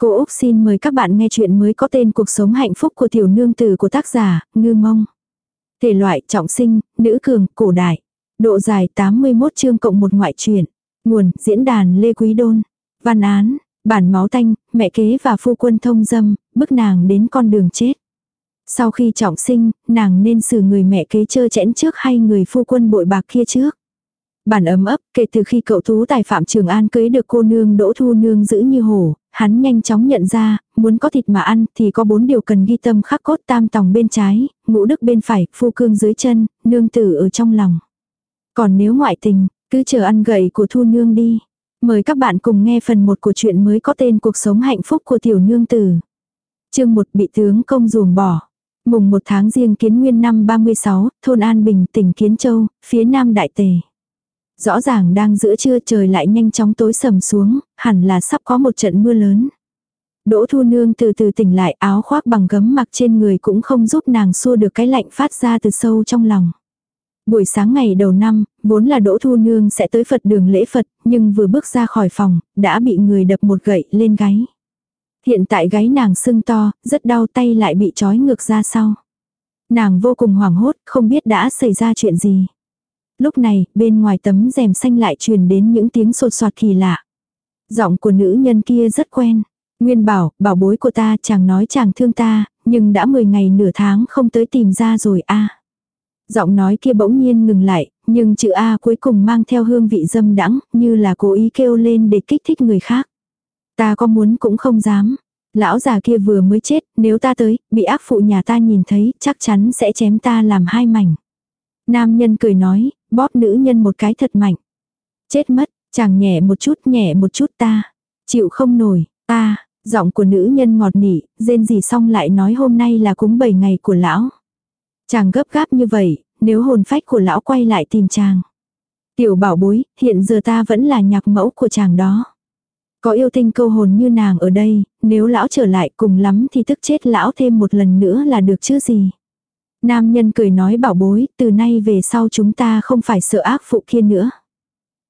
Cô Úc xin mời các bạn nghe chuyện mới có tên Cuộc sống hạnh phúc của tiểu nương tử của tác giả, Ngư Mông. Thể loại trọng sinh, nữ cường, cổ đại. Độ dài 81 chương cộng một ngoại truyện. Nguồn, diễn đàn Lê Quý Đôn. Văn án, bản máu tanh, mẹ kế và phu quân thông dâm, bức nàng đến con đường chết. Sau khi trọng sinh, nàng nên xử người mẹ kế chơ chẽn trước hay người phu quân bội bạc kia trước. Bản ấm ấp, kể từ khi cậu tú tài Phạm Trường An cưới được cô nương Đỗ Thu Nương giữ như hổ, hắn nhanh chóng nhận ra, muốn có thịt mà ăn thì có bốn điều cần ghi tâm khắc cốt tam tòng bên trái, ngũ đức bên phải, phu cương dưới chân, nương tử ở trong lòng. Còn nếu ngoại tình, cứ chờ ăn gậy của Thu Nương đi. Mời các bạn cùng nghe phần 1 của chuyện mới có tên Cuộc sống hạnh phúc của tiểu nương tử. Chương 1 bị tướng công ruồng bỏ. Mùng 1 tháng riêng kiến nguyên năm 36, thôn An Bình, tỉnh Kiến Châu, phía nam Đại Tề. Rõ ràng đang giữa trưa trời lại nhanh chóng tối sầm xuống, hẳn là sắp có một trận mưa lớn. Đỗ Thu Nương từ từ tỉnh lại áo khoác bằng gấm mặc trên người cũng không giúp nàng xua được cái lạnh phát ra từ sâu trong lòng. Buổi sáng ngày đầu năm, vốn là Đỗ Thu Nương sẽ tới Phật đường lễ Phật, nhưng vừa bước ra khỏi phòng, đã bị người đập một gậy lên gáy. Hiện tại gáy nàng sưng to, rất đau tay lại bị trói ngược ra sau. Nàng vô cùng hoảng hốt, không biết đã xảy ra chuyện gì. Lúc này, bên ngoài tấm rèm xanh lại truyền đến những tiếng sột soạt kỳ lạ. Giọng của nữ nhân kia rất quen. Nguyên bảo, bảo bối của ta chàng nói chàng thương ta, nhưng đã 10 ngày nửa tháng không tới tìm ra rồi a Giọng nói kia bỗng nhiên ngừng lại, nhưng chữ A cuối cùng mang theo hương vị dâm đắng, như là cố ý kêu lên để kích thích người khác. Ta có muốn cũng không dám. Lão già kia vừa mới chết, nếu ta tới, bị ác phụ nhà ta nhìn thấy, chắc chắn sẽ chém ta làm hai mảnh. Nam nhân cười nói, bóp nữ nhân một cái thật mạnh. Chết mất, chàng nhẹ một chút nhẹ một chút ta. Chịu không nổi, ta, giọng của nữ nhân ngọt nỉ, rên gì xong lại nói hôm nay là cúng bảy ngày của lão. Chàng gấp gáp như vậy, nếu hồn phách của lão quay lại tìm chàng. Tiểu bảo bối, hiện giờ ta vẫn là nhạc mẫu của chàng đó. Có yêu tinh câu hồn như nàng ở đây, nếu lão trở lại cùng lắm thì tức chết lão thêm một lần nữa là được chứ gì. Nam nhân cười nói bảo bối, từ nay về sau chúng ta không phải sợ ác phụ kia nữa.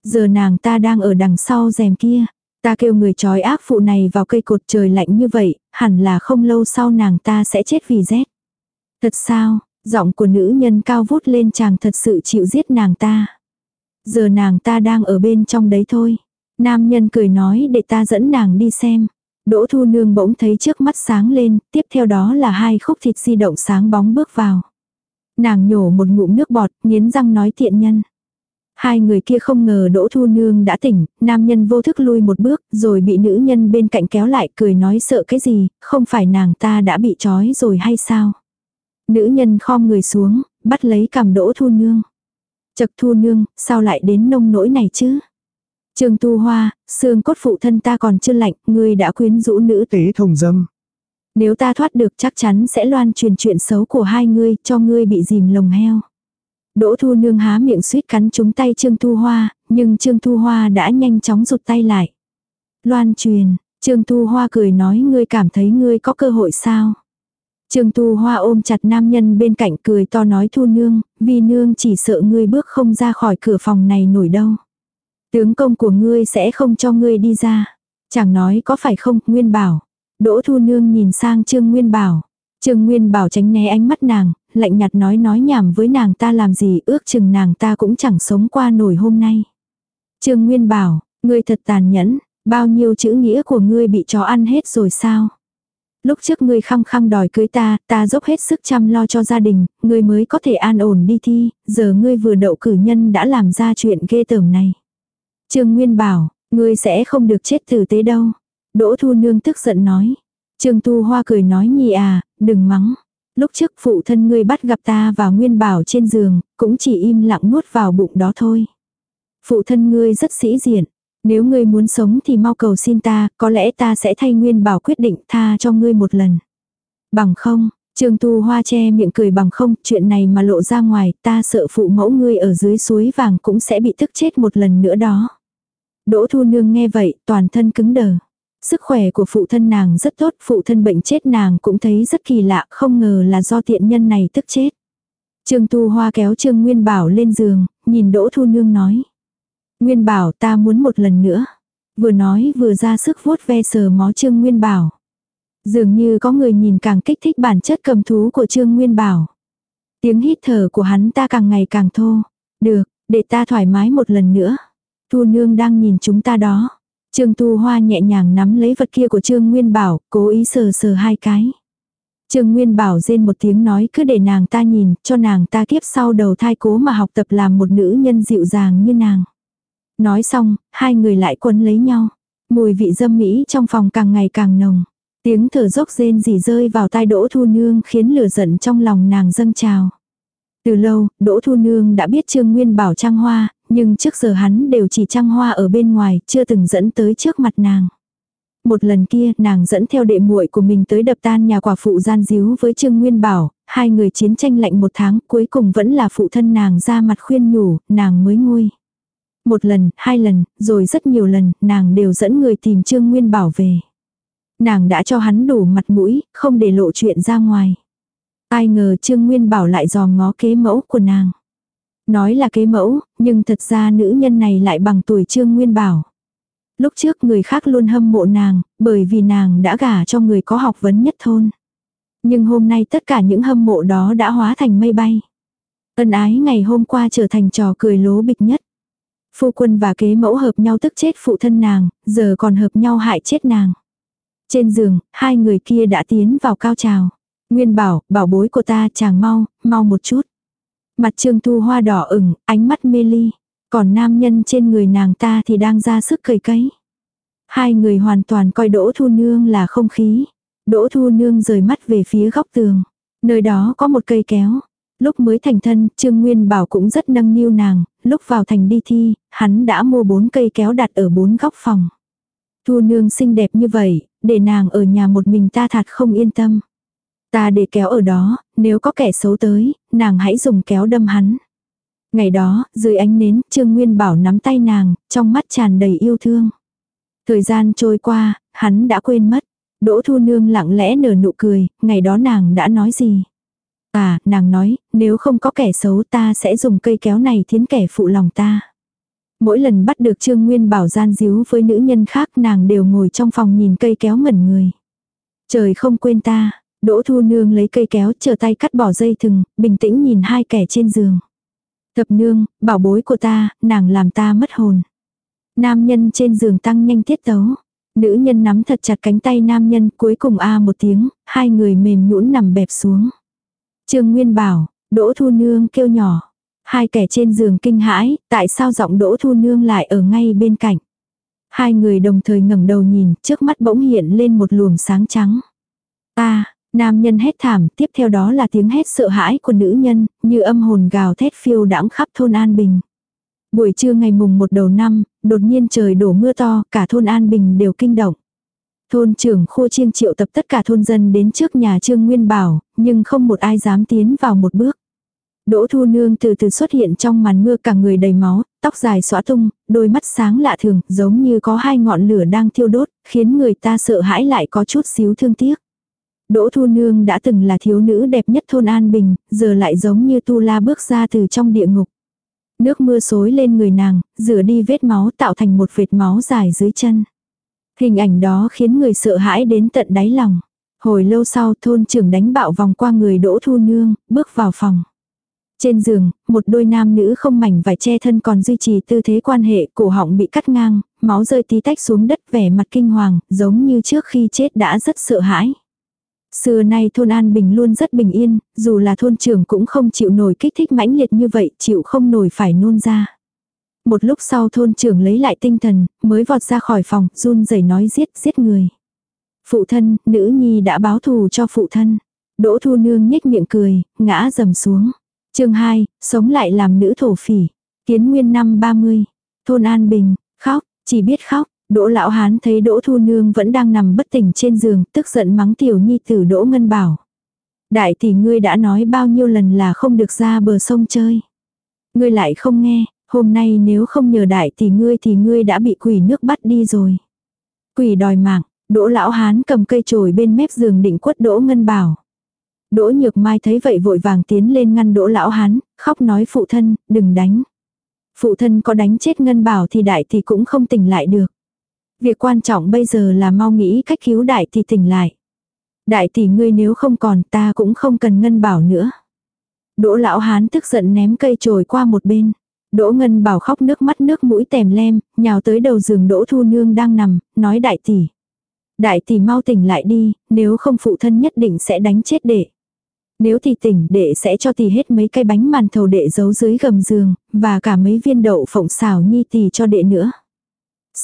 Giờ nàng ta đang ở đằng sau rèm kia. Ta kêu người trói ác phụ này vào cây cột trời lạnh như vậy, hẳn là không lâu sau nàng ta sẽ chết vì rét. Thật sao, giọng của nữ nhân cao vút lên chàng thật sự chịu giết nàng ta. Giờ nàng ta đang ở bên trong đấy thôi. Nam nhân cười nói để ta dẫn nàng đi xem. Đỗ Thu Nương bỗng thấy trước mắt sáng lên, tiếp theo đó là hai khúc thịt di động sáng bóng bước vào. Nàng nhổ một ngụm nước bọt, nghiến răng nói thiện nhân. Hai người kia không ngờ Đỗ Thu Nương đã tỉnh, nam nhân vô thức lui một bước, rồi bị nữ nhân bên cạnh kéo lại cười nói sợ cái gì, không phải nàng ta đã bị trói rồi hay sao. Nữ nhân khom người xuống, bắt lấy cầm Đỗ Thu Nương. Chật Thu Nương, sao lại đến nông nỗi này chứ? Trương Tu Hoa, xương cốt phụ thân ta còn chưa lạnh, ngươi đã quyến rũ nữ tế thông dâm. Nếu ta thoát được chắc chắn sẽ loan truyền chuyện xấu của hai ngươi, cho ngươi bị dìm lồng heo. Đỗ Thu Nương há miệng suýt cắn trúng tay Trương Tu Hoa, nhưng Trương Tu Hoa đã nhanh chóng rụt tay lại. Loan truyền, Trương Tu Hoa cười nói ngươi cảm thấy ngươi có cơ hội sao? Trương Tu Hoa ôm chặt nam nhân bên cạnh cười to nói Thu Nương, vì Nương chỉ sợ ngươi bước không ra khỏi cửa phòng này nổi đâu. Tướng công của ngươi sẽ không cho ngươi đi ra. Chẳng nói có phải không, Nguyên Bảo. Đỗ Thu Nương nhìn sang Trương Nguyên Bảo. Trương Nguyên Bảo tránh né ánh mắt nàng, lạnh nhạt nói nói nhảm với nàng ta làm gì ước chừng nàng ta cũng chẳng sống qua nổi hôm nay. Trương Nguyên Bảo, ngươi thật tàn nhẫn, bao nhiêu chữ nghĩa của ngươi bị chó ăn hết rồi sao? Lúc trước ngươi khăng khăng đòi cưới ta, ta dốc hết sức chăm lo cho gia đình, ngươi mới có thể an ổn đi thi, giờ ngươi vừa đậu cử nhân đã làm ra chuyện ghê tởm này. Trương Nguyên bảo, ngươi sẽ không được chết tử tế đâu. Đỗ Thu Nương tức giận nói. Trương Tu Hoa cười nói nhì à, đừng mắng. Lúc trước phụ thân ngươi bắt gặp ta và Nguyên Bảo trên giường, cũng chỉ im lặng nuốt vào bụng đó thôi. Phụ thân ngươi rất sĩ diện. Nếu ngươi muốn sống thì mau cầu xin ta, có lẽ ta sẽ thay Nguyên Bảo quyết định tha cho ngươi một lần. Bằng không, Trương Tu Hoa che miệng cười bằng không, chuyện này mà lộ ra ngoài, ta sợ phụ mẫu ngươi ở dưới suối vàng cũng sẽ bị tức chết một lần nữa đó. Đỗ Thu Nương nghe vậy, toàn thân cứng đờ. Sức khỏe của phụ thân nàng rất tốt, phụ thân bệnh chết nàng cũng thấy rất kỳ lạ, không ngờ là do tiện nhân này tức chết. Trương Tu Hoa kéo Trương Nguyên Bảo lên giường, nhìn Đỗ Thu Nương nói. Nguyên Bảo ta muốn một lần nữa. Vừa nói vừa ra sức vuốt ve sờ mó Trương Nguyên Bảo. Dường như có người nhìn càng kích thích bản chất cầm thú của Trương Nguyên Bảo. Tiếng hít thở của hắn ta càng ngày càng thô. Được, để ta thoải mái một lần nữa. Thu nương đang nhìn chúng ta đó. Trương Tu Hoa nhẹ nhàng nắm lấy vật kia của Trương Nguyên Bảo, cố ý sờ sờ hai cái. Trương Nguyên Bảo rên một tiếng nói cứ để nàng ta nhìn, cho nàng ta kiếp sau đầu thai cố mà học tập làm một nữ nhân dịu dàng như nàng. Nói xong, hai người lại quấn lấy nhau. Mùi vị dâm mỹ trong phòng càng ngày càng nồng. Tiếng thở dốc rên rỉ rơi vào tai Đỗ Thu Nương khiến lửa giận trong lòng nàng dâng trào. Từ lâu, Đỗ Thu Nương đã biết Trương Nguyên Bảo trang hoa, nhưng trước giờ hắn đều chỉ trăng hoa ở bên ngoài, chưa từng dẫn tới trước mặt nàng. Một lần kia, nàng dẫn theo đệ muội của mình tới đập tan nhà quả phụ gian díu với Trương Nguyên Bảo, hai người chiến tranh lạnh một tháng, cuối cùng vẫn là phụ thân nàng ra mặt khuyên nhủ, nàng mới nguôi. Một lần, hai lần, rồi rất nhiều lần, nàng đều dẫn người tìm Trương Nguyên Bảo về. Nàng đã cho hắn đủ mặt mũi, không để lộ chuyện ra ngoài. Ai ngờ Trương Nguyên Bảo lại dò ngó kế mẫu của nàng. Nói là kế mẫu, nhưng thật ra nữ nhân này lại bằng tuổi Trương Nguyên Bảo. Lúc trước người khác luôn hâm mộ nàng, bởi vì nàng đã gả cho người có học vấn nhất thôn. Nhưng hôm nay tất cả những hâm mộ đó đã hóa thành mây bay. Ân ái ngày hôm qua trở thành trò cười lố bịch nhất. Phu quân và kế mẫu hợp nhau tức chết phụ thân nàng, giờ còn hợp nhau hại chết nàng. Trên giường, hai người kia đã tiến vào cao trào. Nguyên bảo, bảo bối của ta chàng mau, mau một chút. Mặt trương thu hoa đỏ ửng, ánh mắt mê ly. Còn nam nhân trên người nàng ta thì đang ra sức cầy cấy. Hai người hoàn toàn coi đỗ thu nương là không khí. Đỗ thu nương rời mắt về phía góc tường. Nơi đó có một cây kéo. Lúc mới thành thân, Trương Nguyên Bảo cũng rất nâng niu nàng, lúc vào thành đi thi, hắn đã mua bốn cây kéo đặt ở bốn góc phòng. Thu nương xinh đẹp như vậy, để nàng ở nhà một mình ta thật không yên tâm. Ta để kéo ở đó, nếu có kẻ xấu tới, nàng hãy dùng kéo đâm hắn. Ngày đó, dưới ánh nến, Trương Nguyên Bảo nắm tay nàng, trong mắt tràn đầy yêu thương. Thời gian trôi qua, hắn đã quên mất. Đỗ Thu Nương lặng lẽ nở nụ cười, ngày đó nàng đã nói gì? À, nàng nói, nếu không có kẻ xấu ta sẽ dùng cây kéo này thiến kẻ phụ lòng ta. Mỗi lần bắt được Trương Nguyên Bảo gian díu với nữ nhân khác nàng đều ngồi trong phòng nhìn cây kéo ngẩn người. Trời không quên ta, Đỗ Thu Nương lấy cây kéo chờ tay cắt bỏ dây thừng, bình tĩnh nhìn hai kẻ trên giường. Thập nương, bảo bối của ta, nàng làm ta mất hồn. Nam nhân trên giường tăng nhanh tiết tấu. Nữ nhân nắm thật chặt cánh tay nam nhân cuối cùng a một tiếng, hai người mềm nhũn nằm bẹp xuống. Trương Nguyên bảo, Đỗ Thu Nương kêu nhỏ. Hai kẻ trên giường kinh hãi, tại sao giọng Đỗ Thu Nương lại ở ngay bên cạnh. Hai người đồng thời ngẩng đầu nhìn, trước mắt bỗng hiện lên một luồng sáng trắng. Ta, nam nhân hét thảm, tiếp theo đó là tiếng hét sợ hãi của nữ nhân, như âm hồn gào thét phiêu đãng khắp thôn An Bình. Buổi trưa ngày mùng một đầu năm, đột nhiên trời đổ mưa to, cả thôn An Bình đều kinh động. Thôn trưởng khu chiêng triệu tập tất cả thôn dân đến trước nhà Trương Nguyên Bảo, nhưng không một ai dám tiến vào một bước. Đỗ Thu Nương từ từ xuất hiện trong màn mưa cả người đầy máu, tóc dài xõa tung, đôi mắt sáng lạ thường, giống như có hai ngọn lửa đang thiêu đốt, khiến người ta sợ hãi lại có chút xíu thương tiếc. Đỗ Thu Nương đã từng là thiếu nữ đẹp nhất thôn An Bình, giờ lại giống như Tu La bước ra từ trong địa ngục. Nước mưa xối lên người nàng, rửa đi vết máu tạo thành một vệt máu dài dưới chân. Hình ảnh đó khiến người sợ hãi đến tận đáy lòng. Hồi lâu sau thôn trưởng đánh bạo vòng qua người Đỗ Thu Nương, bước vào phòng. Trên giường, một đôi nam nữ không mảnh vải che thân còn duy trì tư thế quan hệ, cổ họng bị cắt ngang, máu rơi tí tách xuống đất vẻ mặt kinh hoàng, giống như trước khi chết đã rất sợ hãi. Xưa nay thôn An Bình luôn rất bình yên, dù là thôn trưởng cũng không chịu nổi kích thích mãnh liệt như vậy, chịu không nổi phải nôn ra. Một lúc sau thôn trưởng lấy lại tinh thần, mới vọt ra khỏi phòng, run rẩy nói giết, giết người. Phụ thân, nữ nhi đã báo thù cho phụ thân. Đỗ thu nương nhếch miệng cười, ngã dầm xuống. chương 2, sống lại làm nữ thổ phỉ. Kiến nguyên năm 30. Thôn An Bình, khóc, chỉ biết khóc. Đỗ lão hán thấy Đỗ Thu Nương vẫn đang nằm bất tỉnh trên giường, tức giận mắng tiểu nhi tử Đỗ Ngân Bảo. Đại tỷ ngươi đã nói bao nhiêu lần là không được ra bờ sông chơi. Ngươi lại không nghe, hôm nay nếu không nhờ đại tỷ ngươi thì ngươi đã bị quỷ nước bắt đi rồi. Quỷ đòi mạng, Đỗ lão hán cầm cây chổi bên mép giường định quất Đỗ Ngân Bảo. Đỗ Nhược Mai thấy vậy vội vàng tiến lên ngăn Đỗ lão hán, khóc nói phụ thân, đừng đánh. Phụ thân có đánh chết Ngân Bảo thì đại tỷ cũng không tỉnh lại được. Việc quan trọng bây giờ là mau nghĩ cách cứu đại tỷ tỉnh lại. Đại tỷ ngươi nếu không còn ta cũng không cần ngân bảo nữa. Đỗ lão hán tức giận ném cây chổi qua một bên. Đỗ Ngân Bảo khóc nước mắt nước mũi tèm lem, nhào tới đầu giường Đỗ Thu Nương đang nằm, nói đại tỷ. Đại tỷ mau tỉnh lại đi, nếu không phụ thân nhất định sẽ đánh chết đệ. Nếu thì tỉnh đệ sẽ cho tỷ hết mấy cây bánh màn thầu đệ giấu dưới gầm giường, và cả mấy viên đậu phộng xào nhi tỷ cho đệ nữa.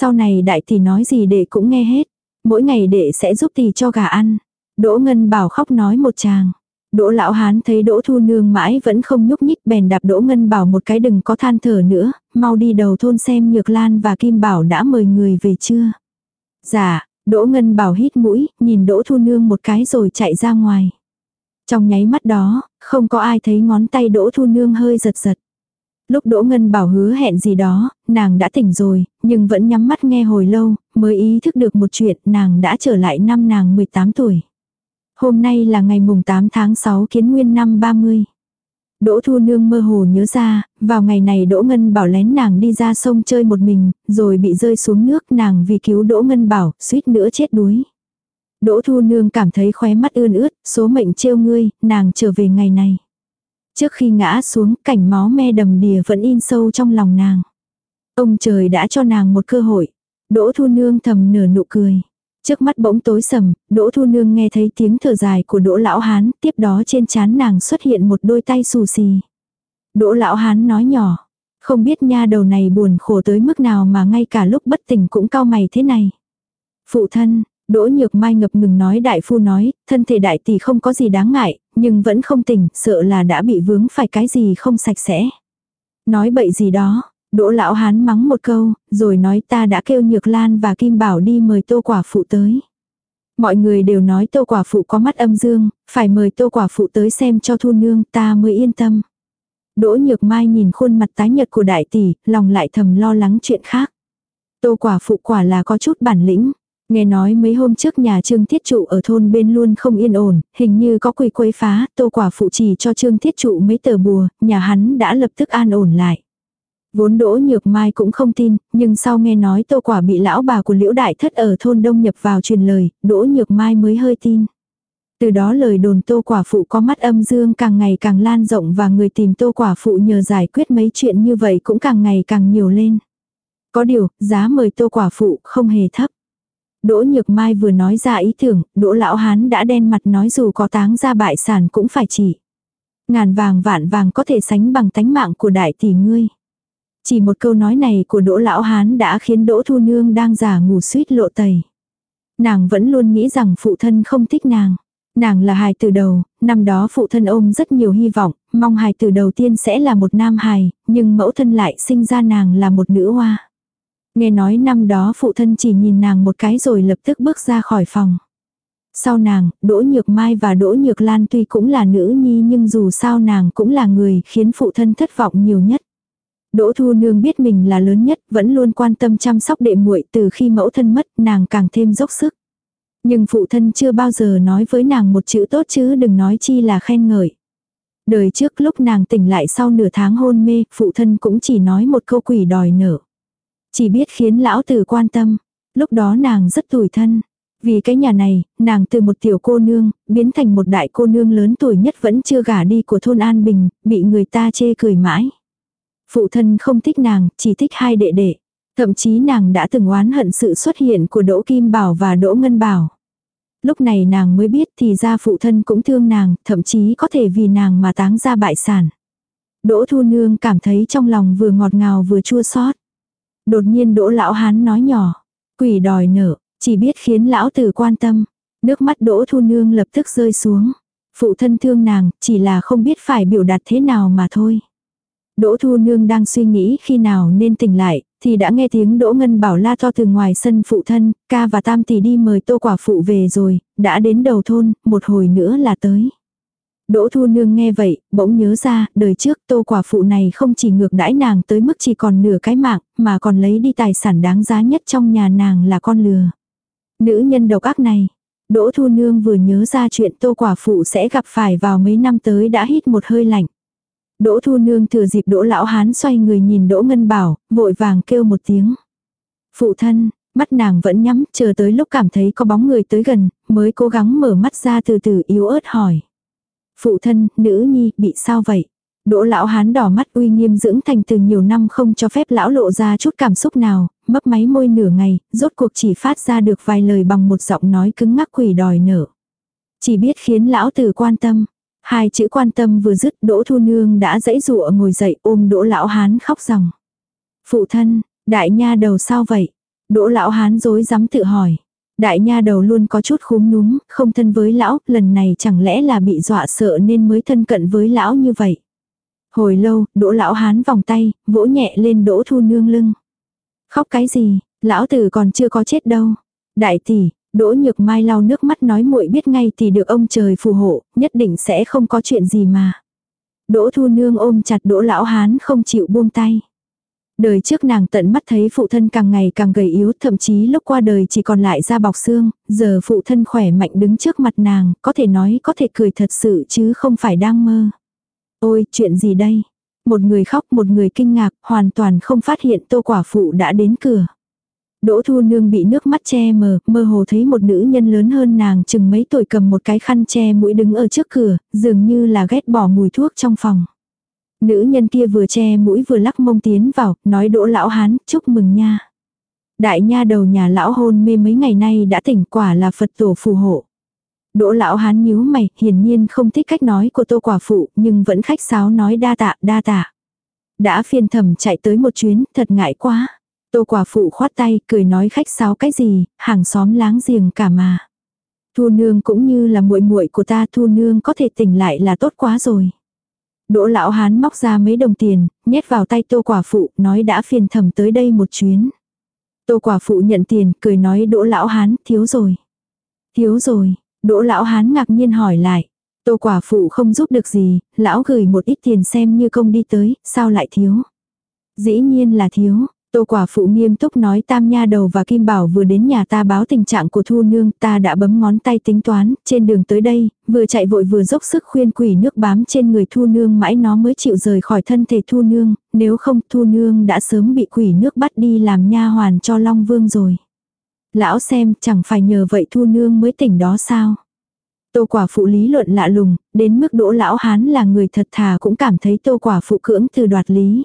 Sau này đại tỷ nói gì đệ cũng nghe hết. Mỗi ngày đệ sẽ giúp tỷ cho gà ăn. Đỗ Ngân Bảo khóc nói một chàng. Đỗ lão hán thấy Đỗ Thu Nương mãi vẫn không nhúc nhích bèn đạp Đỗ Ngân Bảo một cái đừng có than thở nữa, mau đi đầu thôn xem Nhược Lan và Kim Bảo đã mời người về chưa. Dạ, Đỗ Ngân Bảo hít mũi, nhìn Đỗ Thu Nương một cái rồi chạy ra ngoài. Trong nháy mắt đó, không có ai thấy ngón tay Đỗ Thu Nương hơi giật giật. Lúc Đỗ Ngân Bảo hứa hẹn gì đó, nàng đã tỉnh rồi, nhưng vẫn nhắm mắt nghe hồi lâu, mới ý thức được một chuyện nàng đã trở lại năm nàng 18 tuổi. Hôm nay là ngày mùng 8 tháng 6 kiến nguyên năm 30. Đỗ Thu Nương mơ hồ nhớ ra, vào ngày này Đỗ Ngân Bảo lén nàng đi ra sông chơi một mình, rồi bị rơi xuống nước nàng vì cứu Đỗ Ngân Bảo, suýt nữa chết đuối. Đỗ Thu Nương cảm thấy khóe mắt ươn ướt, số mệnh trêu ngươi, nàng trở về ngày này. Trước khi ngã xuống, cảnh máu me đầm đìa vẫn in sâu trong lòng nàng. Ông trời đã cho nàng một cơ hội. Đỗ Thu Nương thầm nửa nụ cười. Trước mắt bỗng tối sầm, Đỗ Thu Nương nghe thấy tiếng thở dài của Đỗ Lão Hán, tiếp đó trên chán nàng xuất hiện một đôi tay xù xì. Đỗ Lão Hán nói nhỏ, không biết nha đầu này buồn khổ tới mức nào mà ngay cả lúc bất tỉnh cũng cao mày thế này. Phụ thân, Đỗ Nhược Mai ngập ngừng nói đại phu nói, thân thể đại tỷ không có gì đáng ngại, nhưng vẫn không tỉnh, sợ là đã bị vướng phải cái gì không sạch sẽ. Nói bậy gì đó, Đỗ lão hán mắng một câu, rồi nói ta đã kêu Nhược Lan và Kim Bảo đi mời tô quả phụ tới. Mọi người đều nói tô quả phụ có mắt âm dương, phải mời tô quả phụ tới xem cho thu nương ta mới yên tâm. Đỗ Nhược Mai nhìn khuôn mặt tái nhật của đại tỷ, lòng lại thầm lo lắng chuyện khác. Tô quả phụ quả là có chút bản lĩnh. Nghe nói mấy hôm trước nhà Trương Thiết Trụ ở thôn bên luôn không yên ổn, hình như có quỷ quấy phá, tô quả phụ chỉ cho Trương Thiết Trụ mấy tờ bùa, nhà hắn đã lập tức an ổn lại. Vốn Đỗ Nhược Mai cũng không tin, nhưng sau nghe nói tô quả bị lão bà của Liễu Đại Thất ở thôn Đông nhập vào truyền lời, Đỗ Nhược Mai mới hơi tin. Từ đó lời đồn tô quả phụ có mắt âm dương càng ngày càng lan rộng và người tìm tô quả phụ nhờ giải quyết mấy chuyện như vậy cũng càng ngày càng nhiều lên. Có điều, giá mời tô quả phụ không hề thấp. Đỗ Nhược Mai vừa nói ra ý tưởng, Đỗ Lão Hán đã đen mặt nói dù có táng ra bại sản cũng phải chỉ. Ngàn vàng vạn vàng có thể sánh bằng tánh mạng của đại tỷ ngươi. Chỉ một câu nói này của Đỗ Lão Hán đã khiến Đỗ Thu Nương đang giả ngủ suýt lộ tẩy. Nàng vẫn luôn nghĩ rằng phụ thân không thích nàng. Nàng là hài từ đầu, năm đó phụ thân ôm rất nhiều hy vọng, mong hài từ đầu tiên sẽ là một nam hài, nhưng mẫu thân lại sinh ra nàng là một nữ hoa. Nghe nói năm đó phụ thân chỉ nhìn nàng một cái rồi lập tức bước ra khỏi phòng. Sau nàng, Đỗ Nhược Mai và Đỗ Nhược Lan tuy cũng là nữ nhi nhưng dù sao nàng cũng là người khiến phụ thân thất vọng nhiều nhất. Đỗ Thu Nương biết mình là lớn nhất, vẫn luôn quan tâm chăm sóc đệ muội từ khi mẫu thân mất, nàng càng thêm dốc sức. Nhưng phụ thân chưa bao giờ nói với nàng một chữ tốt chứ đừng nói chi là khen ngợi. Đời trước lúc nàng tỉnh lại sau nửa tháng hôn mê, phụ thân cũng chỉ nói một câu quỷ đòi nở. Chỉ biết khiến lão tử quan tâm. Lúc đó nàng rất tủi thân. Vì cái nhà này, nàng từ một tiểu cô nương, biến thành một đại cô nương lớn tuổi nhất vẫn chưa gả đi của thôn An Bình, bị người ta chê cười mãi. Phụ thân không thích nàng, chỉ thích hai đệ đệ. Thậm chí nàng đã từng oán hận sự xuất hiện của Đỗ Kim Bảo và Đỗ Ngân Bảo. Lúc này nàng mới biết thì ra phụ thân cũng thương nàng, thậm chí có thể vì nàng mà táng ra bại sản. Đỗ Thu Nương cảm thấy trong lòng vừa ngọt ngào vừa chua xót. Đột nhiên Đỗ Lão Hán nói nhỏ, quỷ đòi nợ, chỉ biết khiến lão tử quan tâm. Nước mắt Đỗ Thu Nương lập tức rơi xuống. Phụ thân thương nàng, chỉ là không biết phải biểu đạt thế nào mà thôi. Đỗ Thu Nương đang suy nghĩ khi nào nên tỉnh lại, thì đã nghe tiếng Đỗ Ngân Bảo la to từ ngoài sân phụ thân, ca và tam tỷ đi mời tô quả phụ về rồi, đã đến đầu thôn, một hồi nữa là tới. Đỗ Thu Nương nghe vậy, bỗng nhớ ra, đời trước tô quả phụ này không chỉ ngược đãi nàng tới mức chỉ còn nửa cái mạng, mà còn lấy đi tài sản đáng giá nhất trong nhà nàng là con lừa. Nữ nhân độc ác này, Đỗ Thu Nương vừa nhớ ra chuyện tô quả phụ sẽ gặp phải vào mấy năm tới đã hít một hơi lạnh. Đỗ Thu Nương thừa dịp Đỗ Lão Hán xoay người nhìn Đỗ Ngân Bảo, vội vàng kêu một tiếng. Phụ thân, Mắt nàng vẫn nhắm, chờ tới lúc cảm thấy có bóng người tới gần, mới cố gắng mở mắt ra từ từ yếu ớt hỏi. Phụ thân, nữ nhi, bị sao vậy? Đỗ lão hán đỏ mắt uy nghiêm dưỡng thành từ nhiều năm không cho phép lão lộ ra chút cảm xúc nào, mấp máy môi nửa ngày, rốt cuộc chỉ phát ra được vài lời bằng một giọng nói cứng ngắc quỷ đòi nở. Chỉ biết khiến lão tử quan tâm. Hai chữ quan tâm vừa dứt Đỗ Thu Nương đã dãy dụa ngồi dậy ôm Đỗ Lão Hán khóc ròng. Phụ thân, đại nha đầu sao vậy? Đỗ Lão Hán dối dám tự hỏi. Đại nha đầu luôn có chút khúm núm, không thân với lão, lần này chẳng lẽ là bị dọa sợ nên mới thân cận với lão như vậy. Hồi lâu, đỗ lão hán vòng tay, vỗ nhẹ lên đỗ thu nương lưng. Khóc cái gì, lão tử còn chưa có chết đâu. Đại tỷ, đỗ nhược mai lau nước mắt nói muội biết ngay thì được ông trời phù hộ, nhất định sẽ không có chuyện gì mà. Đỗ thu nương ôm chặt đỗ lão hán không chịu buông tay. Đời trước nàng tận mắt thấy phụ thân càng ngày càng gầy yếu, thậm chí lúc qua đời chỉ còn lại da bọc xương, giờ phụ thân khỏe mạnh đứng trước mặt nàng, có thể nói có thể cười thật sự chứ không phải đang mơ. Ôi, chuyện gì đây? Một người khóc, một người kinh ngạc, hoàn toàn không phát hiện tô quả phụ đã đến cửa. Đỗ Thu Nương bị nước mắt che mờ, mơ hồ thấy một nữ nhân lớn hơn nàng chừng mấy tuổi cầm một cái khăn che mũi đứng ở trước cửa, dường như là ghét bỏ mùi thuốc trong phòng. Nữ nhân kia vừa che mũi vừa lắc mông tiến vào, nói đỗ lão hán, chúc mừng nha. Đại nha đầu nhà lão hôn mê mấy ngày nay đã tỉnh quả là Phật tổ phù hộ. Đỗ lão hán nhíu mày, hiển nhiên không thích cách nói của tô quả phụ, nhưng vẫn khách sáo nói đa tạ, đa tạ. Đã phiền thầm chạy tới một chuyến, thật ngại quá. Tô quả phụ khoát tay, cười nói khách sáo cái gì, hàng xóm láng giềng cả mà. Thu nương cũng như là muội muội của ta, thu nương có thể tỉnh lại là tốt quá rồi. Đỗ lão hán móc ra mấy đồng tiền, nhét vào tay tô quả phụ, nói đã phiền thầm tới đây một chuyến. Tô quả phụ nhận tiền, cười nói đỗ lão hán, thiếu rồi. Thiếu rồi, đỗ lão hán ngạc nhiên hỏi lại. Tô quả phụ không giúp được gì, lão gửi một ít tiền xem như công đi tới, sao lại thiếu. Dĩ nhiên là thiếu, Tô quả phụ nghiêm túc nói tam nha đầu và kim bảo vừa đến nhà ta báo tình trạng của thu nương, ta đã bấm ngón tay tính toán, trên đường tới đây, vừa chạy vội vừa dốc sức khuyên quỷ nước bám trên người thu nương mãi nó mới chịu rời khỏi thân thể thu nương, nếu không thu nương đã sớm bị quỷ nước bắt đi làm nha hoàn cho Long Vương rồi. Lão xem chẳng phải nhờ vậy thu nương mới tỉnh đó sao. Tô quả phụ lý luận lạ lùng, đến mức đỗ lão hán là người thật thà cũng cảm thấy tô quả phụ cưỡng từ đoạt lý.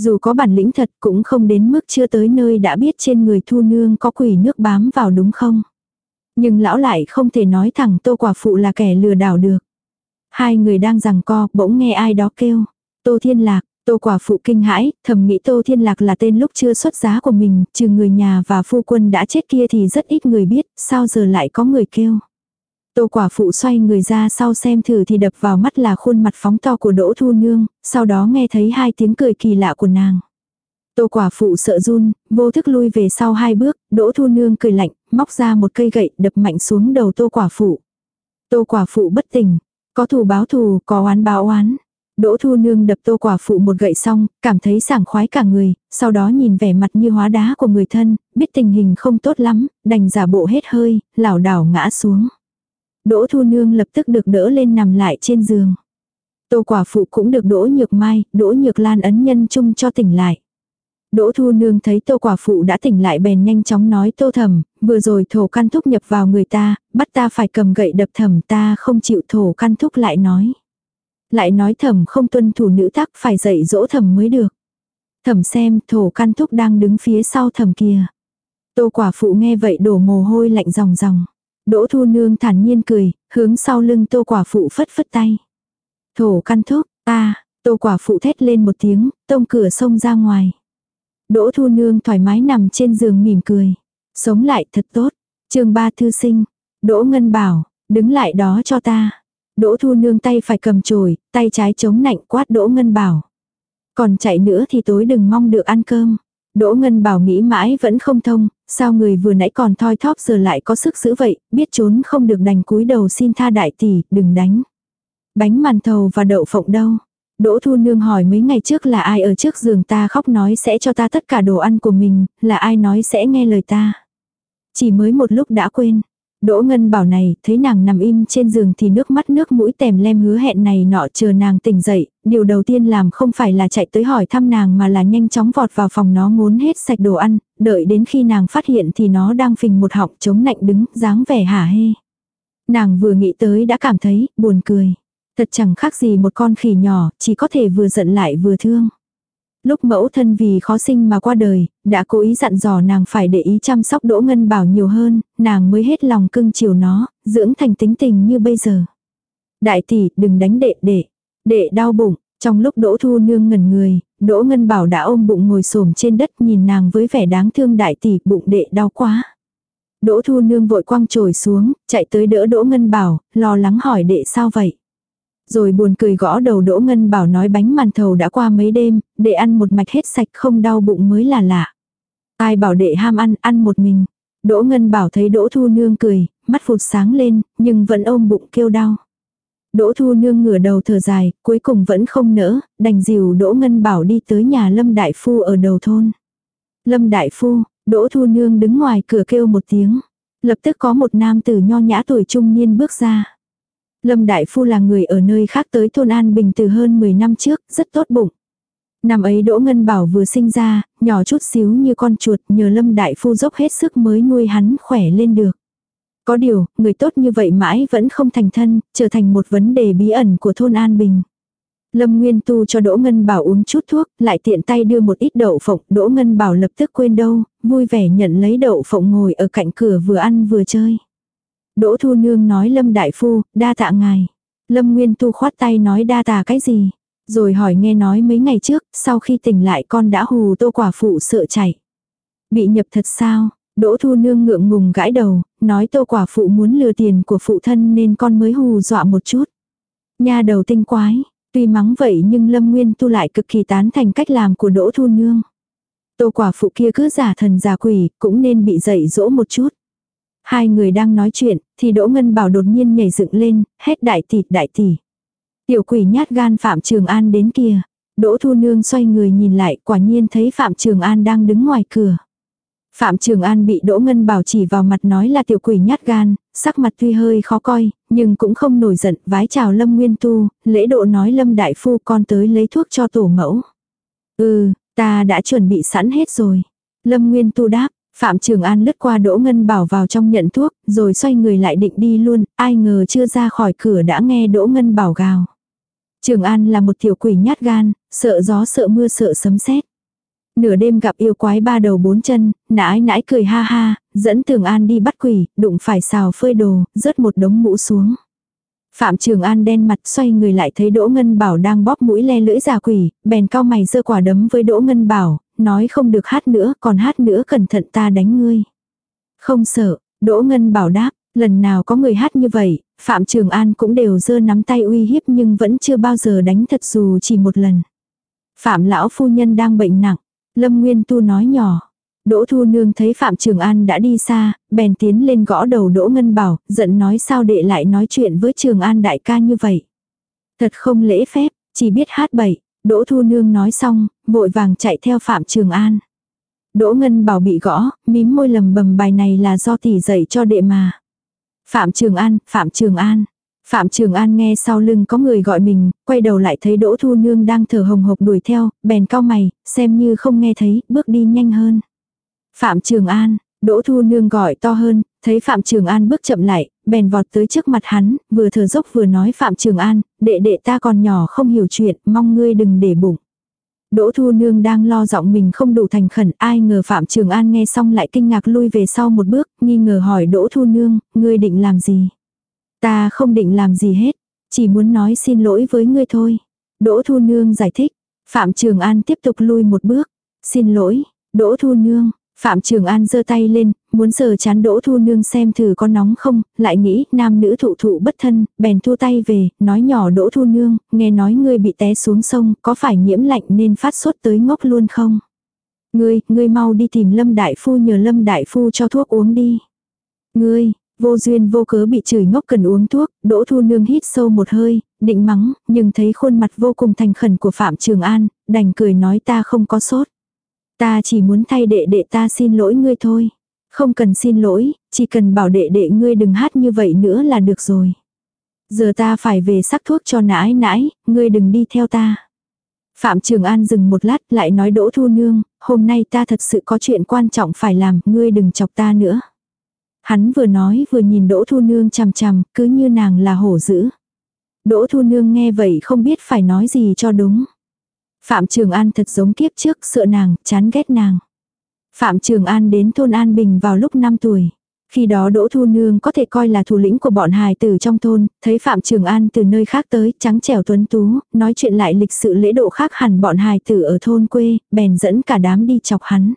Dù có bản lĩnh thật cũng không đến mức chưa tới nơi đã biết trên người thu nương có quỷ nước bám vào đúng không. Nhưng lão lại không thể nói thẳng tô quả phụ là kẻ lừa đảo được. Hai người đang rằng co bỗng nghe ai đó kêu. Tô thiên lạc, tô quả phụ kinh hãi, thầm nghĩ tô thiên lạc là tên lúc chưa xuất giá của mình, trừ người nhà và phu quân đã chết kia thì rất ít người biết, sao giờ lại có người kêu. Tô quả phụ xoay người ra sau xem thử thì đập vào mắt là khuôn mặt phóng to của Đỗ Thu Nương, sau đó nghe thấy hai tiếng cười kỳ lạ của nàng. Tô quả phụ sợ run, vô thức lui về sau hai bước, Đỗ Thu Nương cười lạnh, móc ra một cây gậy đập mạnh xuống đầu tô quả phụ. Tô quả phụ bất tỉnh, có thù báo thù, có oán báo oán. Đỗ Thu Nương đập tô quả phụ một gậy xong, cảm thấy sảng khoái cả người, sau đó nhìn vẻ mặt như hóa đá của người thân, biết tình hình không tốt lắm, đành giả bộ hết hơi, lảo đảo ngã xuống. Đỗ Thu Nương lập tức được đỡ lên nằm lại trên giường. Tô quả phụ cũng được Đỗ Nhược Mai, Đỗ Nhược Lan ấn nhân chung cho tỉnh lại. Đỗ Thu Nương thấy Tô quả phụ đã tỉnh lại bèn nhanh chóng nói Tô Thẩm, vừa rồi thổ căn thúc nhập vào người ta, bắt ta phải cầm gậy đập Thẩm ta không chịu thổ căn thúc lại nói. Lại nói Thẩm không tuân thủ nữ tác phải dạy dỗ Thẩm mới được. Thẩm xem thổ căn thúc đang đứng phía sau Thẩm kia. Tô quả phụ nghe vậy đổ mồ hôi lạnh ròng ròng. Đỗ thu nương thản nhiên cười, hướng sau lưng tô quả phụ phất phất tay. Thổ căn thúc, ta, tô quả phụ thét lên một tiếng, tông cửa sông ra ngoài. Đỗ thu nương thoải mái nằm trên giường mỉm cười. Sống lại thật tốt. chương ba thư sinh. Đỗ ngân bảo, đứng lại đó cho ta. Đỗ thu nương tay phải cầm chổi, tay trái chống nạnh quát đỗ ngân bảo. Còn chạy nữa thì tối đừng mong được ăn cơm. Đỗ Ngân Bảo nghĩ mãi vẫn không thông, sao người vừa nãy còn thoi thóp giờ lại có sức giữ vậy, biết trốn không được đành cúi đầu xin tha đại tỷ, đừng đánh. Bánh màn thầu và đậu phộng đâu? Đỗ Thu Nương hỏi mấy ngày trước là ai ở trước giường ta khóc nói sẽ cho ta tất cả đồ ăn của mình, là ai nói sẽ nghe lời ta. Chỉ mới một lúc đã quên. Đỗ Ngân bảo này, thấy nàng nằm im trên giường thì nước mắt nước mũi tèm lem hứa hẹn này nọ chờ nàng tỉnh dậy, điều đầu tiên làm không phải là chạy tới hỏi thăm nàng mà là nhanh chóng vọt vào phòng nó ngốn hết sạch đồ ăn, đợi đến khi nàng phát hiện thì nó đang phình một họng chống nạnh đứng, dáng vẻ hả hê. Nàng vừa nghĩ tới đã cảm thấy, buồn cười. Thật chẳng khác gì một con khỉ nhỏ, chỉ có thể vừa giận lại vừa thương. Lúc mẫu thân vì khó sinh mà qua đời, đã cố ý dặn dò nàng phải để ý chăm sóc Đỗ Ngân Bảo nhiều hơn, nàng mới hết lòng cưng chiều nó, dưỡng thành tính tình như bây giờ. Đại tỷ, đừng đánh đệ đệ. Đệ đau bụng, trong lúc Đỗ Thu Nương ngẩn người, Đỗ Ngân Bảo đã ôm bụng ngồi xổm trên đất nhìn nàng với vẻ đáng thương đại tỷ, bụng đệ đau quá. Đỗ Thu Nương vội quăng trồi xuống, chạy tới đỡ Đỗ Ngân Bảo, lo lắng hỏi đệ sao vậy. Rồi buồn cười gõ đầu Đỗ Ngân Bảo nói bánh màn thầu đã qua mấy đêm, để ăn một mạch hết sạch không đau bụng mới là lạ. Ai bảo đệ ham ăn, ăn một mình. Đỗ Ngân Bảo thấy Đỗ Thu Nương cười, mắt phụt sáng lên, nhưng vẫn ôm bụng kêu đau. Đỗ Thu Nương ngửa đầu thở dài, cuối cùng vẫn không nỡ, đành dìu Đỗ Ngân Bảo đi tới nhà Lâm Đại Phu ở đầu thôn. Lâm Đại Phu, Đỗ Thu Nương đứng ngoài cửa kêu một tiếng. Lập tức có một nam tử nho nhã tuổi trung niên bước ra. Lâm Đại Phu là người ở nơi khác tới thôn An Bình từ hơn 10 năm trước, rất tốt bụng. Năm ấy Đỗ Ngân Bảo vừa sinh ra, nhỏ chút xíu như con chuột nhờ Lâm Đại Phu dốc hết sức mới nuôi hắn khỏe lên được. Có điều, người tốt như vậy mãi vẫn không thành thân, trở thành một vấn đề bí ẩn của thôn An Bình. Lâm Nguyên Tu cho Đỗ Ngân Bảo uống chút thuốc, lại tiện tay đưa một ít đậu phộng, Đỗ Ngân Bảo lập tức quên đâu, vui vẻ nhận lấy đậu phộng ngồi ở cạnh cửa vừa ăn vừa chơi. Đỗ Thu Nương nói Lâm Đại Phu, đa tạ ngài. Lâm Nguyên Tu khoát tay nói đa tạ cái gì. Rồi hỏi nghe nói mấy ngày trước, sau khi tỉnh lại con đã hù tô quả phụ sợ chạy. Bị nhập thật sao? Đỗ Thu Nương ngượng ngùng gãi đầu, nói tô quả phụ muốn lừa tiền của phụ thân nên con mới hù dọa một chút. Nha đầu tinh quái, tuy mắng vậy nhưng Lâm Nguyên Tu lại cực kỳ tán thành cách làm của Đỗ Thu Nương. Tô quả phụ kia cứ giả thần giả quỷ, cũng nên bị dạy dỗ một chút. Hai người đang nói chuyện, thì Đỗ Ngân Bảo đột nhiên nhảy dựng lên, hét đại tỷ, đại tỷ. Tiểu quỷ nhát gan Phạm Trường An đến kia. Đỗ Thu Nương xoay người nhìn lại, quả nhiên thấy Phạm Trường An đang đứng ngoài cửa. Phạm Trường An bị Đỗ Ngân Bảo chỉ vào mặt nói là tiểu quỷ nhát gan, sắc mặt tuy hơi khó coi, nhưng cũng không nổi giận, vái chào Lâm Nguyên Tu, lễ độ nói Lâm Đại Phu con tới lấy thuốc cho tổ mẫu. Ừ, ta đã chuẩn bị sẵn hết rồi. Lâm Nguyên Tu đáp, Phạm Trường An lướt qua Đỗ Ngân Bảo vào trong nhận thuốc, rồi xoay người lại định đi luôn, ai ngờ chưa ra khỏi cửa đã nghe Đỗ Ngân Bảo gào. Trường An là một tiểu quỷ nhát gan, sợ gió sợ mưa sợ sấm sét. Nửa đêm gặp yêu quái ba đầu bốn chân, nãi nãi cười ha ha, dẫn Trường An đi bắt quỷ, đụng phải xào phơi đồ, rớt một đống mũ xuống. Phạm Trường An đen mặt xoay người lại thấy Đỗ Ngân Bảo đang bóp mũi le lưỡi già quỷ, bèn cao mày giơ quả đấm với Đỗ Ngân Bảo, nói không được hát nữa, còn hát nữa cẩn thận ta đánh ngươi. Không sợ, Đỗ Ngân Bảo đáp, lần nào có người hát như vậy, Phạm Trường An cũng đều giơ nắm tay uy hiếp nhưng vẫn chưa bao giờ đánh thật dù chỉ một lần. Phạm lão phu nhân đang bệnh nặng, Lâm Nguyên Tu nói nhỏ. Đỗ Thu Nương thấy Phạm Trường An đã đi xa, bèn tiến lên gõ đầu Đỗ Ngân Bảo, giận nói sao đệ lại nói chuyện với Trường An đại ca như vậy. Thật không lễ phép, chỉ biết hát bậy. Đỗ Thu Nương nói xong, vội vàng chạy theo Phạm Trường An. Đỗ Ngân Bảo bị gõ, mím môi lầm bầm bài này là do tỷ dạy cho đệ mà. Phạm Trường An, Phạm Trường An. Phạm Trường An nghe sau lưng có người gọi mình, quay đầu lại thấy Đỗ Thu Nương đang thở hồng hộc đuổi theo, bèn cao mày, xem như không nghe thấy, bước đi nhanh hơn. Phạm Trường An, Đỗ Thu Nương gọi to hơn, thấy Phạm Trường An bước chậm lại, bèn vọt tới trước mặt hắn, vừa thở dốc vừa nói Phạm Trường An, đệ đệ ta còn nhỏ không hiểu chuyện, mong ngươi đừng để bụng. Đỗ Thu Nương đang lo giọng mình không đủ thành khẩn, ai ngờ Phạm Trường An nghe xong lại kinh ngạc lui về sau một bước, nghi ngờ hỏi Đỗ Thu Nương, ngươi định làm gì? Ta không định làm gì hết, chỉ muốn nói xin lỗi với ngươi thôi. Đỗ Thu Nương giải thích, Phạm Trường An tiếp tục lui một bước, xin lỗi, Đỗ Thu Nương, Phạm Trường An giơ tay lên, muốn sờ chán Đỗ Thu Nương xem thử có nóng không, lại nghĩ nam nữ thụ thụ bất thân, bèn thu tay về, nói nhỏ Đỗ Thu Nương, nghe nói ngươi bị té xuống sông, có phải nhiễm lạnh nên phát sốt tới ngốc luôn không? Ngươi, ngươi mau đi tìm Lâm Đại Phu nhờ Lâm Đại Phu cho thuốc uống đi. Ngươi, vô duyên vô cớ bị chửi ngốc cần uống thuốc, Đỗ Thu Nương hít sâu một hơi, định mắng, nhưng thấy khuôn mặt vô cùng thành khẩn của Phạm Trường An, đành cười nói ta không có sốt. Ta chỉ muốn thay đệ đệ ta xin lỗi ngươi thôi. Không cần xin lỗi, chỉ cần bảo đệ đệ ngươi đừng hát như vậy nữa là được rồi. Giờ ta phải về sắc thuốc cho nãi nãi, ngươi đừng đi theo ta. Phạm Trường An dừng một lát lại nói Đỗ Thu Nương, hôm nay ta thật sự có chuyện quan trọng phải làm, ngươi đừng chọc ta nữa. Hắn vừa nói vừa nhìn Đỗ Thu Nương chằm chằm, cứ như nàng là hổ dữ. Đỗ Thu Nương nghe vậy không biết phải nói gì cho đúng. Phạm Trường An thật giống kiếp trước sợ nàng, chán ghét nàng. Phạm Trường An đến thôn An Bình vào lúc 5 tuổi. Khi đó Đỗ Thu Nương có thể coi là thủ lĩnh của bọn hài tử trong thôn, thấy Phạm Trường An từ nơi khác tới, trắng trẻo tuấn tú, nói chuyện lại lịch sự lễ độ khác hẳn bọn hài tử ở thôn quê, bèn dẫn cả đám đi chọc hắn.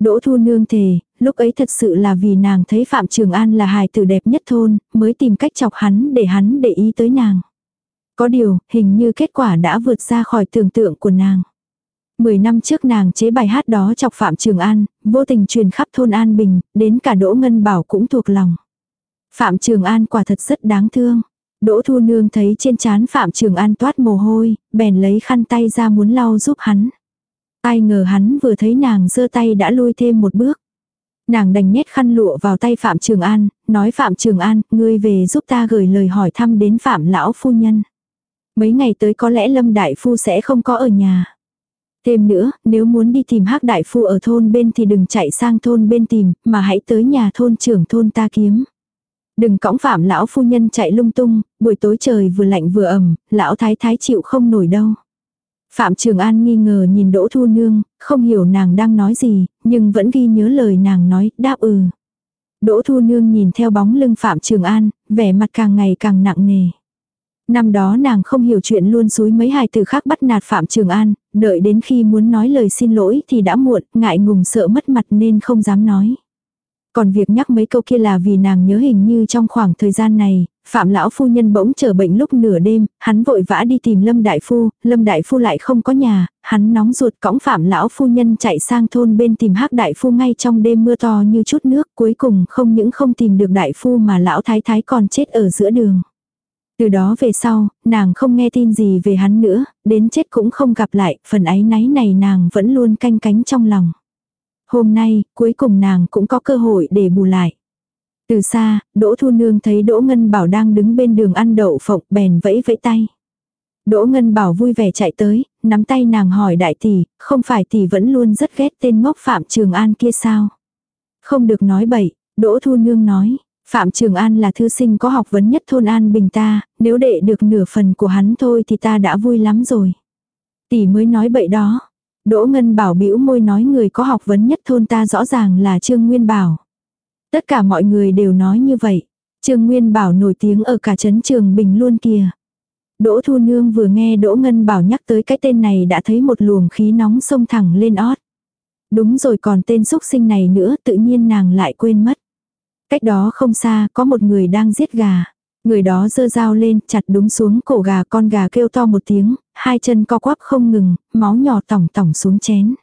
Đỗ Thu Nương thề, lúc ấy thật sự là vì nàng thấy Phạm Trường An là hài tử đẹp nhất thôn, mới tìm cách chọc hắn để hắn để ý tới nàng. Có điều, hình như kết quả đã vượt ra khỏi tưởng tượng của nàng. Mười năm trước nàng chế bài hát đó chọc Phạm Trường An, vô tình truyền khắp thôn An Bình, đến cả Đỗ Ngân Bảo cũng thuộc lòng. Phạm Trường An quả thật rất đáng thương. Đỗ Thu Nương thấy trên trán Phạm Trường An toát mồ hôi, bèn lấy khăn tay ra muốn lau giúp hắn. Ai ngờ hắn vừa thấy nàng giơ tay đã lui thêm một bước. Nàng đành nhét khăn lụa vào tay Phạm Trường An, nói Phạm Trường An, ngươi về giúp ta gửi lời hỏi thăm đến Phạm Lão Phu Nhân. Mấy ngày tới có lẽ Lâm Đại Phu sẽ không có ở nhà. Thêm nữa, nếu muốn đi tìm hắc đại phu ở thôn bên thì đừng chạy sang thôn bên tìm, mà hãy tới nhà thôn trưởng thôn ta kiếm. Đừng cõng phạm lão phu nhân chạy lung tung, buổi tối trời vừa lạnh vừa ẩm, lão thái thái chịu không nổi đâu. Phạm Trường An nghi ngờ nhìn Đỗ Thu Nương, không hiểu nàng đang nói gì, nhưng vẫn ghi nhớ lời nàng nói, đáp ừ. Đỗ Thu Nương nhìn theo bóng lưng Phạm Trường An, vẻ mặt càng ngày càng nặng nề. Năm đó nàng không hiểu chuyện luôn suối mấy hài từ khác bắt nạt Phạm Trường An, đợi đến khi muốn nói lời xin lỗi thì đã muộn, ngại ngùng sợ mất mặt nên không dám nói. Còn việc nhắc mấy câu kia là vì nàng nhớ hình như trong khoảng thời gian này, Phạm lão phu nhân bỗng trở bệnh lúc nửa đêm, hắn vội vã đi tìm Lâm đại phu, Lâm đại phu lại không có nhà, hắn nóng ruột cõng Phạm lão phu nhân chạy sang thôn bên tìm Hắc đại phu ngay trong đêm mưa to như chút nước, cuối cùng không những không tìm được đại phu mà lão thái thái còn chết ở giữa đường. Từ đó về sau, nàng không nghe tin gì về hắn nữa, đến chết cũng không gặp lại, phần ái náy này nàng vẫn luôn canh cánh trong lòng. Hôm nay, cuối cùng nàng cũng có cơ hội để bù lại. Từ xa, Đỗ Thu Nương thấy Đỗ Ngân Bảo đang đứng bên đường ăn đậu phộng bèn vẫy vẫy tay. Đỗ Ngân Bảo vui vẻ chạy tới, nắm tay nàng hỏi đại tỷ, không phải tỷ vẫn luôn rất ghét tên ngốc Phạm Trường An kia sao? Không được nói bậy, Đỗ Thu Nương nói, Phạm Trường An là thư sinh có học vấn nhất thôn An Bình ta, nếu đệ được nửa phần của hắn thôi thì ta đã vui lắm rồi. Tỷ mới nói bậy đó. Đỗ Ngân Bảo bĩu môi nói người có học vấn nhất thôn ta rõ ràng là Trương Nguyên Bảo. Tất cả mọi người đều nói như vậy. Trương Nguyên Bảo nổi tiếng ở cả trấn Trường Bình luôn kìa. Đỗ Thu Nương vừa nghe Đỗ Ngân Bảo nhắc tới cái tên này đã thấy một luồng khí nóng sông thẳng lên ót. Đúng rồi còn tên xúc sinh này nữa tự nhiên nàng lại quên mất. Cách đó không xa có một người đang giết gà. Người đó giơ dao lên chặt đúng xuống cổ gà con gà kêu to một tiếng, hai chân co quắp không ngừng, máu nhỏ tỏng tỏng xuống chén.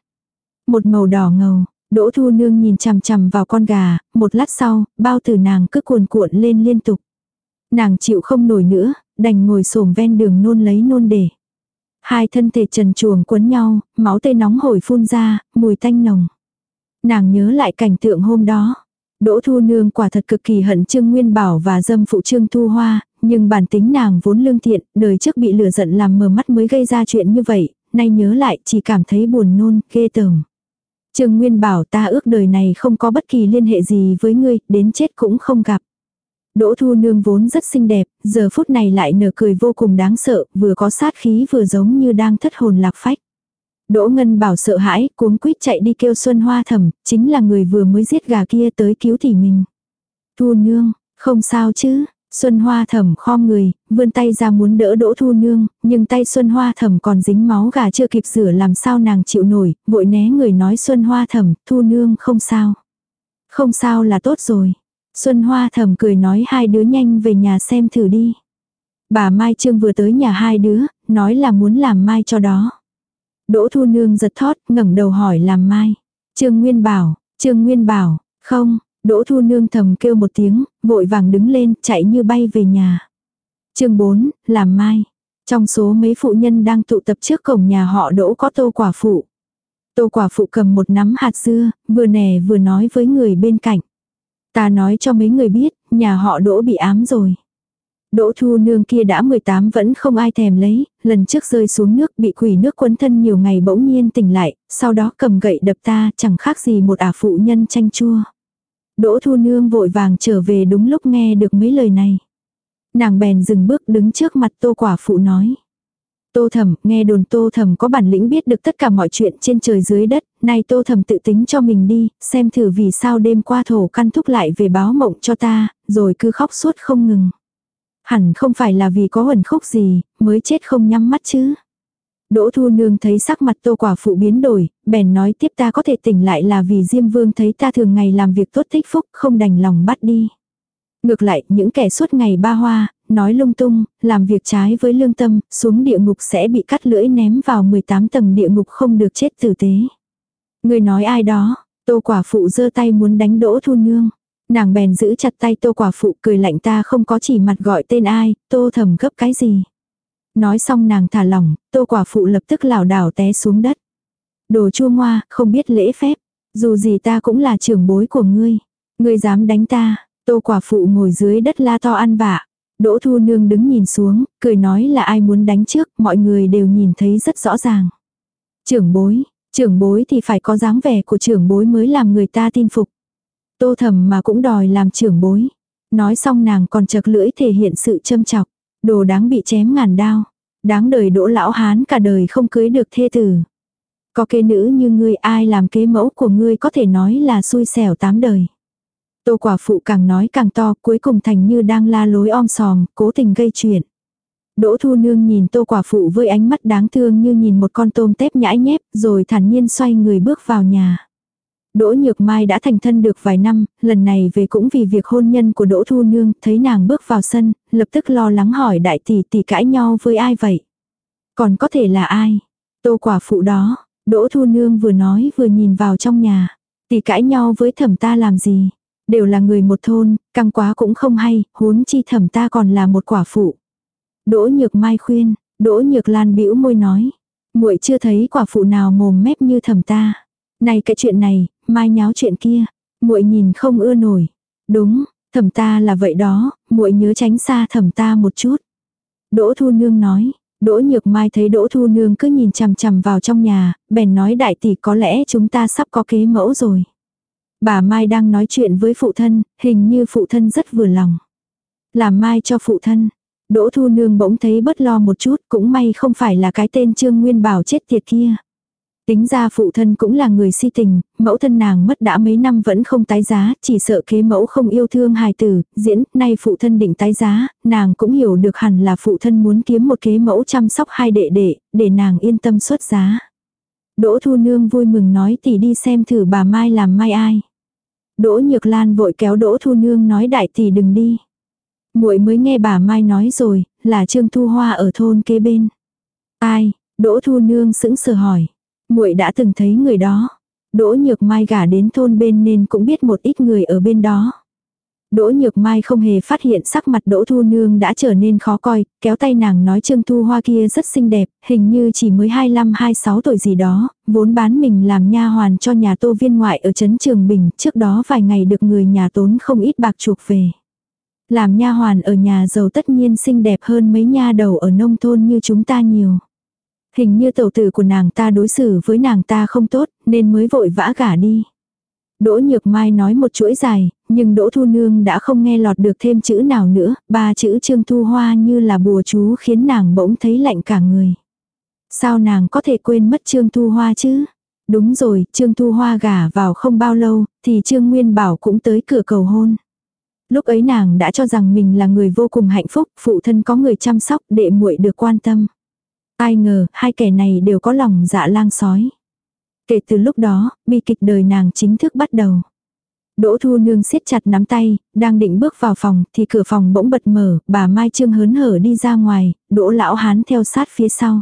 Một màu đỏ ngầu, Đỗ Thu Nương nhìn chằm chằm vào con gà, một lát sau, bao tử nàng cứ cuồn cuộn lên liên tục. Nàng chịu không nổi nữa, đành ngồi xổm ven đường nôn lấy nôn để. Hai thân thể trần chuồng quấn nhau, máu tê nóng hổi phun ra, mùi tanh nồng. Nàng nhớ lại cảnh tượng hôm đó. Đỗ Thu Nương quả thật cực kỳ hận Trương Nguyên Bảo và dâm phụ Trương Thu Hoa, nhưng bản tính nàng vốn lương thiện, đời trước bị lừa giận làm mờ mắt mới gây ra chuyện như vậy, nay nhớ lại chỉ cảm thấy buồn nôn, ghê tởm. Trương Nguyên Bảo ta ước đời này không có bất kỳ liên hệ gì với ngươi, đến chết cũng không gặp. Đỗ Thu Nương vốn rất xinh đẹp, giờ phút này lại nở cười vô cùng đáng sợ, vừa có sát khí vừa giống như đang thất hồn lạc phách. Đỗ Ngân bảo sợ hãi, cuống quýt chạy đi kêu Xuân Hoa thẩm, chính là người vừa mới giết gà kia tới cứu tỷ mình. Thu nương, không sao chứ, Xuân Hoa thẩm khom người, vươn tay ra muốn đỡ Đỗ Thu Nương, nhưng tay Xuân Hoa thẩm còn dính máu gà chưa kịp rửa làm sao nàng chịu nổi, vội né người nói Xuân Hoa thẩm, Thu Nương không sao. Không sao là tốt rồi. Xuân Hoa thẩm cười nói hai đứa nhanh về nhà xem thử đi. Bà Mai Trương vừa tới nhà hai đứa, nói là muốn làm mai cho đó. Đỗ Thu Nương giật thót, ngẩng đầu hỏi làm mai. Trương Nguyên bảo, Trương Nguyên bảo, không, Đỗ Thu Nương thầm kêu một tiếng, vội vàng đứng lên, chạy như bay về nhà. chương 4, làm mai. Trong số mấy phụ nhân đang tụ tập trước cổng nhà họ Đỗ có tô quả phụ. Tô quả phụ cầm một nắm hạt dưa, vừa nè vừa nói với người bên cạnh. Ta nói cho mấy người biết, nhà họ đỗ bị ám rồi. Đỗ thu nương kia đã 18 vẫn không ai thèm lấy, lần trước rơi xuống nước bị quỷ nước quấn thân nhiều ngày bỗng nhiên tỉnh lại, sau đó cầm gậy đập ta chẳng khác gì một ả phụ nhân chanh chua. Đỗ thu nương vội vàng trở về đúng lúc nghe được mấy lời này. Nàng bèn dừng bước đứng trước mặt tô quả phụ nói. Tô thẩm, nghe đồn tô thẩm có bản lĩnh biết được tất cả mọi chuyện trên trời dưới đất, nay tô thẩm tự tính cho mình đi, xem thử vì sao đêm qua thổ căn thúc lại về báo mộng cho ta, rồi cứ khóc suốt không ngừng. Hẳn không phải là vì có hẩn khúc gì, mới chết không nhắm mắt chứ. Đỗ Thu Nương thấy sắc mặt tô quả phụ biến đổi, bèn nói tiếp ta có thể tỉnh lại là vì Diêm Vương thấy ta thường ngày làm việc tốt thích phúc không đành lòng bắt đi. Ngược lại, những kẻ suốt ngày ba hoa, nói lung tung, làm việc trái với lương tâm, xuống địa ngục sẽ bị cắt lưỡi ném vào 18 tầng địa ngục không được chết tử tế. Người nói ai đó, tô quả phụ giơ tay muốn đánh Đỗ Thu Nương. Nàng bèn giữ chặt tay tô quả phụ cười lạnh ta không có chỉ mặt gọi tên ai, tô thầm gấp cái gì. Nói xong nàng thả lỏng, tô quả phụ lập tức lảo đảo té xuống đất. Đồ chua ngoa, không biết lễ phép. Dù gì ta cũng là trưởng bối của ngươi. Ngươi dám đánh ta, tô quả phụ ngồi dưới đất la to ăn vạ. Đỗ thu nương đứng nhìn xuống, cười nói là ai muốn đánh trước, mọi người đều nhìn thấy rất rõ ràng. Trưởng bối, trưởng bối thì phải có dáng vẻ của trưởng bối mới làm người ta tin phục. Tô thầm mà cũng đòi làm trưởng bối. Nói xong nàng còn chật lưỡi thể hiện sự châm chọc. Đồ đáng bị chém ngàn đao. Đáng đời đỗ lão hán cả đời không cưới được thê tử. Có kế nữ như ngươi ai làm kế mẫu của ngươi có thể nói là xui xẻo tám đời. Tô quả phụ càng nói càng to cuối cùng thành như đang la lối om sòm, cố tình gây chuyện. Đỗ thu nương nhìn tô quả phụ với ánh mắt đáng thương như nhìn một con tôm tép nhãi nhép rồi thản nhiên xoay người bước vào nhà. Đỗ Nhược Mai đã thành thân được vài năm, lần này về cũng vì việc hôn nhân của Đỗ Thu Nương, thấy nàng bước vào sân, lập tức lo lắng hỏi đại tỷ tỷ cãi nhau với ai vậy? Còn có thể là ai? Tô quả phụ đó, Đỗ Thu Nương vừa nói vừa nhìn vào trong nhà. Tỷ cãi nhau với thẩm ta làm gì? Đều là người một thôn, căng quá cũng không hay, huống chi thẩm ta còn là một quả phụ. Đỗ Nhược Mai khuyên, Đỗ Nhược Lan bĩu môi nói. muội chưa thấy quả phụ nào mồm mép như thẩm ta. Này cái chuyện này, mai nháo chuyện kia, muội nhìn không ưa nổi. Đúng, thẩm ta là vậy đó, muội nhớ tránh xa thẩm ta một chút. Đỗ Thu Nương nói, Đỗ Nhược Mai thấy Đỗ Thu Nương cứ nhìn chằm chằm vào trong nhà, bèn nói đại tỷ có lẽ chúng ta sắp có kế mẫu rồi. Bà Mai đang nói chuyện với phụ thân, hình như phụ thân rất vừa lòng. Làm Mai cho phụ thân. Đỗ Thu Nương bỗng thấy bất lo một chút, cũng may không phải là cái tên Trương Nguyên Bảo chết tiệt kia. Tính ra phụ thân cũng là người si tình, mẫu thân nàng mất đã mấy năm vẫn không tái giá, chỉ sợ kế mẫu không yêu thương hài tử, diễn, nay phụ thân định tái giá, nàng cũng hiểu được hẳn là phụ thân muốn kiếm một kế mẫu chăm sóc hai đệ đệ, để nàng yên tâm xuất giá. Đỗ Thu Nương vui mừng nói tỷ đi xem thử bà Mai làm mai ai. Đỗ Nhược Lan vội kéo Đỗ Thu Nương nói đại tỷ đừng đi. muội mới nghe bà Mai nói rồi, là Trương Thu Hoa ở thôn kế bên. Ai? Đỗ Thu Nương sững sờ hỏi muội đã từng thấy người đó. Đỗ Nhược Mai gả đến thôn bên nên cũng biết một ít người ở bên đó. Đỗ Nhược Mai không hề phát hiện sắc mặt Đỗ Thu Nương đã trở nên khó coi, kéo tay nàng nói Trương Thu Hoa kia rất xinh đẹp, hình như chỉ mới 25-26 tuổi gì đó, vốn bán mình làm nha hoàn cho nhà tô viên ngoại ở Trấn Trường Bình, trước đó vài ngày được người nhà tốn không ít bạc chuộc về. Làm nha hoàn ở nhà giàu tất nhiên xinh đẹp hơn mấy nha đầu ở nông thôn như chúng ta nhiều. Hình như tẩu tử của nàng ta đối xử với nàng ta không tốt, nên mới vội vã gả đi. Đỗ Nhược Mai nói một chuỗi dài, nhưng Đỗ Thu Nương đã không nghe lọt được thêm chữ nào nữa, ba chữ Trương Thu Hoa như là bùa chú khiến nàng bỗng thấy lạnh cả người. Sao nàng có thể quên mất Trương Thu Hoa chứ? Đúng rồi, Trương Thu Hoa gả vào không bao lâu, thì Trương Nguyên Bảo cũng tới cửa cầu hôn. Lúc ấy nàng đã cho rằng mình là người vô cùng hạnh phúc, phụ thân có người chăm sóc, đệ muội được quan tâm. Ai ngờ, hai kẻ này đều có lòng dạ lang sói. Kể từ lúc đó, bi kịch đời nàng chính thức bắt đầu. Đỗ Thu Nương siết chặt nắm tay, đang định bước vào phòng thì cửa phòng bỗng bật mở, bà Mai Trương hớn hở đi ra ngoài, Đỗ Lão Hán theo sát phía sau.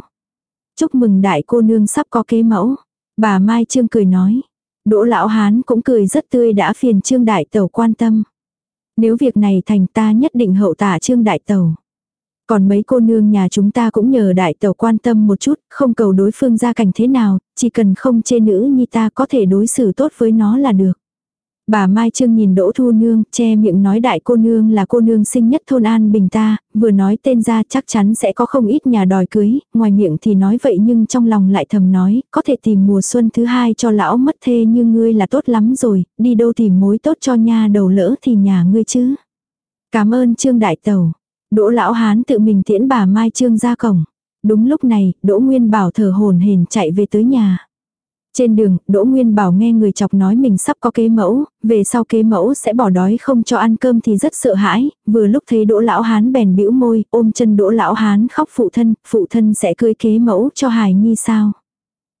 Chúc mừng đại cô nương sắp có kế mẫu. Bà Mai Trương cười nói. Đỗ Lão Hán cũng cười rất tươi đã phiền Trương Đại Tẩu quan tâm. Nếu việc này thành ta nhất định hậu tả Trương Đại Tẩu. Còn mấy cô nương nhà chúng ta cũng nhờ đại tẩu quan tâm một chút, không cầu đối phương ra cảnh thế nào, chỉ cần không chê nữ nhi ta có thể đối xử tốt với nó là được. Bà Mai Trương nhìn Đỗ Thu Nương, che miệng nói đại cô nương là cô nương sinh nhất thôn An Bình ta, vừa nói tên ra chắc chắn sẽ có không ít nhà đòi cưới, ngoài miệng thì nói vậy nhưng trong lòng lại thầm nói, có thể tìm mùa xuân thứ hai cho lão mất thê như ngươi là tốt lắm rồi, đi đâu tìm mối tốt cho nha đầu lỡ thì nhà ngươi chứ. Cảm ơn Trương Đại Tẩu. Đỗ Lão Hán tự mình tiễn bà Mai Trương ra cổng. Đúng lúc này, Đỗ Nguyên Bảo thở hồn hển chạy về tới nhà. Trên đường, Đỗ Nguyên Bảo nghe người chọc nói mình sắp có kế mẫu, về sau kế mẫu sẽ bỏ đói không cho ăn cơm thì rất sợ hãi, vừa lúc thấy Đỗ Lão Hán bèn bĩu môi, ôm chân Đỗ Lão Hán khóc phụ thân, phụ thân sẽ cưới kế mẫu cho Hải Nhi sao?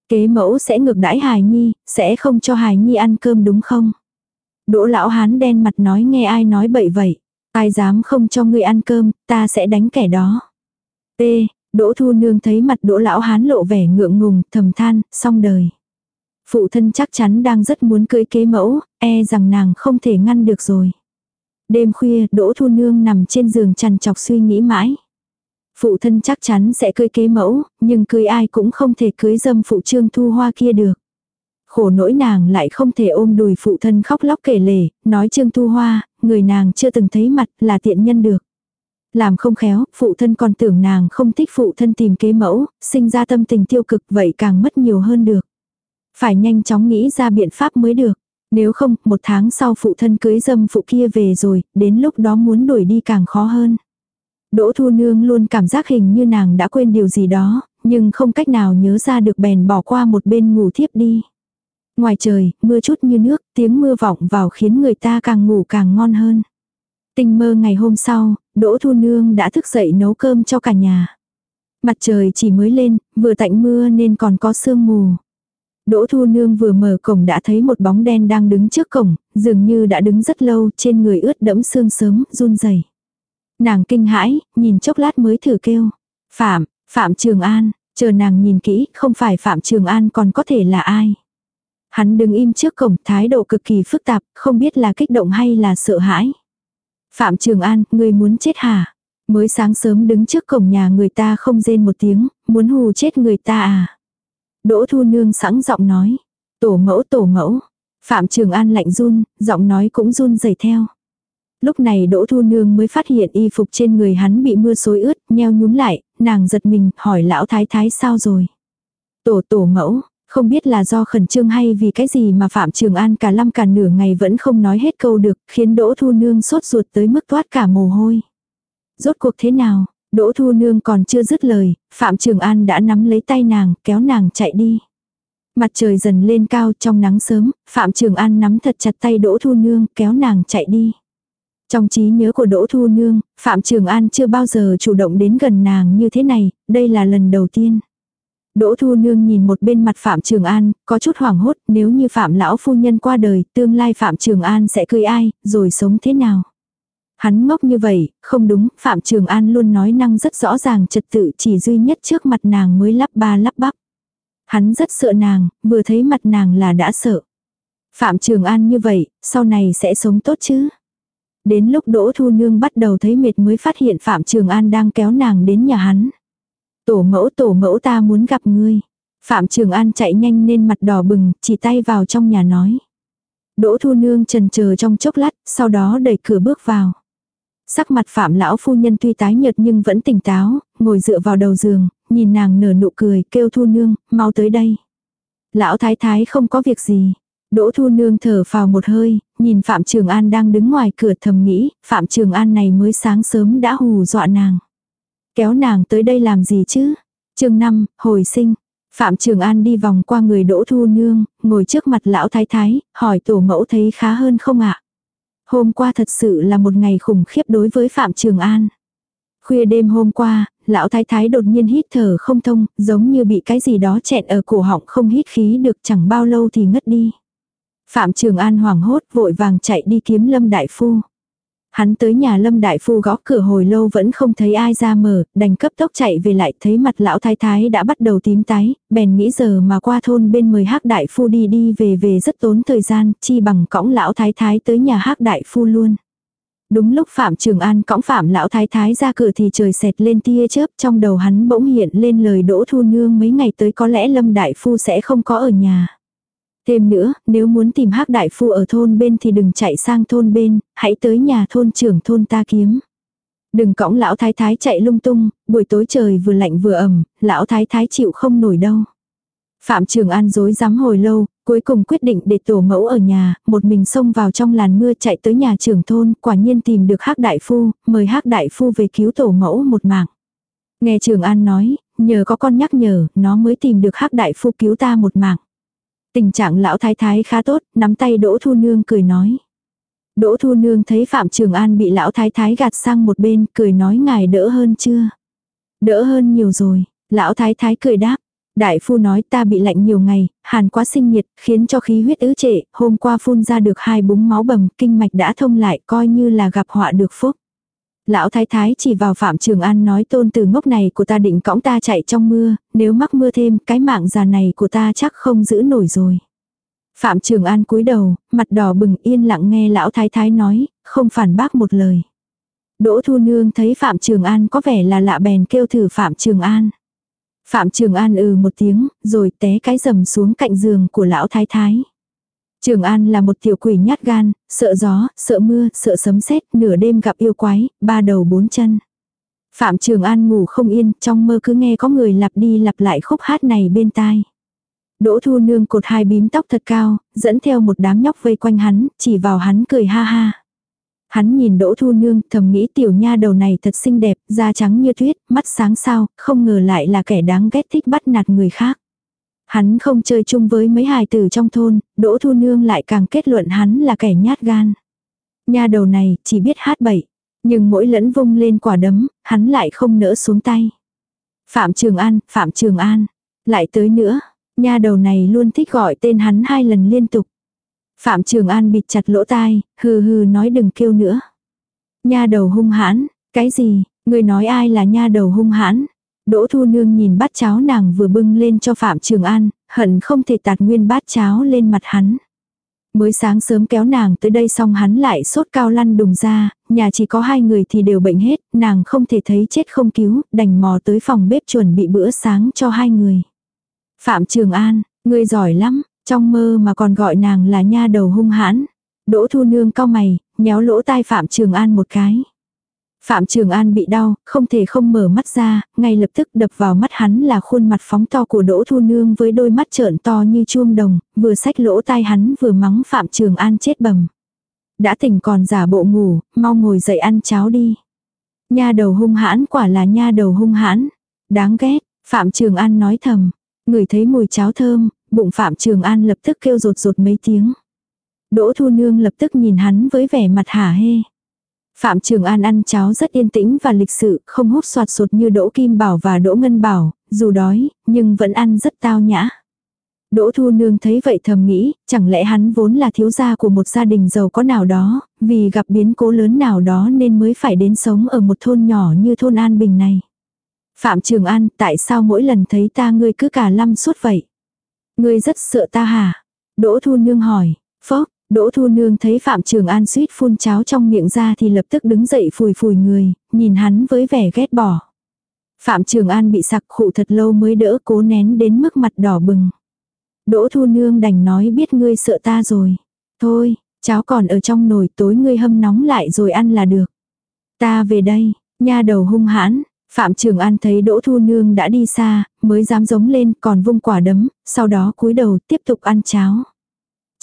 Kế mẫu sẽ ngược đãi Hải Nhi, sẽ không cho Hải Nhi ăn cơm đúng không? Đỗ Lão Hán đen mặt nói nghe ai nói bậy vậy, ai dám không cho ngươi ăn cơm, ta sẽ đánh kẻ đó. T. Đỗ Thu Nương thấy mặt Đỗ Lão Hán lộ vẻ ngượng ngùng, thầm than, xong đời. Phụ thân chắc chắn đang rất muốn cưới kế mẫu, e rằng nàng không thể ngăn được rồi. Đêm khuya, Đỗ Thu Nương nằm trên giường chằn chọc suy nghĩ mãi. Phụ thân chắc chắn sẽ cưới kế mẫu, nhưng cưới ai cũng không thể cưới dâm phụ trương thu hoa kia được. Khổ nỗi nàng lại không thể ôm đùi phụ thân khóc lóc kể lể, nói trương thu hoa, người nàng chưa từng thấy mặt là tiện nhân được. Làm không khéo, phụ thân còn tưởng nàng không thích phụ thân tìm kế mẫu, sinh ra tâm tình tiêu cực vậy càng mất nhiều hơn được. Phải nhanh chóng nghĩ ra biện pháp mới được. Nếu không, một tháng sau phụ thân cưới dâm phụ kia về rồi, đến lúc đó muốn đuổi đi càng khó hơn. Đỗ Thu Nương luôn cảm giác hình như nàng đã quên điều gì đó, nhưng không cách nào nhớ ra được bèn bỏ qua một bên ngủ thiếp đi. Ngoài trời, mưa chút như nước, tiếng mưa vọng vào khiến người ta càng ngủ càng ngon hơn. Tình mơ ngày hôm sau, Đỗ Thu Nương đã thức dậy nấu cơm cho cả nhà. Mặt trời chỉ mới lên, vừa tạnh mưa nên còn có sương mù. Đỗ Thu Nương vừa mở cổng đã thấy một bóng đen đang đứng trước cổng, dường như đã đứng rất lâu, trên người ướt đẫm sương sớm, run rẩy. Nàng kinh hãi, nhìn chốc lát mới thử kêu. Phạm, Phạm Trường An, chờ nàng nhìn kỹ, không phải Phạm Trường An còn có thể là ai. Hắn đứng im trước cổng, thái độ cực kỳ phức tạp, không biết là kích động hay là sợ hãi. Phạm Trường An, người muốn chết hả? Mới sáng sớm đứng trước cổng nhà người ta không rên một tiếng, muốn hù chết người ta à? Đỗ Thu Nương sẵn giọng nói. Tổ mẫu tổ mẫu. Phạm Trường An lạnh run, giọng nói cũng run rẩy theo. Lúc này Đỗ Thu Nương mới phát hiện y phục trên người hắn bị mưa xối ướt, nheo nhúm lại, nàng giật mình, hỏi lão thái thái sao rồi. Tổ tổ mẫu, không biết là do khẩn trương hay vì cái gì mà Phạm Trường An cả năm cả nửa ngày vẫn không nói hết câu được, khiến Đỗ Thu Nương sốt ruột tới mức toát cả mồ hôi. Rốt cuộc thế nào, Đỗ Thu Nương còn chưa dứt lời, Phạm Trường An đã nắm lấy tay nàng, kéo nàng chạy đi. Mặt trời dần lên cao trong nắng sớm, Phạm Trường An nắm thật chặt tay Đỗ Thu Nương, kéo nàng chạy đi. Trong trí nhớ của Đỗ Thu Nương, Phạm Trường An chưa bao giờ chủ động đến gần nàng như thế này, đây là lần đầu tiên. Đỗ Thu Nương nhìn một bên mặt Phạm Trường An, có chút hoảng hốt, nếu như Phạm Lão Phu Nhân qua đời, tương lai Phạm Trường An sẽ cưới ai, rồi sống thế nào. Hắn ngốc như vậy, không đúng, Phạm Trường An luôn nói năng rất rõ ràng trật tự chỉ duy nhất trước mặt nàng mới lắp ba lắp bắp. Hắn rất sợ nàng, vừa thấy mặt nàng là đã sợ. Phạm Trường An như vậy, sau này sẽ sống tốt chứ? Đến lúc Đỗ Thu Nương bắt đầu thấy mệt mới phát hiện Phạm Trường An đang kéo nàng đến nhà hắn. Tổ mẫu tổ mẫu ta muốn gặp ngươi. Phạm Trường An chạy nhanh nên mặt đỏ bừng, chỉ tay vào trong nhà nói. Đỗ Thu Nương trần chờ trong chốc lát, sau đó đẩy cửa bước vào. Sắc mặt phạm lão phu nhân tuy tái nhợt nhưng vẫn tỉnh táo, ngồi dựa vào đầu giường, nhìn nàng nở nụ cười, kêu thu nương, mau tới đây. Lão thái thái không có việc gì. Đỗ thu nương thở vào một hơi, nhìn Phạm Trường An đang đứng ngoài cửa thầm nghĩ, Phạm Trường An này mới sáng sớm đã hù dọa nàng. Kéo nàng tới đây làm gì chứ? chương 5, hồi sinh. Phạm Trường An đi vòng qua người Đỗ Thu Nương, ngồi trước mặt lão thái thái, hỏi tổ mẫu thấy khá hơn không ạ? Hôm qua thật sự là một ngày khủng khiếp đối với Phạm Trường An. Khuya đêm hôm qua, lão thái thái đột nhiên hít thở không thông, giống như bị cái gì đó chẹn ở cổ họng không hít khí được chẳng bao lâu thì ngất đi. Phạm Trường An hoảng hốt vội vàng chạy đi kiếm Lâm Đại Phu. Hắn tới nhà Lâm Đại Phu gõ cửa hồi lâu vẫn không thấy ai ra mở, đành cấp tốc chạy về lại thấy mặt lão thái thái đã bắt đầu tím tái, bèn nghĩ giờ mà qua thôn bên mời hắc Đại Phu đi đi về về rất tốn thời gian, chi bằng cõng lão thái thái tới nhà hắc Đại Phu luôn. Đúng lúc Phạm Trường An cõng Phạm lão thái thái ra cửa thì trời xẹt lên tia chớp trong đầu hắn bỗng hiện lên lời đỗ thu nương mấy ngày tới có lẽ Lâm Đại Phu sẽ không có ở nhà. Thêm nữa, nếu muốn tìm hắc đại phu ở thôn bên thì đừng chạy sang thôn bên, hãy tới nhà thôn trưởng thôn ta kiếm. Đừng cõng lão thái thái chạy lung tung, buổi tối trời vừa lạnh vừa ẩm, lão thái thái chịu không nổi đâu. Phạm Trường An dối dám hồi lâu, cuối cùng quyết định để tổ mẫu ở nhà, một mình xông vào trong làn mưa chạy tới nhà trưởng thôn, quả nhiên tìm được hắc đại phu, mời hắc đại phu về cứu tổ mẫu một mạng. Nghe Trường An nói, nhờ có con nhắc nhở, nó mới tìm được hắc đại phu cứu ta một mạng. Tình trạng lão thái thái khá tốt, nắm tay Đỗ Thu Nương cười nói. Đỗ Thu Nương thấy Phạm Trường An bị lão thái thái gạt sang một bên, cười nói ngài đỡ hơn chưa? Đỡ hơn nhiều rồi, lão thái thái cười đáp. Đại phu nói ta bị lạnh nhiều ngày, hàn quá sinh nhiệt, khiến cho khí huyết ứ trệ, hôm qua phun ra được hai búng máu bầm, kinh mạch đã thông lại, coi như là gặp họa được phúc. Lão thái thái chỉ vào Phạm Trường An nói tôn từ ngốc này của ta định cõng ta chạy trong mưa, nếu mắc mưa thêm, cái mạng già này của ta chắc không giữ nổi rồi. Phạm Trường An cúi đầu, mặt đỏ bừng yên lặng nghe lão thái thái nói, không phản bác một lời. Đỗ Thu Nương thấy Phạm Trường An có vẻ là lạ bèn kêu thử Phạm Trường An. Phạm Trường An ừ một tiếng, rồi té cái rầm xuống cạnh giường của lão thái thái. Trường An là một tiểu quỷ nhát gan, sợ gió, sợ mưa, sợ sấm sét, nửa đêm gặp yêu quái, ba đầu bốn chân. Phạm Trường An ngủ không yên, trong mơ cứ nghe có người lặp đi lặp lại khúc hát này bên tai. Đỗ Thu Nương cột hai bím tóc thật cao, dẫn theo một đám nhóc vây quanh hắn, chỉ vào hắn cười ha ha. Hắn nhìn Đỗ Thu Nương, thầm nghĩ tiểu nha đầu này thật xinh đẹp, da trắng như tuyết, mắt sáng sao, không ngờ lại là kẻ đáng ghét thích bắt nạt người khác. Hắn không chơi chung với mấy hài tử trong thôn, Đỗ Thu Nương lại càng kết luận hắn là kẻ nhát gan. Nha đầu này chỉ biết hát bậy, nhưng mỗi lẫn vung lên quả đấm, hắn lại không nỡ xuống tay. Phạm Trường An, Phạm Trường An, lại tới nữa, nha đầu này luôn thích gọi tên hắn hai lần liên tục. Phạm Trường An bịt chặt lỗ tai, hừ hừ nói đừng kêu nữa. Nha đầu hung hãn, cái gì, người nói ai là nha đầu hung hãn? Đỗ Thu Nương nhìn bát cháo nàng vừa bưng lên cho Phạm Trường An, hận không thể tạt nguyên bát cháo lên mặt hắn. Mới sáng sớm kéo nàng tới đây xong hắn lại sốt cao lăn đùng ra, nhà chỉ có hai người thì đều bệnh hết, nàng không thể thấy chết không cứu, đành mò tới phòng bếp chuẩn bị bữa sáng cho hai người. Phạm Trường An, ngươi giỏi lắm, trong mơ mà còn gọi nàng là nha đầu hung hãn. Đỗ Thu Nương cao mày, nhéo lỗ tai Phạm Trường An một cái. Phạm Trường An bị đau, không thể không mở mắt ra, ngay lập tức đập vào mắt hắn là khuôn mặt phóng to của Đỗ Thu Nương với đôi mắt trợn to như chuông đồng, vừa sách lỗ tai hắn vừa mắng Phạm Trường An chết bầm. Đã tỉnh còn giả bộ ngủ, mau ngồi dậy ăn cháo đi. Nha đầu hung hãn quả là nha đầu hung hãn. Đáng ghét, Phạm Trường An nói thầm. Người thấy mùi cháo thơm, bụng Phạm Trường An lập tức kêu rột rột mấy tiếng. Đỗ Thu Nương lập tức nhìn hắn với vẻ mặt hả hê. Phạm Trường An ăn cháo rất yên tĩnh và lịch sự, không hút soạt sột như Đỗ Kim Bảo và Đỗ Ngân Bảo, dù đói, nhưng vẫn ăn rất tao nhã. Đỗ Thu Nương thấy vậy thầm nghĩ, chẳng lẽ hắn vốn là thiếu gia của một gia đình giàu có nào đó, vì gặp biến cố lớn nào đó nên mới phải đến sống ở một thôn nhỏ như thôn An Bình này. Phạm Trường An, tại sao mỗi lần thấy ta ngươi cứ cả lăm suốt vậy? Ngươi rất sợ ta hả? Đỗ Thu Nương hỏi, phốc, Đỗ Thu Nương thấy Phạm Trường An suýt phun cháo trong miệng ra thì lập tức đứng dậy phùi phùi người, nhìn hắn với vẻ ghét bỏ. Phạm Trường An bị sặc khụ thật lâu mới đỡ cố nén đến mức mặt đỏ bừng. Đỗ Thu Nương đành nói biết ngươi sợ ta rồi. Thôi, cháo còn ở trong nồi tối ngươi hâm nóng lại rồi ăn là được. Ta về đây, nha đầu hung hãn. Phạm Trường An thấy Đỗ Thu Nương đã đi xa, mới dám giống lên còn vung quả đấm, sau đó cúi đầu tiếp tục ăn cháo.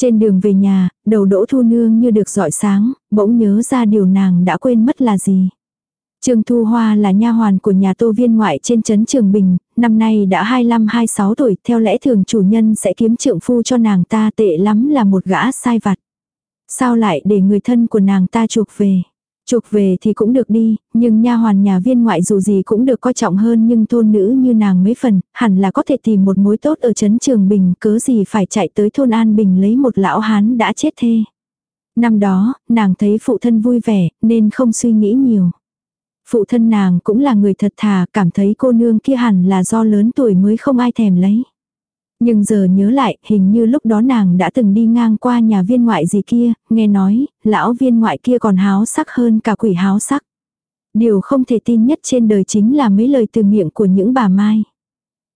Trên đường về nhà, đầu đỗ thu nương như được dọi sáng, bỗng nhớ ra điều nàng đã quên mất là gì. Trương Thu Hoa là nha hoàn của nhà tô viên ngoại trên trấn Trường Bình, năm nay đã 25-26 tuổi, theo lẽ thường chủ nhân sẽ kiếm trượng phu cho nàng ta tệ lắm là một gã sai vặt. Sao lại để người thân của nàng ta chuộc về? Chuộc về thì cũng được đi, nhưng nha hoàn nhà viên ngoại dù gì cũng được coi trọng hơn nhưng thôn nữ như nàng mấy phần, hẳn là có thể tìm một mối tốt ở trấn Trường Bình, cớ gì phải chạy tới thôn An Bình lấy một lão hán đã chết thê. Năm đó, nàng thấy phụ thân vui vẻ, nên không suy nghĩ nhiều. Phụ thân nàng cũng là người thật thà, cảm thấy cô nương kia hẳn là do lớn tuổi mới không ai thèm lấy. Nhưng giờ nhớ lại, hình như lúc đó nàng đã từng đi ngang qua nhà viên ngoại gì kia, nghe nói, lão viên ngoại kia còn háo sắc hơn cả quỷ háo sắc. Điều không thể tin nhất trên đời chính là mấy lời từ miệng của những bà Mai.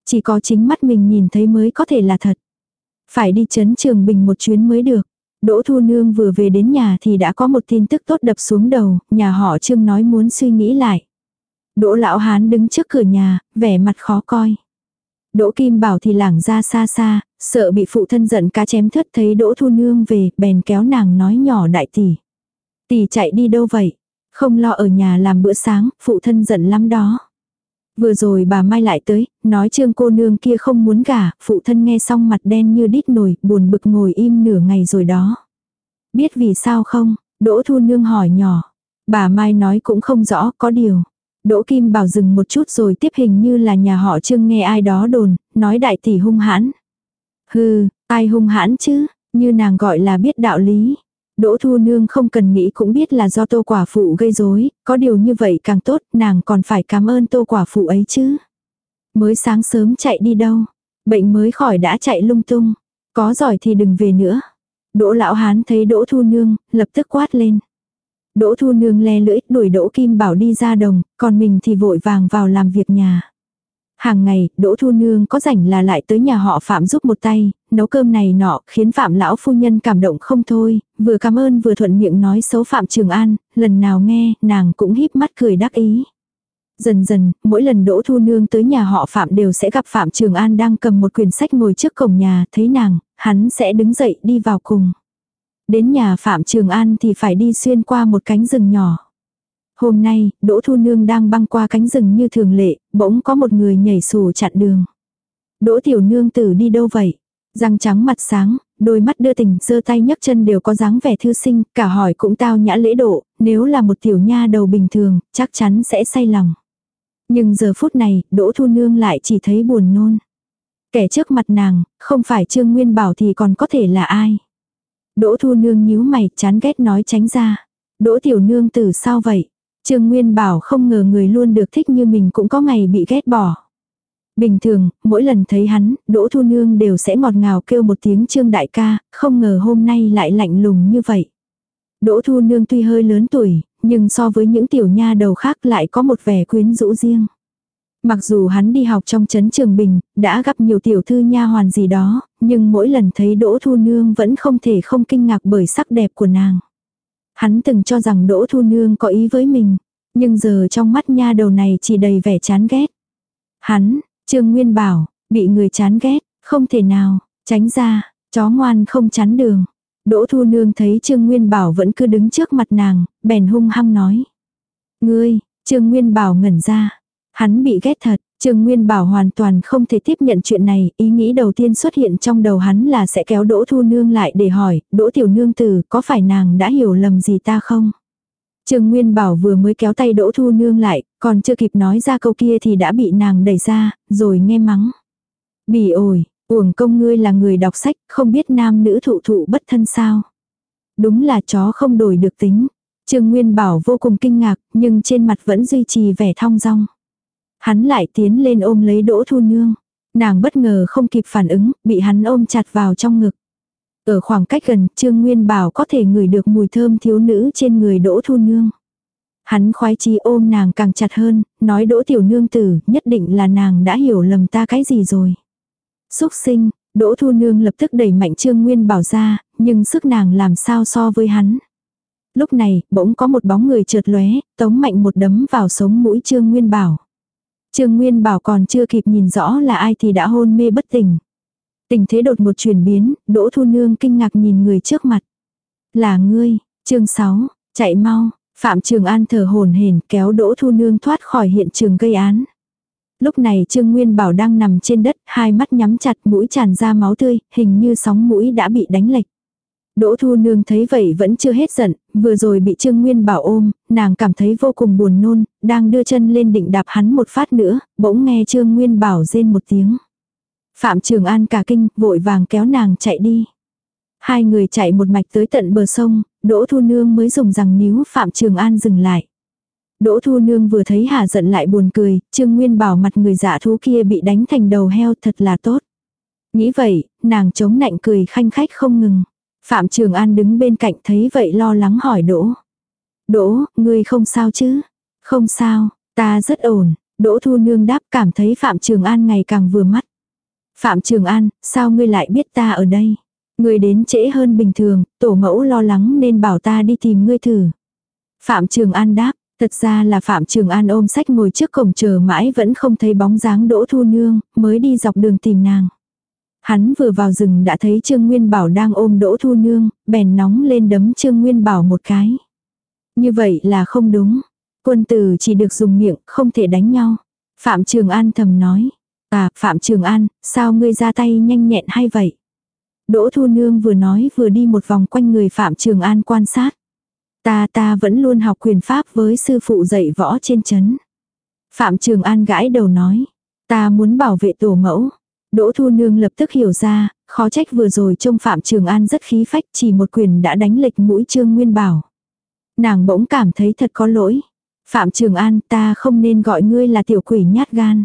Chỉ có chính mắt mình nhìn thấy mới có thể là thật. Phải đi chấn trường bình một chuyến mới được. Đỗ Thu Nương vừa về đến nhà thì đã có một tin tức tốt đập xuống đầu, nhà họ Trương nói muốn suy nghĩ lại. Đỗ Lão Hán đứng trước cửa nhà, vẻ mặt khó coi. Đỗ Kim Bảo thì lảng ra xa xa, sợ bị phụ thân giận cá chém thất thấy Đỗ Thu Nương về, bèn kéo nàng nói nhỏ đại tỷ. Tỷ chạy đi đâu vậy? Không lo ở nhà làm bữa sáng, phụ thân giận lắm đó. Vừa rồi bà Mai lại tới, nói trương cô nương kia không muốn gả, phụ thân nghe xong mặt đen như đít nồi, buồn bực ngồi im nửa ngày rồi đó. Biết vì sao không? Đỗ Thu Nương hỏi nhỏ. Bà Mai nói cũng không rõ, có điều. Đỗ Kim bảo dừng một chút rồi tiếp hình như là nhà họ trương nghe ai đó đồn, nói đại tỷ hung hãn. Hừ, ai hung hãn chứ, như nàng gọi là biết đạo lý. Đỗ Thu Nương không cần nghĩ cũng biết là do tô quả phụ gây rối, có điều như vậy càng tốt, nàng còn phải cảm ơn tô quả phụ ấy chứ. Mới sáng sớm chạy đi đâu, bệnh mới khỏi đã chạy lung tung, có giỏi thì đừng về nữa. Đỗ lão hán thấy Đỗ Thu Nương, lập tức quát lên. Đỗ Thu Nương le lưỡi đuổi Đỗ Kim Bảo đi ra đồng, còn mình thì vội vàng vào làm việc nhà. Hàng ngày, Đỗ Thu Nương có rảnh là lại tới nhà họ Phạm giúp một tay, nấu cơm này nọ, khiến Phạm lão phu nhân cảm động không thôi, vừa cảm ơn vừa thuận miệng nói xấu Phạm Trường An, lần nào nghe, nàng cũng híp mắt cười đắc ý. Dần dần, mỗi lần Đỗ Thu Nương tới nhà họ Phạm đều sẽ gặp Phạm Trường An đang cầm một quyển sách ngồi trước cổng nhà, thấy nàng, hắn sẽ đứng dậy đi vào cùng. Đến nhà Phạm Trường An thì phải đi xuyên qua một cánh rừng nhỏ. Hôm nay, Đỗ Thu Nương đang băng qua cánh rừng như thường lệ, bỗng có một người nhảy xù chặn đường. Đỗ Tiểu Nương tử đi đâu vậy? Răng trắng mặt sáng, đôi mắt đưa tình, giơ tay nhấc chân đều có dáng vẻ thư sinh, cả hỏi cũng tao nhã lễ độ, nếu là một tiểu nha đầu bình thường, chắc chắn sẽ say lòng. Nhưng giờ phút này, Đỗ Thu Nương lại chỉ thấy buồn nôn. Kẻ trước mặt nàng, không phải Trương Nguyên Bảo thì còn có thể là ai. Đỗ Thu Nương nhíu mày, chán ghét nói tránh ra. Đỗ Tiểu Nương từ sao vậy? Trương Nguyên bảo không ngờ người luôn được thích như mình cũng có ngày bị ghét bỏ. Bình thường, mỗi lần thấy hắn, Đỗ Thu Nương đều sẽ ngọt ngào kêu một tiếng Trương Đại ca, không ngờ hôm nay lại lạnh lùng như vậy. Đỗ Thu Nương tuy hơi lớn tuổi, nhưng so với những tiểu nha đầu khác lại có một vẻ quyến rũ riêng. Mặc dù hắn đi học trong trấn Trường Bình, đã gặp nhiều tiểu thư nha hoàn gì đó, nhưng mỗi lần thấy Đỗ Thu Nương vẫn không thể không kinh ngạc bởi sắc đẹp của nàng. Hắn từng cho rằng Đỗ Thu Nương có ý với mình, nhưng giờ trong mắt nha đầu này chỉ đầy vẻ chán ghét. Hắn, Trương Nguyên bảo, bị người chán ghét, không thể nào, tránh ra, chó ngoan không chắn đường. Đỗ Thu Nương thấy Trương Nguyên Bảo vẫn cứ đứng trước mặt nàng, bèn hung hăng nói. Ngươi, Trương Nguyên Bảo ngẩn ra. Hắn bị ghét thật, Trương Nguyên Bảo hoàn toàn không thể tiếp nhận chuyện này, ý nghĩ đầu tiên xuất hiện trong đầu hắn là sẽ kéo Đỗ Thu Nương lại để hỏi, Đỗ Tiểu Nương tử, có phải nàng đã hiểu lầm gì ta không? Trương Nguyên Bảo vừa mới kéo tay Đỗ Thu Nương lại, còn chưa kịp nói ra câu kia thì đã bị nàng đẩy ra, rồi nghe mắng. Bỉ ổi, uổng công ngươi là người đọc sách, không biết nam nữ thụ thụ bất thân sao. Đúng là chó không đổi được tính. Trương Nguyên Bảo vô cùng kinh ngạc, nhưng trên mặt vẫn duy trì vẻ thong dong. Hắn lại tiến lên ôm lấy Đỗ Thu Nương. Nàng bất ngờ không kịp phản ứng, bị hắn ôm chặt vào trong ngực. Ở khoảng cách gần, Trương Nguyên Bảo có thể ngửi được mùi thơm thiếu nữ trên người Đỗ Thu Nương. Hắn khoái chi ôm nàng càng chặt hơn, nói Đỗ Tiểu Nương tử, nhất định là nàng đã hiểu lầm ta cái gì rồi. Xúc sinh, Đỗ Thu Nương lập tức đẩy mạnh Trương Nguyên Bảo ra, nhưng sức nàng làm sao so với hắn. Lúc này, bỗng có một bóng người trượt lóe, tống mạnh một đấm vào sống mũi Trương Nguyên Bảo. Trương Nguyên Bảo còn chưa kịp nhìn rõ là ai thì đã hôn mê bất tỉnh. Tình thế đột một chuyển biến, Đỗ Thu Nương kinh ngạc nhìn người trước mặt. Là ngươi, chương 6, chạy mau, Phạm Trường An thở hồn hển kéo Đỗ Thu Nương thoát khỏi hiện trường gây án. Lúc này Trương Nguyên Bảo đang nằm trên đất, hai mắt nhắm chặt mũi tràn ra máu tươi, hình như sóng mũi đã bị đánh lệch. Đỗ Thu Nương thấy vậy vẫn chưa hết giận, vừa rồi bị Trương Nguyên Bảo ôm, nàng cảm thấy vô cùng buồn nôn, đang đưa chân lên định đạp hắn một phát nữa, bỗng nghe Trương Nguyên Bảo rên một tiếng. Phạm Trường An cả kinh, vội vàng kéo nàng chạy đi. Hai người chạy một mạch tới tận bờ sông, Đỗ Thu Nương mới dùng rằng níu Phạm Trường An dừng lại. Đỗ Thu Nương vừa thấy Hà giận lại buồn cười, Trương Nguyên bảo mặt người dạ thú kia bị đánh thành đầu heo thật là tốt. Nghĩ vậy, nàng chống nạnh cười khanh khách không ngừng. Phạm Trường An đứng bên cạnh thấy vậy lo lắng hỏi Đỗ. Đỗ, ngươi không sao chứ? Không sao, ta rất ổn. Đỗ Thu Nương đáp cảm thấy Phạm Trường An ngày càng vừa mắt. Phạm Trường An, sao ngươi lại biết ta ở đây? Ngươi đến trễ hơn bình thường, tổ mẫu lo lắng nên bảo ta đi tìm ngươi thử. Phạm Trường An đáp, thật ra là Phạm Trường An ôm sách ngồi trước cổng chờ mãi vẫn không thấy bóng dáng Đỗ Thu Nương, mới đi dọc đường tìm nàng. Hắn vừa vào rừng đã thấy Trương Nguyên Bảo đang ôm Đỗ Thu Nương, bèn nóng lên đấm Trương Nguyên Bảo một cái. Như vậy là không đúng. Quân tử chỉ được dùng miệng, không thể đánh nhau. Phạm Trường An thầm nói. À, Phạm Trường An, sao ngươi ra tay nhanh nhẹn hay vậy? Đỗ Thu Nương vừa nói vừa đi một vòng quanh người Phạm Trường An quan sát. Ta ta vẫn luôn học quyền pháp với sư phụ dạy võ trên chấn. Phạm Trường An gãi đầu nói. Ta muốn bảo vệ tổ mẫu. Đỗ Thu Nương lập tức hiểu ra, khó trách vừa rồi trông Phạm Trường An rất khí phách chỉ một quyền đã đánh lệch mũi Trương Nguyên Bảo. Nàng bỗng cảm thấy thật có lỗi. Phạm Trường An ta không nên gọi ngươi là tiểu quỷ nhát gan.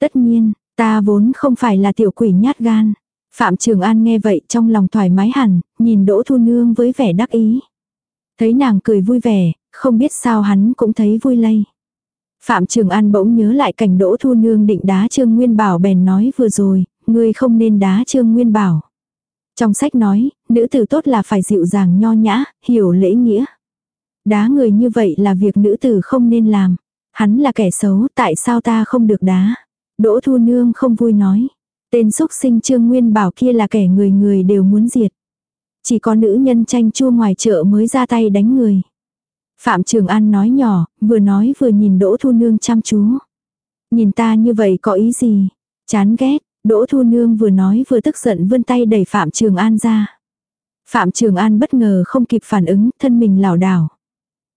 Tất nhiên, ta vốn không phải là tiểu quỷ nhát gan. Phạm Trường An nghe vậy trong lòng thoải mái hẳn, nhìn Đỗ Thu Nương với vẻ đắc ý. Thấy nàng cười vui vẻ, không biết sao hắn cũng thấy vui lây. Phạm Trường An bỗng nhớ lại cảnh Đỗ Thu Nương định đá Trương Nguyên Bảo bèn nói vừa rồi, ngươi không nên đá Trương Nguyên Bảo. Trong sách nói, nữ tử tốt là phải dịu dàng nho nhã, hiểu lễ nghĩa. Đá người như vậy là việc nữ tử không nên làm. Hắn là kẻ xấu, tại sao ta không được đá? Đỗ Thu Nương không vui nói. Tên xúc sinh Trương Nguyên Bảo kia là kẻ người người đều muốn diệt. Chỉ có nữ nhân tranh chua ngoài chợ mới ra tay đánh người. Phạm Trường An nói nhỏ, vừa nói vừa nhìn Đỗ Thu Nương chăm chú. Nhìn ta như vậy có ý gì? Chán ghét, Đỗ Thu Nương vừa nói vừa tức giận vươn tay đẩy Phạm Trường An ra. Phạm Trường An bất ngờ không kịp phản ứng, thân mình lảo đảo.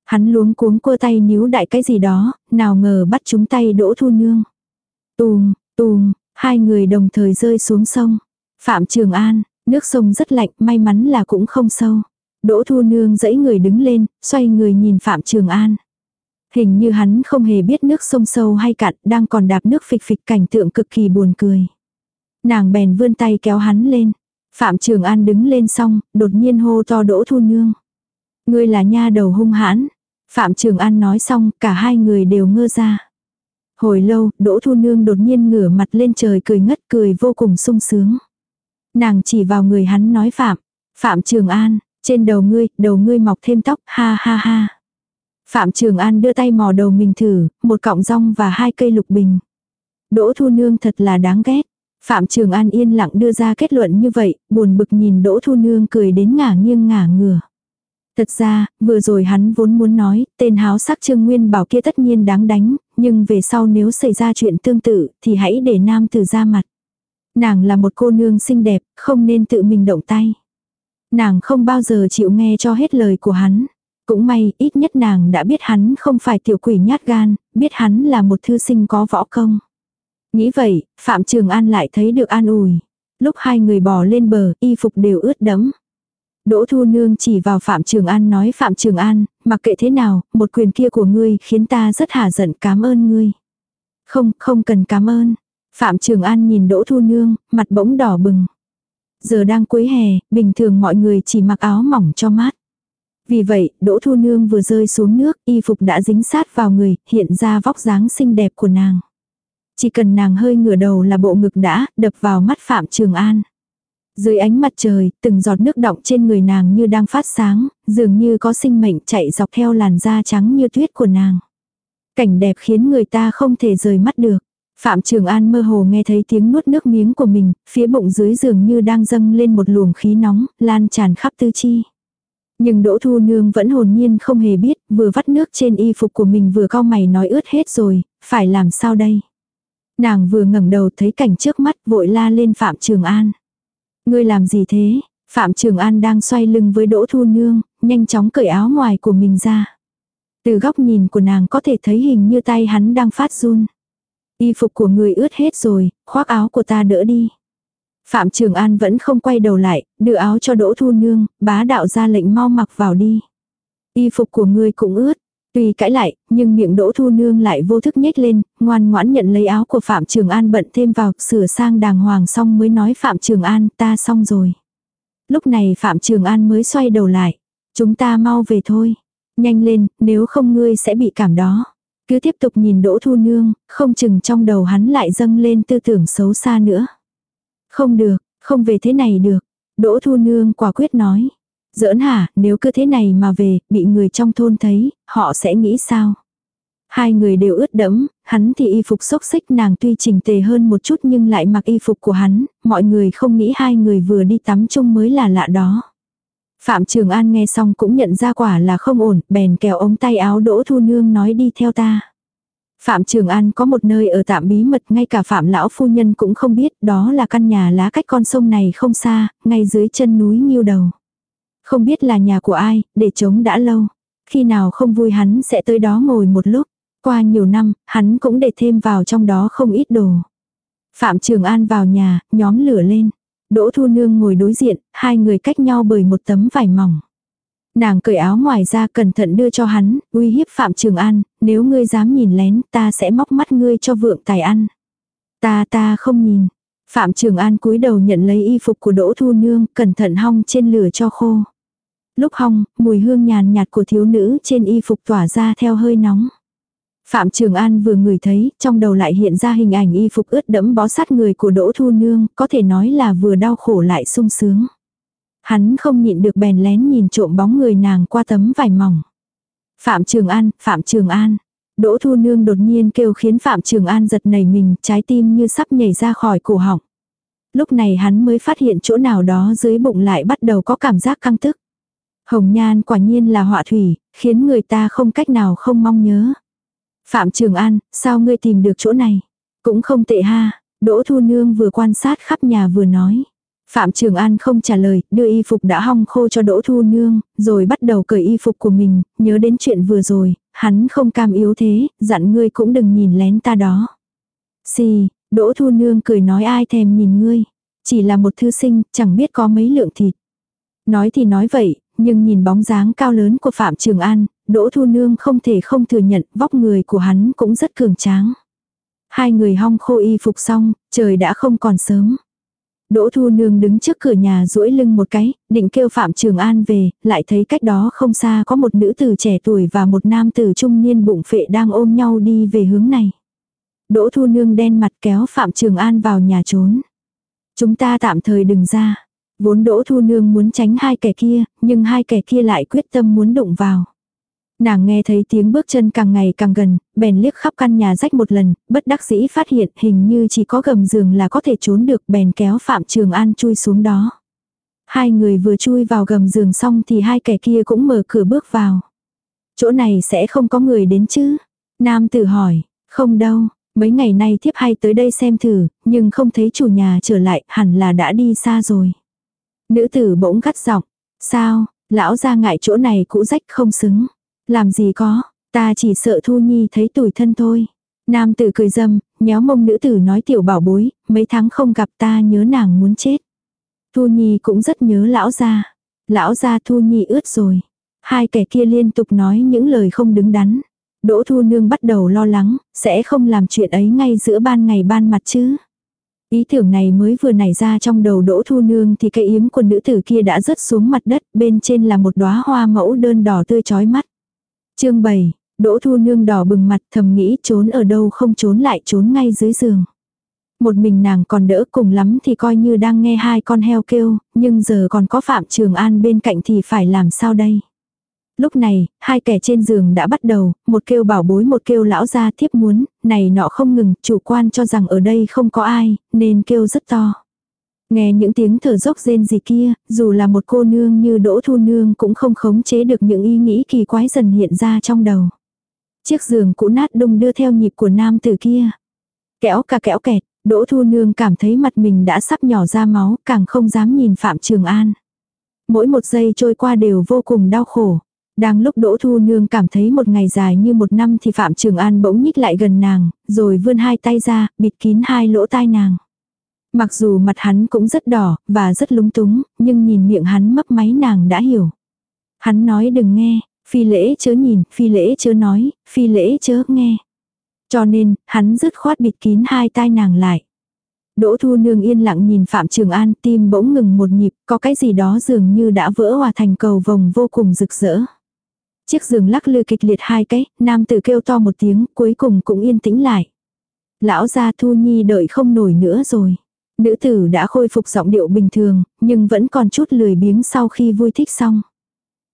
Hắn luống cuống cua tay níu đại cái gì đó, nào ngờ bắt chúng tay Đỗ Thu Nương. Tùm, tùm, hai người đồng thời rơi xuống sông. Phạm Trường An, nước sông rất lạnh, may mắn là cũng không sâu. Đỗ Thu Nương dẫy người đứng lên, xoay người nhìn Phạm Trường An. Hình như hắn không hề biết nước sông sâu hay cạn, đang còn đạp nước phịch phịch cảnh tượng cực kỳ buồn cười. Nàng bèn vươn tay kéo hắn lên. Phạm Trường An đứng lên xong, đột nhiên hô to Đỗ Thu Nương. Ngươi là nha đầu hung hãn. Phạm Trường An nói xong, cả hai người đều ngơ ra. Hồi lâu, Đỗ Thu Nương đột nhiên ngửa mặt lên trời cười ngất cười vô cùng sung sướng. Nàng chỉ vào người hắn nói Phạm. Phạm Trường An, trên đầu ngươi, đầu ngươi mọc thêm tóc, ha ha ha. Phạm Trường An đưa tay mò đầu mình thử, một cọng rong và hai cây lục bình. Đỗ Thu Nương thật là đáng ghét. Phạm Trường An yên lặng đưa ra kết luận như vậy, buồn bực nhìn Đỗ Thu Nương cười đến ngả nghiêng ngả ngửa. Thật ra, vừa rồi hắn vốn muốn nói, tên háo sắc Trương Nguyên bảo kia tất nhiên đáng đánh, nhưng về sau nếu xảy ra chuyện tương tự, thì hãy để nam tử ra mặt. Nàng là một cô nương xinh đẹp, không nên tự mình động tay. Nàng không bao giờ chịu nghe cho hết lời của hắn. Cũng may, ít nhất nàng đã biết hắn không phải tiểu quỷ nhát gan, biết hắn là một thư sinh có võ công. Nghĩ vậy, Phạm Trường An lại thấy được an ủi. Lúc hai người bò lên bờ, y phục đều ướt đẫm. Đỗ Thu Nương chỉ vào Phạm Trường An nói Phạm Trường An, mặc kệ thế nào, một quyền kia của ngươi khiến ta rất hà giận cảm ơn ngươi. Không, không cần cảm ơn. Phạm Trường An nhìn Đỗ Thu Nương, mặt bỗng đỏ bừng. Giờ đang cuối hè, bình thường mọi người chỉ mặc áo mỏng cho mát. Vì vậy, Đỗ Thu Nương vừa rơi xuống nước, y phục đã dính sát vào người, hiện ra vóc dáng xinh đẹp của nàng. Chỉ cần nàng hơi ngửa đầu là bộ ngực đã, đập vào mắt Phạm Trường An. Dưới ánh mặt trời, từng giọt nước đọng trên người nàng như đang phát sáng, dường như có sinh mệnh chạy dọc theo làn da trắng như tuyết của nàng. Cảnh đẹp khiến người ta không thể rời mắt được. Phạm Trường An mơ hồ nghe thấy tiếng nuốt nước miếng của mình, phía bụng dưới dường như đang dâng lên một luồng khí nóng, lan tràn khắp tư chi. Nhưng Đỗ Thu Nương vẫn hồn nhiên không hề biết, vừa vắt nước trên y phục của mình vừa cau mày nói ướt hết rồi, phải làm sao đây? Nàng vừa ngẩng đầu thấy cảnh trước mắt vội la lên Phạm Trường An. Ngươi làm gì thế? Phạm Trường An đang xoay lưng với Đỗ Thu Nương, nhanh chóng cởi áo ngoài của mình ra. Từ góc nhìn của nàng có thể thấy hình như tay hắn đang phát run. Y phục của người ướt hết rồi, khoác áo của ta đỡ đi. Phạm Trường An vẫn không quay đầu lại, đưa áo cho Đỗ Thu Nương, bá đạo ra lệnh mau mặc vào đi. Y phục của ngươi cũng ướt. Tuy cãi lại, nhưng miệng Đỗ Thu Nương lại vô thức nhếch lên, ngoan ngoãn nhận lấy áo của Phạm Trường An bận thêm vào, sửa sang đàng hoàng xong mới nói Phạm Trường An, ta xong rồi. Lúc này Phạm Trường An mới xoay đầu lại. Chúng ta mau về thôi. Nhanh lên, nếu không ngươi sẽ bị cảm đó. Cứ tiếp tục nhìn Đỗ Thu Nương, không chừng trong đầu hắn lại dâng lên tư tưởng xấu xa nữa. Không được, không về thế này được. Đỗ Thu Nương quả quyết nói. Giỡn hả, nếu cứ thế này mà về, bị người trong thôn thấy, họ sẽ nghĩ sao? Hai người đều ướt đẫm, hắn thì y phục xốc xích nàng tuy chỉnh tề hơn một chút nhưng lại mặc y phục của hắn, mọi người không nghĩ hai người vừa đi tắm chung mới là lạ đó. Phạm Trường An nghe xong cũng nhận ra quả là không ổn, bèn kéo ống tay áo Đỗ Thu Nương nói đi theo ta. Phạm Trường An có một nơi ở tạm bí mật ngay cả Phạm Lão Phu Nhân cũng không biết đó là căn nhà lá cách con sông này không xa, ngay dưới chân núi Nghiêu Đầu. Không biết là nhà của ai, để trống đã lâu. Khi nào không vui hắn sẽ tới đó ngồi một lúc. Qua nhiều năm, hắn cũng để thêm vào trong đó không ít đồ. Phạm Trường An vào nhà, nhóm lửa lên. Đỗ Thu Nương ngồi đối diện, hai người cách nhau bởi một tấm vải mỏng. Nàng cởi áo ngoài ra cẩn thận đưa cho hắn, uy hiếp Phạm Trường An, nếu ngươi dám nhìn lén ta sẽ móc mắt ngươi cho vượng tài ăn. Ta ta không nhìn. Phạm Trường An cúi đầu nhận lấy y phục của Đỗ Thu Nương, cẩn thận hong trên lửa cho khô. Lúc hong, mùi hương nhàn nhạt của thiếu nữ trên y phục tỏa ra theo hơi nóng. Phạm Trường An vừa ngửi thấy, trong đầu lại hiện ra hình ảnh y phục ướt đẫm bó sát người của Đỗ Thu Nương, có thể nói là vừa đau khổ lại sung sướng. Hắn không nhịn được bèn lén nhìn trộm bóng người nàng qua tấm vải mỏng. Phạm Trường An, Phạm Trường An. Đỗ Thu Nương đột nhiên kêu khiến Phạm Trường An giật nảy mình, trái tim như sắp nhảy ra khỏi cổ họng. Lúc này hắn mới phát hiện chỗ nào đó dưới bụng lại bắt đầu có cảm giác căng tức. Hồng nhan quả nhiên là họa thủy, khiến người ta không cách nào không mong nhớ. Phạm Trường An, sao ngươi tìm được chỗ này? Cũng không tệ ha, Đỗ Thu Nương vừa quan sát khắp nhà vừa nói. Phạm Trường An không trả lời, đưa y phục đã hong khô cho Đỗ Thu Nương, rồi bắt đầu cởi y phục của mình, nhớ đến chuyện vừa rồi, hắn không cam yếu thế, dặn ngươi cũng đừng nhìn lén ta đó. Xì, Đỗ Thu Nương cười nói ai thèm nhìn ngươi, chỉ là một thư sinh, chẳng biết có mấy lượng thịt. Nói thì nói vậy, nhưng nhìn bóng dáng cao lớn của Phạm Trường An, Đỗ Thu Nương không thể không thừa nhận vóc người của hắn cũng rất cường tráng. Hai người hong khô y phục xong, trời đã không còn sớm. Đỗ Thu Nương đứng trước cửa nhà duỗi lưng một cái, định kêu Phạm Trường An về, lại thấy cách đó không xa có một nữ tử trẻ tuổi và một nam tử trung niên bụng phệ đang ôm nhau đi về hướng này. Đỗ Thu Nương đen mặt kéo Phạm Trường An vào nhà trốn. Chúng ta tạm thời đừng ra. Vốn Đỗ Thu Nương muốn tránh hai kẻ kia, nhưng hai kẻ kia lại quyết tâm muốn đụng vào. Nàng nghe thấy tiếng bước chân càng ngày càng gần, bèn liếc khắp căn nhà rách một lần, bất đắc dĩ phát hiện hình như chỉ có gầm giường là có thể trốn được bèn kéo Phạm Trường An chui xuống đó. Hai người vừa chui vào gầm giường xong thì hai kẻ kia cũng mở cửa bước vào. Chỗ này sẽ không có người đến chứ? Nam tử hỏi, không đâu, mấy ngày nay thiếp hay tới đây xem thử, nhưng không thấy chủ nhà trở lại, hẳn là đã đi xa rồi. Nữ tử bỗng gắt giọng, sao, lão ra ngại chỗ này cũ rách không xứng. Làm gì có, ta chỉ sợ Thu Nhi thấy tủi thân thôi. Nam tử cười dâm, nhéo mông nữ tử nói tiểu bảo bối, mấy tháng không gặp ta nhớ nàng muốn chết. Thu Nhi cũng rất nhớ lão gia. Lão gia Thu Nhi ướt rồi. Hai kẻ kia liên tục nói những lời không đứng đắn. Đỗ Thu Nương bắt đầu lo lắng, sẽ không làm chuyện ấy ngay giữa ban ngày ban mặt chứ. Ý tưởng này mới vừa nảy ra trong đầu Đỗ Thu Nương thì cây yếm của nữ tử kia đã rớt xuống mặt đất, bên trên là một đóa hoa mẫu đơn đỏ tươi chói mắt chương 7, Đỗ Thu Nương đỏ bừng mặt thầm nghĩ trốn ở đâu không trốn lại trốn ngay dưới giường. Một mình nàng còn đỡ cùng lắm thì coi như đang nghe hai con heo kêu, nhưng giờ còn có Phạm Trường An bên cạnh thì phải làm sao đây? Lúc này, hai kẻ trên giường đã bắt đầu, một kêu bảo bối một kêu lão ra thiếp muốn, này nọ không ngừng, chủ quan cho rằng ở đây không có ai, nên kêu rất to. Nghe những tiếng thở dốc rên gì kia, dù là một cô nương như Đỗ Thu Nương cũng không khống chế được những ý nghĩ kỳ quái dần hiện ra trong đầu. Chiếc giường cũ nát đung đưa theo nhịp của nam tử kia. Kéo cả kéo kẹt, Đỗ Thu Nương cảm thấy mặt mình đã sắp nhỏ ra máu, càng không dám nhìn Phạm Trường An. Mỗi một giây trôi qua đều vô cùng đau khổ. Đang lúc Đỗ Thu Nương cảm thấy một ngày dài như một năm thì Phạm Trường An bỗng nhích lại gần nàng, rồi vươn hai tay ra, bịt kín hai lỗ tai nàng. Mặc dù mặt hắn cũng rất đỏ, và rất lúng túng, nhưng nhìn miệng hắn mấp máy nàng đã hiểu. Hắn nói đừng nghe, phi lễ chớ nhìn, phi lễ chớ nói, phi lễ chớ nghe. Cho nên, hắn dứt khoát bịt kín hai tai nàng lại. Đỗ Thu Nương yên lặng nhìn Phạm Trường An tim bỗng ngừng một nhịp, có cái gì đó dường như đã vỡ hòa thành cầu vồng vô cùng rực rỡ. Chiếc giường lắc lư kịch liệt hai cái, nam tử kêu to một tiếng, cuối cùng cũng yên tĩnh lại. Lão gia Thu Nhi đợi không nổi nữa rồi. Nữ tử đã khôi phục giọng điệu bình thường, nhưng vẫn còn chút lười biếng sau khi vui thích xong.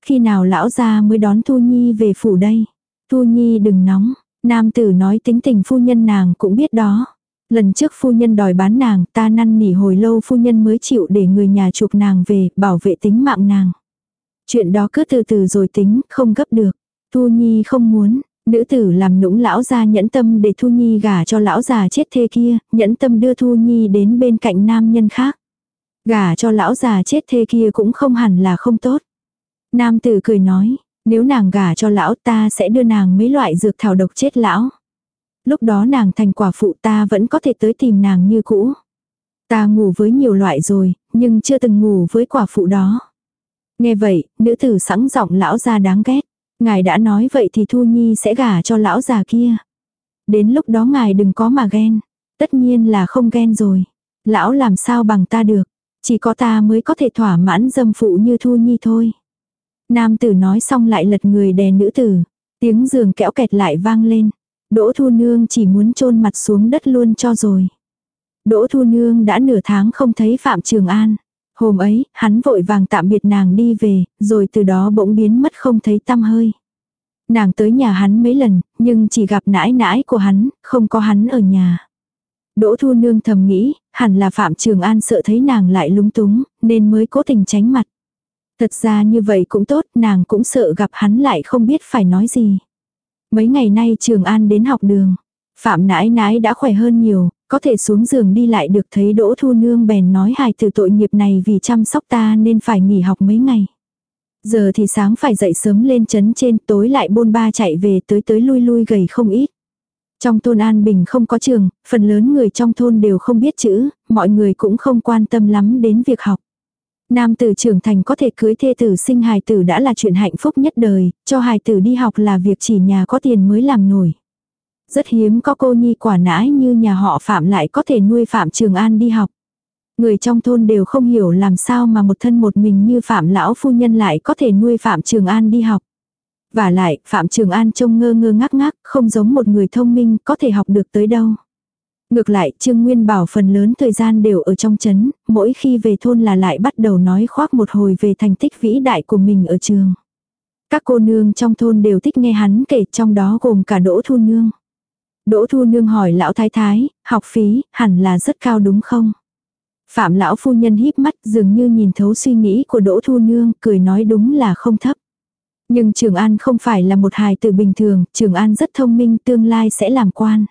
Khi nào lão gia mới đón Thu Nhi về phủ đây? Thu Nhi đừng nóng, nam tử nói tính tình phu nhân nàng cũng biết đó. Lần trước phu nhân đòi bán nàng, ta năn nỉ hồi lâu phu nhân mới chịu để người nhà chuộc nàng về, bảo vệ tính mạng nàng. Chuyện đó cứ từ từ rồi tính, không gấp được. Thu Nhi không muốn, nữ tử làm nũng lão gia nhẫn tâm để Thu Nhi gả cho lão già chết thê kia, nhẫn tâm đưa Thu Nhi đến bên cạnh nam nhân khác. Gả cho lão già chết thê kia cũng không hẳn là không tốt. Nam tử cười nói, nếu nàng gả cho lão ta sẽ đưa nàng mấy loại dược thảo độc chết lão. Lúc đó nàng thành quả phụ ta vẫn có thể tới tìm nàng như cũ. Ta ngủ với nhiều loại rồi, nhưng chưa từng ngủ với quả phụ đó. Nghe vậy, nữ tử sẵn giọng lão ra đáng ghét. Ngài đã nói vậy thì Thu Nhi sẽ gả cho lão già kia. Đến lúc đó ngài đừng có mà ghen. Tất nhiên là không ghen rồi. Lão làm sao bằng ta được. Chỉ có ta mới có thể thỏa mãn dâm phụ như Thu Nhi thôi. Nam tử nói xong lại lật người đè nữ tử. Tiếng giường kéo kẹt lại vang lên. Đỗ Thu Nương chỉ muốn chôn mặt xuống đất luôn cho rồi. Đỗ Thu Nương đã nửa tháng không thấy Phạm Trường An. Hôm ấy, hắn vội vàng tạm biệt nàng đi về, rồi từ đó bỗng biến mất không thấy tăm hơi. Nàng tới nhà hắn mấy lần, nhưng chỉ gặp nãi nãi của hắn, không có hắn ở nhà. Đỗ Thu Nương thầm nghĩ, hẳn là Phạm Trường An sợ thấy nàng lại lúng túng, nên mới cố tình tránh mặt. Thật ra như vậy cũng tốt, nàng cũng sợ gặp hắn lại không biết phải nói gì. Mấy ngày nay Trường An đến học đường. Phạm nãi nãi đã khỏe hơn nhiều, có thể xuống giường đi lại được thấy Đỗ Thu Nương bèn nói hài từ tội nghiệp này vì chăm sóc ta nên phải nghỉ học mấy ngày. Giờ thì sáng phải dậy sớm lên chấn trên tối lại bôn ba chạy về tới tới lui lui gầy không ít. Trong thôn An Bình không có trường, phần lớn người trong thôn đều không biết chữ, mọi người cũng không quan tâm lắm đến việc học. Nam tử trưởng thành có thể cưới thê tử sinh hài tử đã là chuyện hạnh phúc nhất đời, cho hài tử đi học là việc chỉ nhà có tiền mới làm nổi. Rất hiếm có cô nhi quả nãi như nhà họ Phạm lại có thể nuôi Phạm Trường An đi học. Người trong thôn đều không hiểu làm sao mà một thân một mình như Phạm lão phu nhân lại có thể nuôi Phạm Trường An đi học. Và lại, Phạm Trường An trông ngơ ngơ ngác ngác, không giống một người thông minh có thể học được tới đâu. Ngược lại, Trương Nguyên Bảo phần lớn thời gian đều ở trong chấn, mỗi khi về thôn là lại bắt đầu nói khoác một hồi về thành tích vĩ đại của mình ở trường. Các cô nương trong thôn đều thích nghe hắn kể trong đó gồm cả Đỗ Thu Nương. Đỗ Thu Nương hỏi lão thái thái, học phí, hẳn là rất cao đúng không? Phạm lão phu nhân híp mắt dường như nhìn thấu suy nghĩ của Đỗ Thu Nương, cười nói đúng là không thấp. Nhưng Trường An không phải là một hài tử bình thường, Trường An rất thông minh tương lai sẽ làm quan.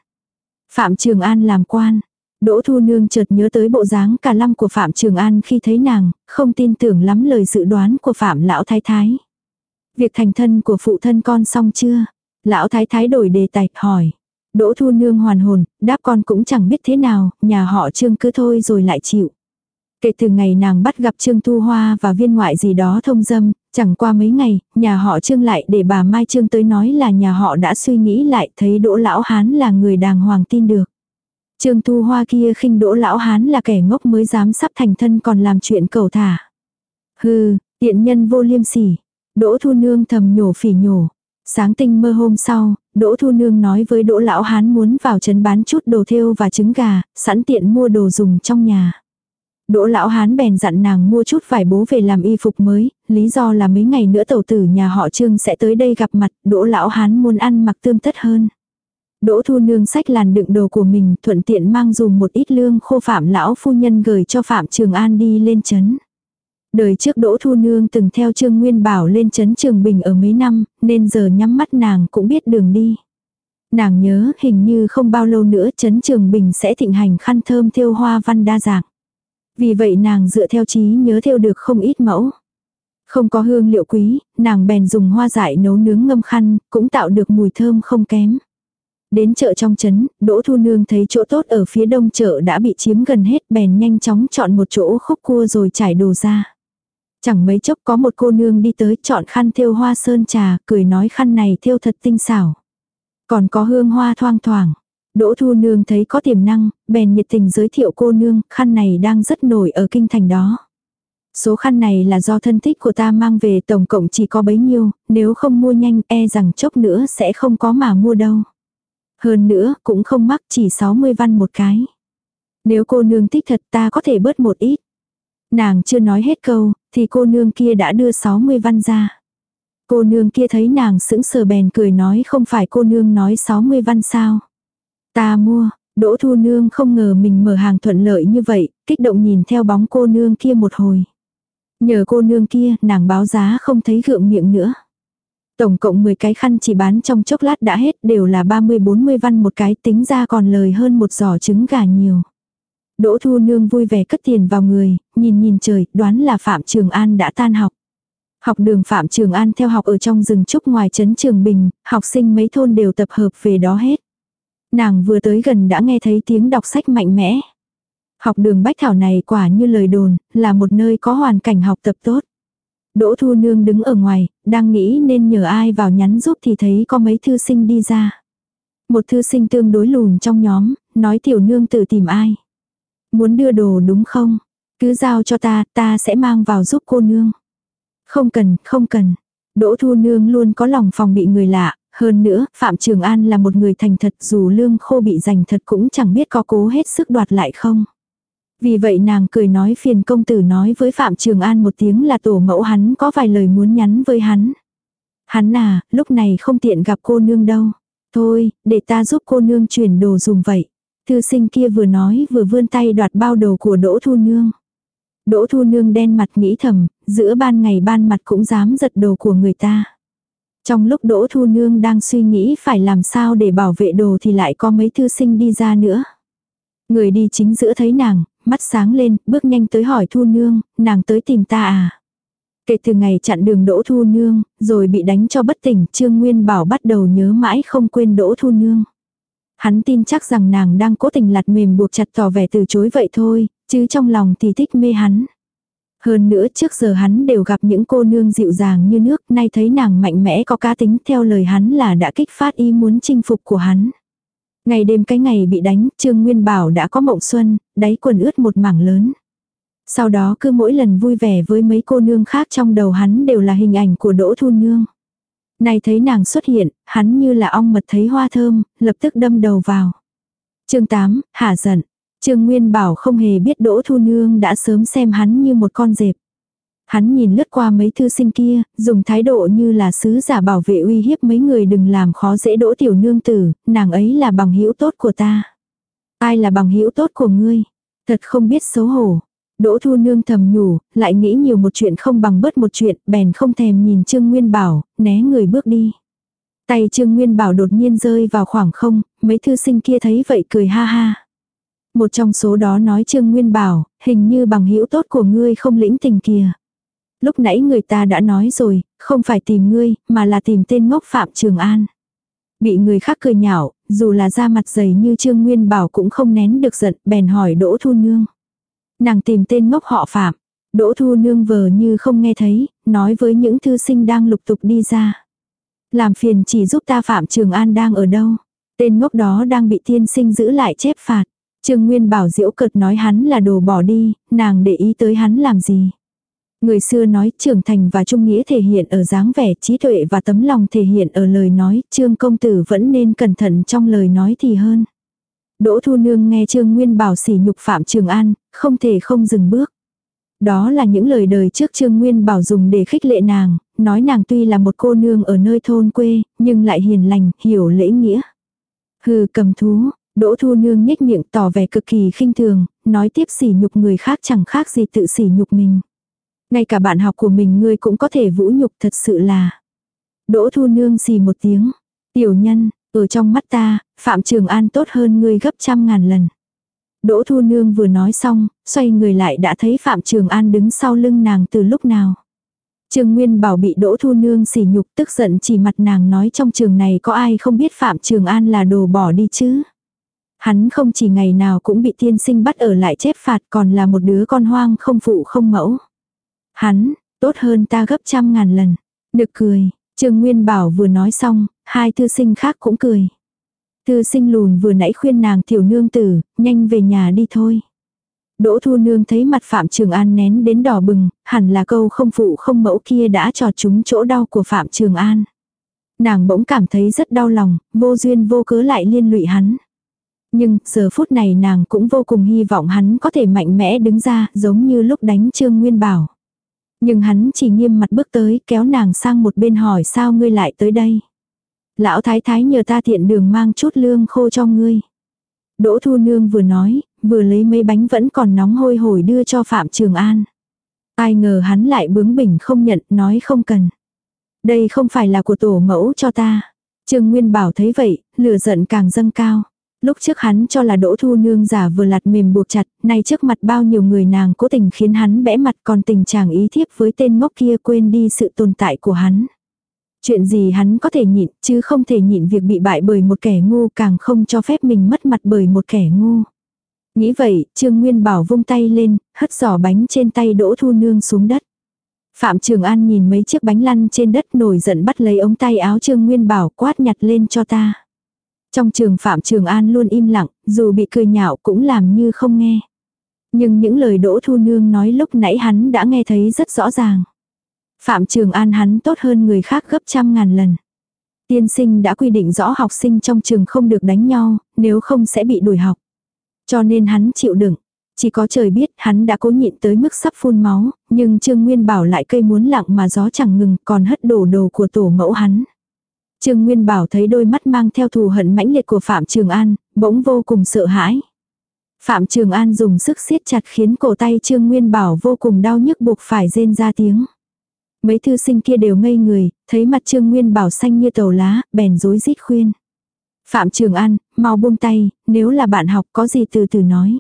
Phạm Trường An làm quan. Đỗ Thu Nương chợt nhớ tới bộ dáng cả lăm của Phạm Trường An khi thấy nàng, không tin tưởng lắm lời dự đoán của Phạm Lão Thái Thái. Việc thành thân của phụ thân con xong chưa? Lão Thái Thái đổi đề tài, hỏi. Đỗ Thu Nương hoàn hồn, đáp con cũng chẳng biết thế nào, nhà họ Trương cứ thôi rồi lại chịu. Kể từ ngày nàng bắt gặp Trương Thu Hoa và viên ngoại gì đó thông dâm, chẳng qua mấy ngày, nhà họ Trương lại để bà Mai Trương tới nói là nhà họ đã suy nghĩ lại thấy Đỗ Lão Hán là người đàng hoàng tin được. Trương Thu Hoa kia khinh Đỗ Lão Hán là kẻ ngốc mới dám sắp thành thân còn làm chuyện cầu thả. Hừ, tiện nhân vô liêm sỉ. Đỗ Thu Nương thầm nhổ phỉ nhổ. Sáng tinh mơ hôm sau, Đỗ Thu Nương nói với Đỗ Lão Hán muốn vào trấn bán chút đồ thêu và trứng gà, sẵn tiện mua đồ dùng trong nhà. Đỗ Lão Hán bèn dặn nàng mua chút vải bố về làm y phục mới, lý do là mấy ngày nữa tàu tử nhà họ Trương sẽ tới đây gặp mặt, Đỗ Lão Hán muốn ăn mặc tươm tất hơn. Đỗ Thu Nương sách làn đựng đồ của mình, thuận tiện mang dùng một ít lương khô Phạm Lão Phu Nhân gửi cho Phạm Trường An đi lên chấn. Đời trước Đỗ Thu Nương từng theo Trương Nguyên Bảo lên chấn Trường Bình ở mấy năm, nên giờ nhắm mắt nàng cũng biết đường đi. Nàng nhớ hình như không bao lâu nữa chấn Trường Bình sẽ thịnh hành khăn thơm thêu hoa văn đa dạng. Vì vậy nàng dựa theo trí nhớ thêu được không ít mẫu. Không có hương liệu quý, nàng bèn dùng hoa dại nấu nướng ngâm khăn, cũng tạo được mùi thơm không kém. Đến chợ trong trấn, Đỗ Thu Nương thấy chỗ tốt ở phía đông chợ đã bị chiếm gần hết bèn nhanh chóng chọn một chỗ khúc cua rồi trải đồ ra. Chẳng mấy chốc có một cô nương đi tới chọn khăn thêu hoa sơn trà, cười nói khăn này thêu thật tinh xảo. Còn có hương hoa thoang thoảng. Đỗ Thu Nương thấy có tiềm năng, bèn nhiệt tình giới thiệu cô nương, khăn này đang rất nổi ở kinh thành đó. Số khăn này là do thân thích của ta mang về tổng cộng chỉ có bấy nhiêu, nếu không mua nhanh e rằng chốc nữa sẽ không có mà mua đâu. Hơn nữa, cũng không mắc chỉ 60 văn một cái. Nếu cô nương thích thật ta có thể bớt một ít. Nàng chưa nói hết câu, thì cô nương kia đã đưa 60 văn ra. Cô nương kia thấy nàng sững sờ bèn cười nói không phải cô nương nói 60 văn sao. Ta mua, Đỗ Thu Nương không ngờ mình mở hàng thuận lợi như vậy, kích động nhìn theo bóng cô nương kia một hồi. Nhờ cô nương kia, nàng báo giá không thấy gượng miệng nữa. Tổng cộng 10 cái khăn chỉ bán trong chốc lát đã hết đều là 30-40 văn một cái tính ra còn lời hơn một giỏ trứng gà nhiều. Đỗ Thu Nương vui vẻ cất tiền vào người, nhìn nhìn trời, đoán là Phạm Trường An đã tan học. Học đường Phạm Trường An theo học ở trong rừng trúc ngoài trấn Trường Bình, học sinh mấy thôn đều tập hợp về đó hết. Nàng vừa tới gần đã nghe thấy tiếng đọc sách mạnh mẽ. Học đường Bách Thảo này quả như lời đồn, là một nơi có hoàn cảnh học tập tốt. Đỗ Thu Nương đứng ở ngoài, đang nghĩ nên nhờ ai vào nhắn giúp thì thấy có mấy thư sinh đi ra. Một thư sinh tương đối lùn trong nhóm, nói tiểu nương tự tìm ai. Muốn đưa đồ đúng không? Cứ giao cho ta, ta sẽ mang vào giúp cô nương. Không cần, không cần. Đỗ Thu Nương luôn có lòng phòng bị người lạ, hơn nữa, Phạm Trường An là một người thành thật dù lương khô bị giành thật cũng chẳng biết có cố hết sức đoạt lại không. Vì vậy nàng cười nói phiền công tử nói với Phạm Trường An một tiếng là tổ mẫu hắn có vài lời muốn nhắn với hắn. Hắn à, lúc này không tiện gặp cô nương đâu. Thôi, để ta giúp cô nương chuyển đồ dùng vậy. Thư sinh kia vừa nói vừa vươn tay đoạt bao đầu của Đỗ Thu Nương. Đỗ Thu Nương đen mặt nghĩ thầm, giữa ban ngày ban mặt cũng dám giật đồ của người ta. Trong lúc Đỗ Thu Nương đang suy nghĩ phải làm sao để bảo vệ đồ thì lại có mấy thư sinh đi ra nữa. Người đi chính giữa thấy nàng, mắt sáng lên, bước nhanh tới hỏi Thu Nương, nàng tới tìm ta à? Kể từ ngày chặn đường Đỗ Thu Nương, rồi bị đánh cho bất tỉnh, Trương Nguyên Bảo bắt đầu nhớ mãi không quên Đỗ Thu Nương. Hắn tin chắc rằng nàng đang cố tình lặt mềm buộc chặt tỏ vẻ từ chối vậy thôi, chứ trong lòng thì thích mê hắn. Hơn nữa trước giờ hắn đều gặp những cô nương dịu dàng như nước, nay thấy nàng mạnh mẽ có cá tính theo lời hắn là đã kích phát ý muốn chinh phục của hắn. Ngày đêm cái ngày bị đánh, Trương Nguyên Bảo đã có mộng xuân, đáy quần ướt một mảng lớn. Sau đó cứ mỗi lần vui vẻ với mấy cô nương khác trong đầu hắn đều là hình ảnh của Đỗ Thu Nương. Này thấy nàng xuất hiện, hắn như là ong mật thấy hoa thơm, lập tức đâm đầu vào. chương 8, hả giận. Trương Nguyên Bảo không hề biết Đỗ Thu Nương đã sớm xem hắn như một con dẹp. Hắn nhìn lướt qua mấy thư sinh kia, dùng thái độ như là sứ giả bảo vệ uy hiếp mấy người đừng làm khó dễ Đỗ Tiểu Nương tử, nàng ấy là bằng hữu tốt của ta. Ai là bằng hữu tốt của ngươi? Thật không biết xấu hổ. Đỗ Thu Nương thầm nhủ, lại nghĩ nhiều một chuyện không bằng bớt một chuyện, bèn không thèm nhìn Trương Nguyên Bảo, né người bước đi. Tay Trương Nguyên Bảo đột nhiên rơi vào khoảng không, mấy thư sinh kia thấy vậy cười ha ha. Một trong số đó nói Trương Nguyên bảo, hình như bằng hữu tốt của ngươi không lĩnh tình kìa. Lúc nãy người ta đã nói rồi, không phải tìm ngươi, mà là tìm tên ngốc Phạm Trường An. Bị người khác cười nhạo, dù là da mặt dày như Trương Nguyên bảo cũng không nén được giận, bèn hỏi Đỗ Thu Nương. Nàng tìm tên ngốc họ Phạm. Đỗ Thu Nương vờ như không nghe thấy, nói với những thư sinh đang lục tục đi ra. Làm phiền chỉ giúp ta Phạm Trường An đang ở đâu. Tên ngốc đó đang bị tiên sinh giữ lại chép phạt. Trương Nguyên bảo diễu cợt nói hắn là đồ bỏ đi, nàng để ý tới hắn làm gì. Người xưa nói trưởng thành và trung nghĩa thể hiện ở dáng vẻ trí tuệ và tấm lòng thể hiện ở lời nói, trương công tử vẫn nên cẩn thận trong lời nói thì hơn. Đỗ Thu Nương nghe Trương Nguyên bảo sỉ nhục Phạm Trường An, không thể không dừng bước. Đó là những lời đời trước Trương Nguyên bảo dùng để khích lệ nàng, nói nàng tuy là một cô nương ở nơi thôn quê, nhưng lại hiền lành, hiểu lễ nghĩa. Hừ cầm thú, Đỗ Thu Nương nhếch miệng tỏ vẻ cực kỳ khinh thường, nói tiếp sỉ nhục người khác chẳng khác gì tự sỉ nhục mình. Ngay cả bạn học của mình ngươi cũng có thể vũ nhục thật sự là. Đỗ Thu Nương xì một tiếng. Tiểu nhân, ở trong mắt ta, Phạm Trường An tốt hơn ngươi gấp trăm ngàn lần. Đỗ Thu Nương vừa nói xong, xoay người lại đã thấy Phạm Trường An đứng sau lưng nàng từ lúc nào. Trương Nguyên bảo bị Đỗ Thu Nương sỉ nhục tức giận chỉ mặt nàng nói trong trường này có ai không biết Phạm Trường An là đồ bỏ đi chứ. Hắn không chỉ ngày nào cũng bị tiên sinh bắt ở lại chép phạt còn là một đứa con hoang không phụ không mẫu. Hắn, tốt hơn ta gấp trăm ngàn lần. Được cười, Trương Nguyên Bảo vừa nói xong, hai thư sinh khác cũng cười. Thư sinh lùn vừa nãy khuyên nàng tiểu nương tử, nhanh về nhà đi thôi. Đỗ Thu Nương thấy mặt Phạm Trường An nén đến đỏ bừng, hẳn là câu không phụ không mẫu kia đã trò trúng chỗ đau của Phạm Trường An. Nàng bỗng cảm thấy rất đau lòng, vô duyên vô cớ lại liên lụy hắn. Nhưng giờ phút này nàng cũng vô cùng hy vọng hắn có thể mạnh mẽ đứng ra giống như lúc đánh Trương Nguyên Bảo. Nhưng hắn chỉ nghiêm mặt bước tới kéo nàng sang một bên hỏi sao ngươi lại tới đây. Lão thái thái nhờ ta tiện đường mang chút lương khô cho ngươi. Đỗ Thu Nương vừa nói, vừa lấy mấy bánh vẫn còn nóng hôi hổi đưa cho Phạm Trường An. Ai ngờ hắn lại bướng bỉnh không nhận, nói không cần. Đây không phải là của tổ mẫu cho ta. Trương Nguyên Bảo thấy vậy, lửa giận càng dâng cao. Lúc trước hắn cho là Đỗ Thu Nương giả vừa lặt mềm buộc chặt, nay trước mặt bao nhiêu người nàng cố tình khiến hắn bẽ mặt còn tình chàng ý thiếp với tên ngốc kia quên đi sự tồn tại của hắn. Chuyện gì hắn có thể nhịn, chứ không thể nhịn việc bị bại bởi một kẻ ngu càng không cho phép mình mất mặt bởi một kẻ ngu. Nghĩ vậy, Trương Nguyên Bảo vung tay lên, hất giỏ bánh trên tay Đỗ Thu Nương xuống đất. Phạm Trường An nhìn mấy chiếc bánh lăn trên đất nổi giận bắt lấy ống tay áo Trương Nguyên Bảo quát nhặt lên cho ta. Trong trường Phạm Trường An luôn im lặng, dù bị cười nhạo cũng làm như không nghe. Nhưng những lời Đỗ Thu Nương nói lúc nãy hắn đã nghe thấy rất rõ ràng. Phạm Trường An hắn tốt hơn người khác gấp trăm ngàn lần. Tiên sinh đã quy định rõ học sinh trong trường không được đánh nhau, nếu không sẽ bị đuổi học. Cho nên hắn chịu đựng. Chỉ có trời biết hắn đã cố nhịn tới mức sắp phun máu, nhưng Trương Nguyên bảo lại cây muốn lặng mà gió chẳng ngừng còn hất đổ đồ của tổ mẫu hắn. Trương Nguyên bảo thấy đôi mắt mang theo thù hận mãnh liệt của Phạm Trường An, bỗng vô cùng sợ hãi. Phạm Trường An dùng sức siết chặt khiến cổ tay Trương Nguyên bảo vô cùng đau nhức buộc phải rên ra tiếng. Mấy thư sinh kia đều ngây người, thấy mặt Trương Nguyên bảo xanh như tàu lá, bèn rối rít khuyên. Phạm Trường An, mau buông tay, nếu là bạn học có gì từ từ nói.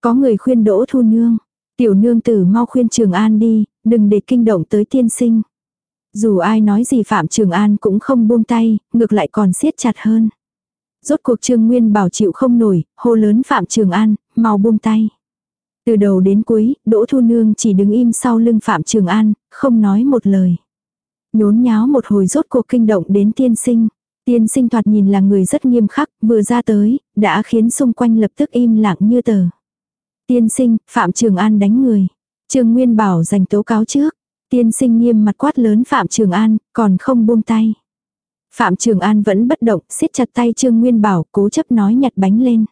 Có người khuyên Đỗ Thu Nương. Tiểu nương tử mau khuyên Trường An đi, đừng để kinh động tới tiên sinh. Dù ai nói gì Phạm Trường An cũng không buông tay, ngược lại còn siết chặt hơn. Rốt cuộc Trương Nguyên bảo chịu không nổi, hô lớn Phạm Trường An, mau buông tay. Từ đầu đến cuối, Đỗ Thu Nương chỉ đứng im sau lưng Phạm Trường An, không nói một lời. Nhốn nháo một hồi rốt cuộc kinh động đến tiên sinh. Tiên sinh thoạt nhìn là người rất nghiêm khắc, vừa ra tới, đã khiến xung quanh lập tức im lặng như tờ. Tiên sinh, Phạm Trường An đánh người. Trường Nguyên bảo dành tố cáo trước. Tiên sinh nghiêm mặt quát lớn Phạm Trường An, còn không buông tay. Phạm Trường An vẫn bất động, siết chặt tay Trương Nguyên Bảo, cố chấp nói nhặt bánh lên.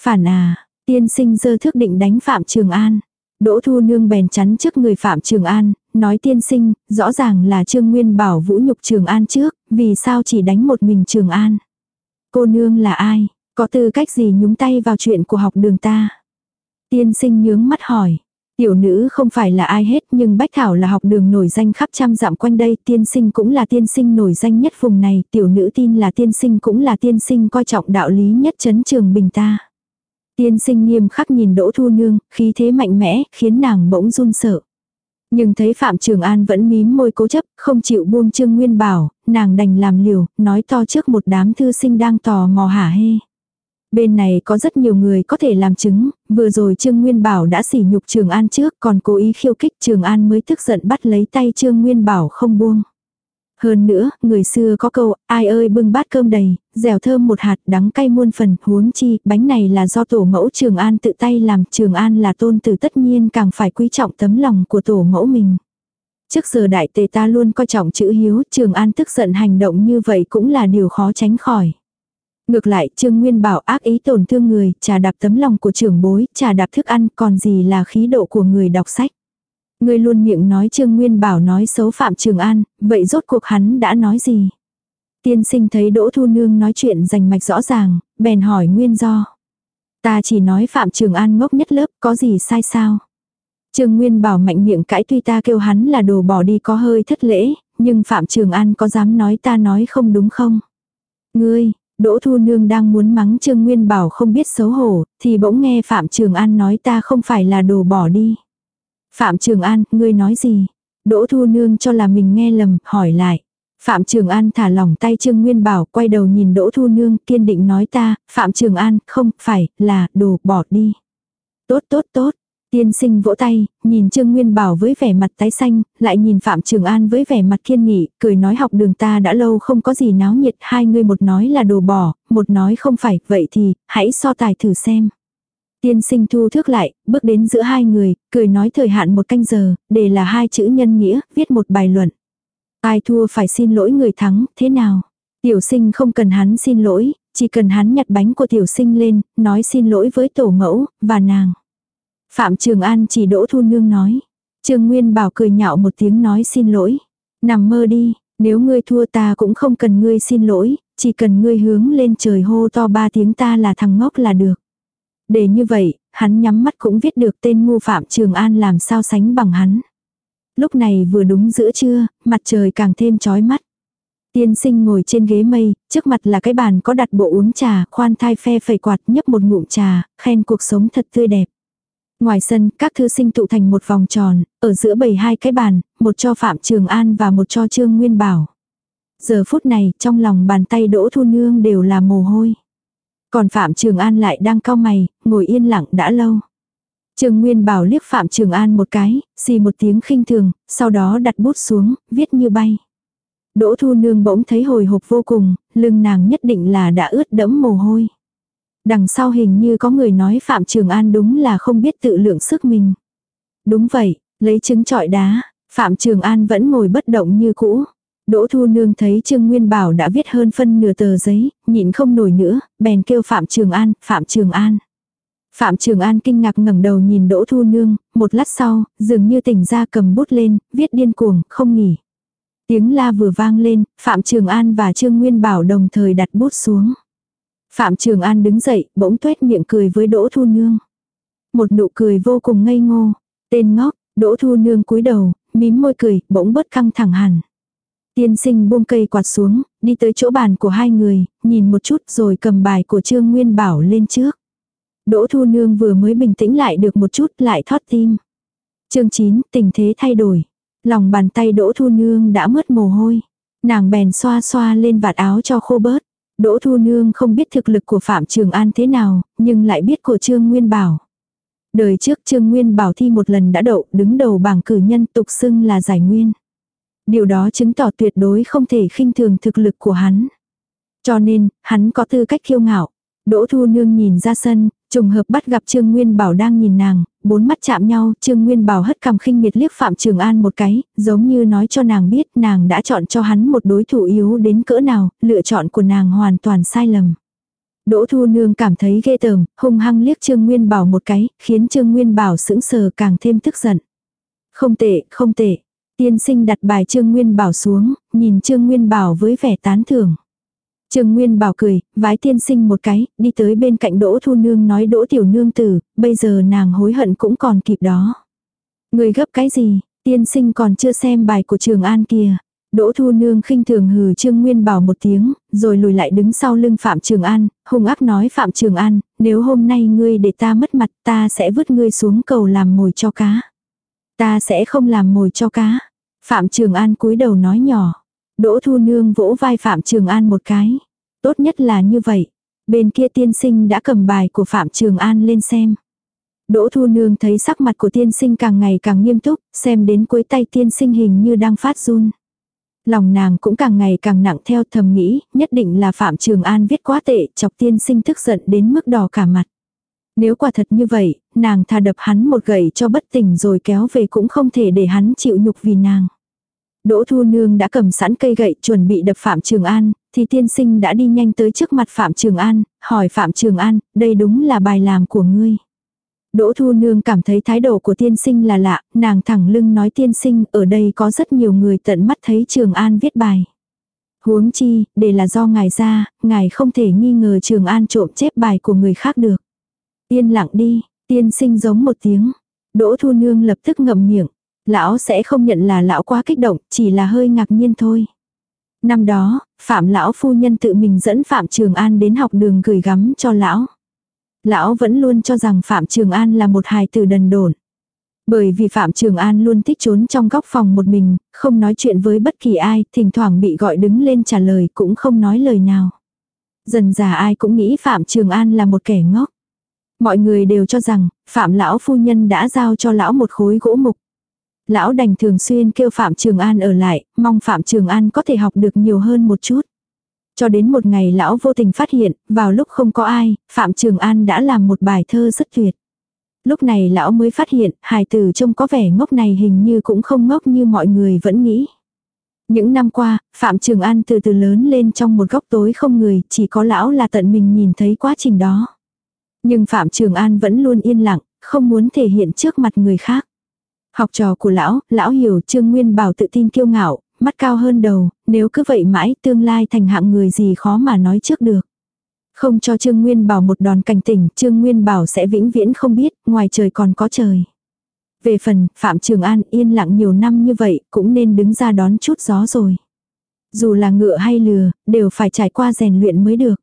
Phản à, tiên sinh dơ thước định đánh Phạm Trường An. Đỗ Thu Nương bèn chắn trước người Phạm Trường An, nói tiên sinh, rõ ràng là Trương Nguyên Bảo vũ nhục Trường An trước, vì sao chỉ đánh một mình Trường An. Cô nương là ai, có tư cách gì nhúng tay vào chuyện của học đường ta. Tiên sinh nhướng mắt hỏi. Tiểu nữ không phải là ai hết nhưng Bách Thảo là học đường nổi danh khắp trăm dặm quanh đây, tiên sinh cũng là tiên sinh nổi danh nhất vùng này, tiểu nữ tin là tiên sinh cũng là tiên sinh coi trọng đạo lý nhất chấn trường bình ta. Tiên sinh nghiêm khắc nhìn Đỗ Thu Nương, khí thế mạnh mẽ, khiến nàng bỗng run sợ. Nhưng thấy Phạm Trường An vẫn mím môi cố chấp, không chịu buông Trương Nguyên Bảo, nàng đành làm liều, nói to trước một đám thư sinh đang tò mò hả hê. Bên này có rất nhiều người có thể làm chứng, vừa rồi Trương Nguyên Bảo đã sỉ nhục Trường An trước còn cố ý khiêu khích Trường An mới tức giận bắt lấy tay Trương Nguyên Bảo không buông. Hơn nữa, người xưa có câu, ai ơi bưng bát cơm đầy, dẻo thơm một hạt đắng cay muôn phần, huống chi, bánh này là do tổ mẫu Trường An tự tay làm, Trường An là tôn tử tất nhiên càng phải quý trọng tấm lòng của tổ mẫu mình. Trước giờ đại tề ta luôn coi trọng chữ hiếu, Trường An tức giận hành động như vậy cũng là điều khó tránh khỏi. Ngược lại, Trương Nguyên bảo ác ý tổn thương người, trà đạp tấm lòng của trưởng bối, trà đạp thức ăn, còn gì là khí độ của người đọc sách ngươi luôn miệng nói Trương Nguyên bảo nói xấu Phạm Trường An, vậy rốt cuộc hắn đã nói gì? Tiên sinh thấy Đỗ Thu Nương nói chuyện rành mạch rõ ràng, bèn hỏi nguyên do. Ta chỉ nói Phạm Trường An ngốc nhất lớp, có gì sai sao? Trương Nguyên bảo mạnh miệng cãi tuy ta kêu hắn là đồ bỏ đi có hơi thất lễ, nhưng Phạm Trường An có dám nói ta nói không đúng không? Ngươi, Đỗ Thu Nương đang muốn mắng Trương Nguyên Bảo không biết xấu hổ, thì bỗng nghe Phạm Trường An nói ta không phải là đồ bỏ đi. Phạm Trường An, ngươi nói gì? Đỗ Thu Nương cho là mình nghe lầm, hỏi lại. Phạm Trường An thả lỏng tay Trương Nguyên Bảo, quay đầu nhìn Đỗ Thu Nương, kiên định nói ta, Phạm Trường An, không, phải, là, đồ, bỏ đi. Tốt tốt tốt, Tiên sinh vỗ tay, nhìn Trương Nguyên Bảo với vẻ mặt tái xanh, lại nhìn Phạm Trường An với vẻ mặt kiên nghị, cười nói học đường ta đã lâu không có gì náo nhiệt, hai người một nói là đồ bỏ, một nói không phải, vậy thì, hãy so tài thử xem. Tiên sinh thu thước lại, bước đến giữa hai người, cười nói thời hạn một canh giờ, để là hai chữ nhân nghĩa, viết một bài luận. Ai thua phải xin lỗi người thắng, thế nào? Tiểu sinh không cần hắn xin lỗi, chỉ cần hắn nhặt bánh của tiểu sinh lên, nói xin lỗi với tổ mẫu, và nàng. Phạm Trường An chỉ đỗ thu nương nói. Trương Nguyên bảo cười nhạo một tiếng nói xin lỗi. Nằm mơ đi, nếu ngươi thua ta cũng không cần ngươi xin lỗi, chỉ cần ngươi hướng lên trời hô to ba tiếng ta là thằng ngốc là được. Để như vậy, hắn nhắm mắt cũng viết được tên ngu Phạm Trường An làm sao sánh bằng hắn. Lúc này vừa đúng giữa trưa, mặt trời càng thêm chói mắt. Tiên sinh ngồi trên ghế mây, trước mặt là cái bàn có đặt bộ uống trà, khoan thai phe phẩy quạt nhấp một ngụm trà, khen cuộc sống thật tươi đẹp. Ngoài sân, các thư sinh tụ thành một vòng tròn, ở giữa bầy hai cái bàn, một cho Phạm Trường An và một cho Trương Nguyên Bảo. Giờ phút này, trong lòng bàn tay Đỗ Thu Nương đều là mồ hôi. Còn Phạm Trường An lại đang cau mày, ngồi yên lặng đã lâu. Trương Nguyên Bảo liếc Phạm Trường An một cái, xì một tiếng khinh thường, sau đó đặt bút xuống, viết như bay. Đỗ Thu Nương bỗng thấy hồi hộp vô cùng, lưng nàng nhất định là đã ướt đẫm mồ hôi. Đằng sau hình như có người nói Phạm Trường An đúng là không biết tự lượng sức mình. Đúng vậy, lấy trứng trọi đá, Phạm Trường An vẫn ngồi bất động như cũ. Đỗ Thu Nương thấy Trương Nguyên Bảo đã viết hơn phân nửa tờ giấy, nhịn không nổi nữa, bèn kêu Phạm Trường An, Phạm Trường An. Phạm Trường An kinh ngạc ngẩng đầu nhìn Đỗ Thu Nương, một lát sau, dường như tỉnh ra cầm bút lên, viết điên cuồng, không nghỉ. Tiếng la vừa vang lên, Phạm Trường An và Trương Nguyên Bảo đồng thời đặt bút xuống. Phạm Trường An đứng dậy, bỗng tuét miệng cười với Đỗ Thu Nương. Một nụ cười vô cùng ngây ngô. Tên ngốc, Đỗ Thu Nương cúi đầu, mím môi cười, bỗng bớt căng thẳng hẳn. Tiên sinh buông cây quạt xuống, đi tới chỗ bàn của hai người, nhìn một chút rồi cầm bài của Trương Nguyên Bảo lên trước. Đỗ Thu Nương vừa mới bình tĩnh lại được một chút lại thoát tim. chương 9, tình thế thay đổi. Lòng bàn tay Đỗ Thu Nương đã mướt mồ hôi. Nàng bèn xoa xoa lên vạt áo cho khô bớt. Đỗ Thu Nương không biết thực lực của Phạm Trường An thế nào, nhưng lại biết của Trương Nguyên Bảo. Đời trước Trương Nguyên Bảo thi một lần đã đậu đứng đầu bảng cử nhân tục xưng là giải nguyên. Điều đó chứng tỏ tuyệt đối không thể khinh thường thực lực của hắn. Cho nên, hắn có tư cách kiêu ngạo. Đỗ Thu Nương nhìn ra sân, trùng hợp bắt gặp Trương Nguyên Bảo đang nhìn nàng, bốn mắt chạm nhau, Trương Nguyên Bảo hất cằm khinh miệt liếc Phạm Trường An một cái, giống như nói cho nàng biết nàng đã chọn cho hắn một đối thủ yếu đến cỡ nào, lựa chọn của nàng hoàn toàn sai lầm. Đỗ Thu Nương cảm thấy ghê tởm, hung hăng liếc Trương Nguyên Bảo một cái, khiến Trương Nguyên Bảo sững sờ càng thêm tức giận. Không tệ, không tệ. Tiên sinh đặt bài Trương Nguyên Bảo xuống, nhìn Trương Nguyên Bảo với vẻ tán thưởng. Trương Nguyên Bảo cười, vái tiên sinh một cái, đi tới bên cạnh Đỗ Thu Nương nói Đỗ Tiểu Nương tử, bây giờ nàng hối hận cũng còn kịp đó. Người gấp cái gì, tiên sinh còn chưa xem bài của Trường An kia. Đỗ Thu Nương khinh thường hừ Trương Nguyên Bảo một tiếng, rồi lùi lại đứng sau lưng Phạm Trường An, hung ác nói Phạm Trường An, nếu hôm nay ngươi để ta mất mặt ta sẽ vứt ngươi xuống cầu làm mồi cho cá. Ta sẽ không làm mồi cho cá. Phạm Trường An cúi đầu nói nhỏ. Đỗ Thu Nương vỗ vai Phạm Trường An một cái. Tốt nhất là như vậy. Bên kia tiên sinh đã cầm bài của Phạm Trường An lên xem. Đỗ Thu Nương thấy sắc mặt của tiên sinh càng ngày càng nghiêm túc, xem đến cuối tay tiên sinh hình như đang phát run. Lòng nàng cũng càng ngày càng nặng theo thầm nghĩ, nhất định là Phạm Trường An viết quá tệ, chọc tiên sinh tức giận đến mức đỏ cả mặt. Nếu quả thật như vậy, nàng thà đập hắn một gậy cho bất tỉnh rồi kéo về cũng không thể để hắn chịu nhục vì nàng. Đỗ Thu Nương đã cầm sẵn cây gậy chuẩn bị đập Phạm Trường An, thì tiên sinh đã đi nhanh tới trước mặt Phạm Trường An, hỏi Phạm Trường An, đây đúng là bài làm của ngươi. Đỗ Thu Nương cảm thấy thái độ của tiên sinh là lạ, nàng thẳng lưng nói tiên sinh ở đây có rất nhiều người tận mắt thấy Trường An viết bài. Huống chi, để là do ngài ra, ngài không thể nghi ngờ Trường An trộm chép bài của người khác được. Yên lặng đi, tiên sinh giống một tiếng. Đỗ Thu Nương lập tức ngậm miệng. Lão sẽ không nhận là lão quá kích động, chỉ là hơi ngạc nhiên thôi. Năm đó, Phạm lão phu nhân tự mình dẫn Phạm Trường An đến học đường gửi gắm cho lão. Lão vẫn luôn cho rằng Phạm Trường An là một hài tử đần độn. Bởi vì Phạm Trường An luôn thích trốn trong góc phòng một mình, không nói chuyện với bất kỳ ai, thỉnh thoảng bị gọi đứng lên trả lời cũng không nói lời nào. Dần già ai cũng nghĩ Phạm Trường An là một kẻ ngốc. Mọi người đều cho rằng, Phạm lão phu nhân đã giao cho lão một khối gỗ mục. Lão đành thường xuyên kêu Phạm Trường An ở lại, mong Phạm Trường An có thể học được nhiều hơn một chút. Cho đến một ngày lão vô tình phát hiện, vào lúc không có ai, Phạm Trường An đã làm một bài thơ rất tuyệt. Lúc này lão mới phát hiện, hài tử trông có vẻ ngốc này hình như cũng không ngốc như mọi người vẫn nghĩ. Những năm qua, Phạm Trường An từ từ lớn lên trong một góc tối không người, chỉ có lão là tận mình nhìn thấy quá trình đó. Nhưng Phạm Trường An vẫn luôn yên lặng, không muốn thể hiện trước mặt người khác. Học trò của lão, lão hiểu Trương Nguyên Bảo tự tin kiêu ngạo, mắt cao hơn đầu, nếu cứ vậy mãi tương lai thành hạng người gì khó mà nói trước được. Không cho Trương Nguyên Bảo một đòn cảnh tỉnh, Trương Nguyên Bảo sẽ vĩnh viễn không biết, ngoài trời còn có trời. Về phần, Phạm Trường An yên lặng nhiều năm như vậy, cũng nên đứng ra đón chút gió rồi. Dù là ngựa hay lừa, đều phải trải qua rèn luyện mới được.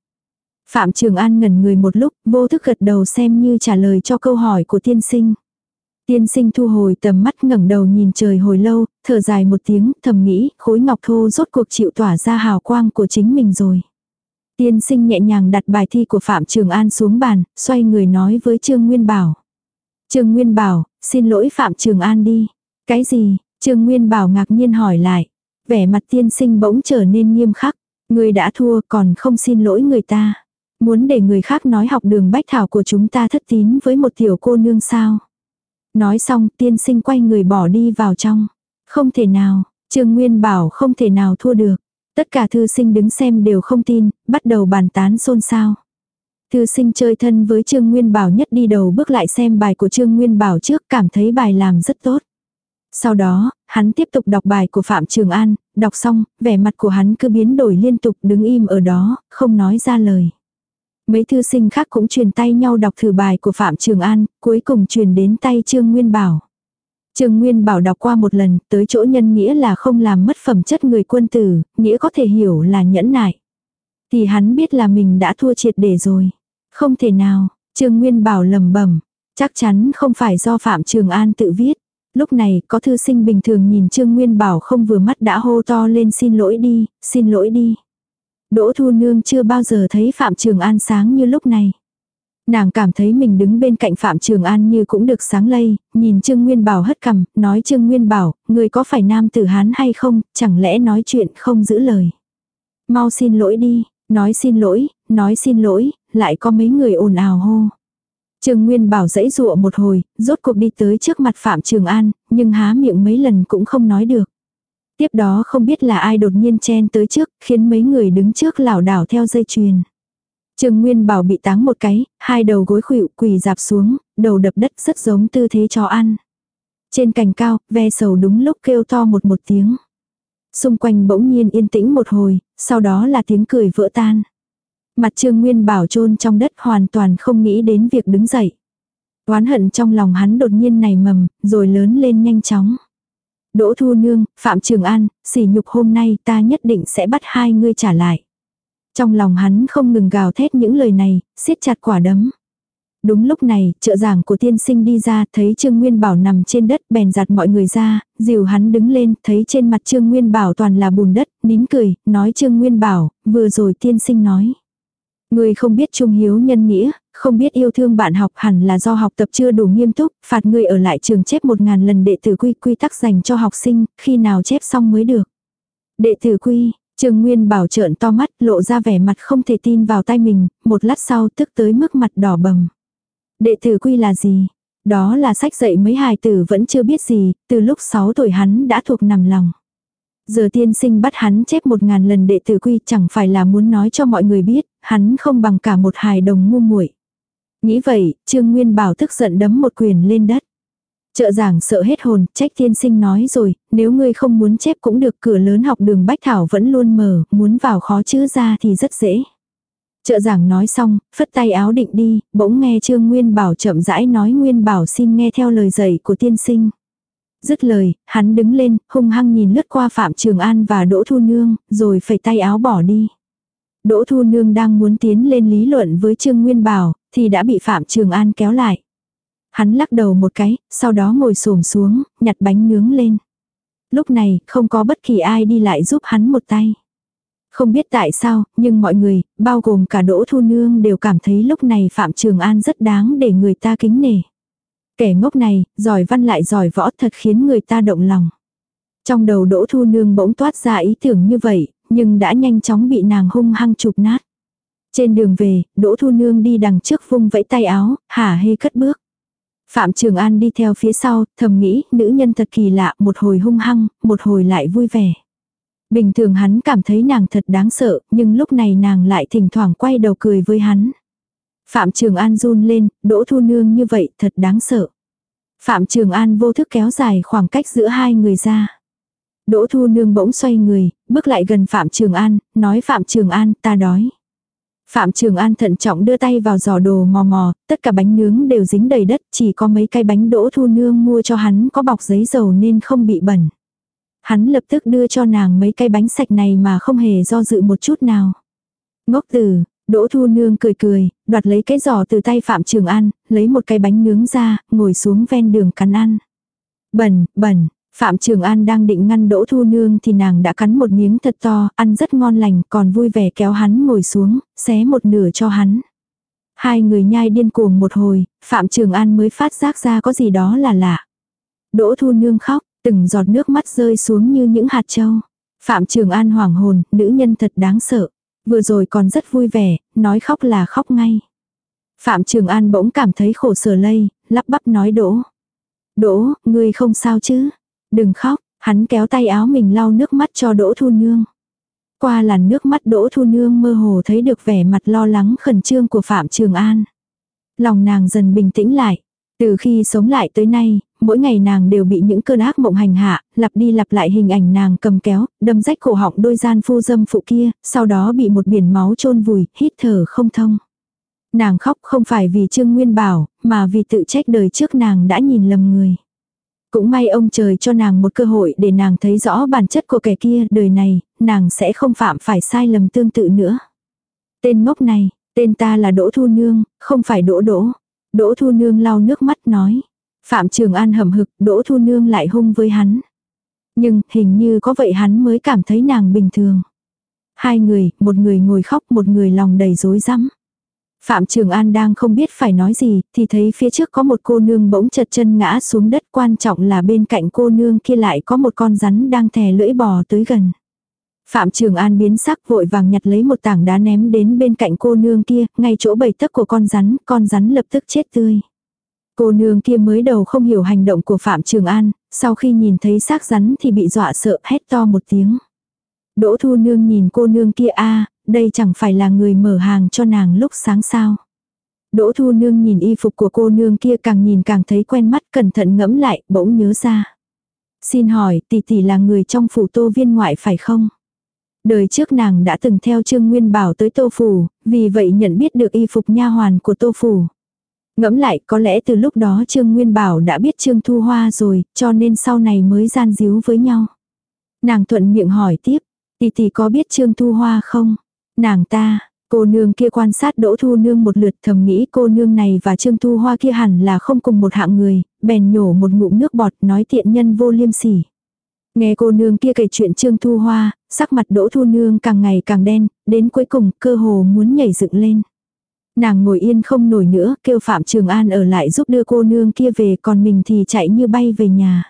Phạm Trường An ngẩn người một lúc, vô thức gật đầu xem như trả lời cho câu hỏi của tiên sinh. Tiên sinh thu hồi tầm mắt ngẩng đầu nhìn trời hồi lâu, thở dài một tiếng, thầm nghĩ, khối ngọc thô rốt cuộc chịu tỏa ra hào quang của chính mình rồi. Tiên sinh nhẹ nhàng đặt bài thi của Phạm Trường An xuống bàn, xoay người nói với Trương Nguyên Bảo. Trương Nguyên Bảo, xin lỗi Phạm Trường An đi. Cái gì? Trương Nguyên Bảo ngạc nhiên hỏi lại. Vẻ mặt tiên sinh bỗng trở nên nghiêm khắc. Người đã thua còn không xin lỗi người ta. Muốn để người khác nói học đường bách thảo của chúng ta thất tín với một tiểu cô nương sao. Nói xong tiên sinh quay người bỏ đi vào trong. Không thể nào, Trương Nguyên bảo không thể nào thua được. Tất cả thư sinh đứng xem đều không tin, bắt đầu bàn tán xôn xao. Thư sinh chơi thân với Trương Nguyên Bảo nhất đi đầu bước lại xem bài của Trương Nguyên Bảo trước cảm thấy bài làm rất tốt. Sau đó, hắn tiếp tục đọc bài của Phạm Trường An, đọc xong, vẻ mặt của hắn cứ biến đổi liên tục đứng im ở đó, không nói ra lời. Mấy thư sinh khác cũng truyền tay nhau đọc thử bài của Phạm Trường An, cuối cùng truyền đến tay Trương Nguyên Bảo. Trương Nguyên Bảo đọc qua một lần, tới chỗ nhân nghĩa là không làm mất phẩm chất người quân tử, nghĩa có thể hiểu là nhẫn nại. Thì hắn biết là mình đã thua triệt để rồi. Không thể nào, Trương Nguyên Bảo lầm bẩm chắc chắn không phải do Phạm Trường An tự viết. Lúc này, có thư sinh bình thường nhìn Trương Nguyên Bảo không vừa mắt đã hô to lên xin lỗi đi, xin lỗi đi. Đỗ Thu Nương chưa bao giờ thấy Phạm Trường An sáng như lúc này. Nàng cảm thấy mình đứng bên cạnh Phạm Trường An như cũng được sáng lây, nhìn Trương Nguyên Bảo hất cằm, nói Trương Nguyên Bảo, người có phải nam tử Hán hay không, chẳng lẽ nói chuyện không giữ lời. Mau xin lỗi đi, nói xin lỗi, nói xin lỗi, lại có mấy người ồn ào hô. Trương Nguyên Bảo dãy dụa một hồi, rốt cuộc đi tới trước mặt Phạm Trường An, nhưng há miệng mấy lần cũng không nói được. Tiếp đó không biết là ai đột nhiên chen tới trước, khiến mấy người đứng trước lảo đảo theo dây chuyền. Trương Nguyên Bảo bị táng một cái, hai đầu gối khuỵu quỳ dạp xuống, đầu đập đất rất giống tư thế cho ăn. Trên cành cao, ve sầu đúng lúc kêu to một một tiếng. Xung quanh bỗng nhiên yên tĩnh một hồi, sau đó là tiếng cười vỡ tan. Mặt Trương Nguyên Bảo chôn trong đất hoàn toàn không nghĩ đến việc đứng dậy. Oán hận trong lòng hắn đột nhiên nảy mầm, rồi lớn lên nhanh chóng. Đỗ Thu Nương, Phạm Trường An, sỉ nhục hôm nay ta nhất định sẽ bắt hai ngươi trả lại. Trong lòng hắn không ngừng gào thét những lời này, siết chặt quả đấm. Đúng lúc này, trợ giảng của tiên sinh đi ra, thấy Trương Nguyên Bảo nằm trên đất, bèn giặt mọi người ra, dìu hắn đứng lên, thấy trên mặt Trương Nguyên Bảo toàn là bùn đất, nín cười, nói Trương Nguyên Bảo, vừa rồi tiên sinh nói. Người không biết trung hiếu nhân nghĩa, không biết yêu thương bạn học hẳn là do học tập chưa đủ nghiêm túc, phạt người ở lại trường chép một ngàn lần đệ tử quy quy tắc dành cho học sinh, khi nào chép xong mới được. Đệ tử quy, Trường Nguyên bảo trợn to mắt, lộ ra vẻ mặt không thể tin vào tay mình, một lát sau tức tới mức mặt đỏ bầm. Đệ tử quy là gì? Đó là sách dạy mấy hài tử vẫn chưa biết gì, từ lúc 6 tuổi hắn đã thuộc nằm lòng. Giờ tiên sinh bắt hắn chép một ngàn lần đệ tử quy chẳng phải là muốn nói cho mọi người biết, hắn không bằng cả một hài đồng ngu muội. Nghĩ vậy, Trương Nguyên Bảo tức giận đấm một quyền lên đất. Trợ giảng sợ hết hồn, trách tiên sinh nói rồi, nếu ngươi không muốn chép cũng được cửa lớn học đường Bách Thảo vẫn luôn mở, muốn vào khó chữ ra thì rất dễ. Trợ giảng nói xong, phất tay áo định đi, bỗng nghe Trương Nguyên Bảo chậm rãi nói Nguyên Bảo xin nghe theo lời dạy của tiên sinh. Dứt lời, hắn đứng lên, hung hăng nhìn lướt qua Phạm Trường An và Đỗ Thu Nương, rồi phẩy tay áo bỏ đi. Đỗ Thu Nương đang muốn tiến lên lý luận với Trương Nguyên Bảo, thì đã bị Phạm Trường An kéo lại. Hắn lắc đầu một cái, sau đó ngồi xổm xuống, nhặt bánh nướng lên. Lúc này, không có bất kỳ ai đi lại giúp hắn một tay. Không biết tại sao, nhưng mọi người, bao gồm cả Đỗ Thu Nương đều cảm thấy lúc này Phạm Trường An rất đáng để người ta kính nể. Kẻ ngốc này, giỏi văn lại giỏi võ thật khiến người ta động lòng. Trong đầu Đỗ Thu Nương bỗng toát ra ý tưởng như vậy, nhưng đã nhanh chóng bị nàng hung hăng chụp nát. Trên đường về, Đỗ Thu Nương đi đằng trước vung vẫy tay áo, hả hê cất bước. Phạm Trường An đi theo phía sau, thầm nghĩ, nữ nhân thật kỳ lạ, một hồi hung hăng, một hồi lại vui vẻ. Bình thường hắn cảm thấy nàng thật đáng sợ, nhưng lúc này nàng lại thỉnh thoảng quay đầu cười với hắn. Phạm Trường An run lên, Đỗ Thu Nương như vậy thật đáng sợ. Phạm Trường An vô thức kéo dài khoảng cách giữa hai người ra. Đỗ Thu Nương bỗng xoay người, bước lại gần Phạm Trường An, nói Phạm Trường An, ta đói. Phạm Trường An thận trọng đưa tay vào giỏ đồ mò mò, tất cả bánh nướng đều dính đầy đất, chỉ có mấy cái bánh Đỗ Thu Nương mua cho hắn có bọc giấy dầu nên không bị bẩn. Hắn lập tức đưa cho nàng mấy cái bánh sạch này mà không hề do dự một chút nào. Ngốc tử, Đỗ Thu Nương cười cười, đoạt lấy cái giỏ từ tay Phạm Trường An, lấy một cái bánh nướng ra, ngồi xuống ven đường cắn ăn. Bẩn, bẩn, Phạm Trường An đang định ngăn Đỗ Thu Nương thì nàng đã cắn một miếng thật to, ăn rất ngon lành, còn vui vẻ kéo hắn ngồi xuống, xé một nửa cho hắn. Hai người nhai điên cuồng một hồi, Phạm Trường An mới phát giác ra có gì đó là lạ. Đỗ Thu Nương khóc, từng giọt nước mắt rơi xuống như những hạt châu. Phạm Trường An hoảng hồn, nữ nhân thật đáng sợ. Vừa rồi còn rất vui vẻ, nói khóc là khóc ngay. Phạm Trường An bỗng cảm thấy khổ sở lây, lắp bắp nói đỗ. Đỗ, ngươi không sao chứ? Đừng khóc, hắn kéo tay áo mình lau nước mắt cho Đỗ Thu Nương. Qua làn nước mắt Đỗ Thu Nương mơ hồ thấy được vẻ mặt lo lắng khẩn trương của Phạm Trường An. Lòng nàng dần bình tĩnh lại. Từ khi sống lại tới nay, mỗi ngày nàng đều bị những cơn ác mộng hành hạ, lặp đi lặp lại hình ảnh nàng cầm kéo, đâm rách cổ họng đôi gian phu dâm phụ kia, sau đó bị một biển máu chôn vùi, hít thở không thông. Nàng khóc không phải vì Trương Nguyên Bảo, mà vì tự trách đời trước nàng đã nhìn lầm người. Cũng may ông trời cho nàng một cơ hội để nàng thấy rõ bản chất của kẻ kia, đời này, nàng sẽ không phạm phải sai lầm tương tự nữa. Tên ngốc này, tên ta là Đỗ Thu Nương, không phải Đỗ Đỗ. Đỗ Thu Nương lau nước mắt nói. Phạm Trường An hầm hực, Đỗ Thu Nương lại hung với hắn. Nhưng, hình như có vậy hắn mới cảm thấy nàng bình thường. Hai người, một người ngồi khóc, một người lòng đầy rối rắm. Phạm Trường An đang không biết phải nói gì, thì thấy phía trước có một cô nương bỗng chật chân ngã xuống đất quan trọng là bên cạnh cô nương kia lại có một con rắn đang thè lưỡi bò tới gần. Phạm Trường An biến sắc vội vàng nhặt lấy một tảng đá ném đến bên cạnh cô nương kia, ngay chỗ bầy tấc của con rắn, con rắn lập tức chết tươi. Cô nương kia mới đầu không hiểu hành động của Phạm Trường An, sau khi nhìn thấy xác rắn thì bị dọa sợ hét to một tiếng. Đỗ Thu Nương nhìn cô nương kia a đây chẳng phải là người mở hàng cho nàng lúc sáng sao. Đỗ Thu Nương nhìn y phục của cô nương kia càng nhìn càng thấy quen mắt cẩn thận ngẫm lại, bỗng nhớ ra. Xin hỏi, tỷ tỷ là người trong phủ tô viên ngoại phải không? Đời trước nàng đã từng theo Trương Nguyên Bảo tới Tô Phủ, vì vậy nhận biết được y phục nha hoàn của Tô Phủ. Ngẫm lại có lẽ từ lúc đó Trương Nguyên Bảo đã biết Trương Thu Hoa rồi, cho nên sau này mới gian díu với nhau. Nàng thuận miệng hỏi tiếp, tỷ tỷ có biết Trương Thu Hoa không? Nàng ta, cô nương kia quan sát Đỗ Thu Nương một lượt thầm nghĩ cô nương này và Trương Thu Hoa kia hẳn là không cùng một hạng người, bèn nhổ một ngụm nước bọt nói tiện nhân vô liêm sỉ. Nghe cô nương kia kể chuyện Trương Thu Hoa, sắc mặt Đỗ Thu Nương càng ngày càng đen, đến cuối cùng cơ hồ muốn nhảy dựng lên. Nàng ngồi yên không nổi nữa, kêu Phạm Trường An ở lại giúp đưa cô nương kia về còn mình thì chạy như bay về nhà.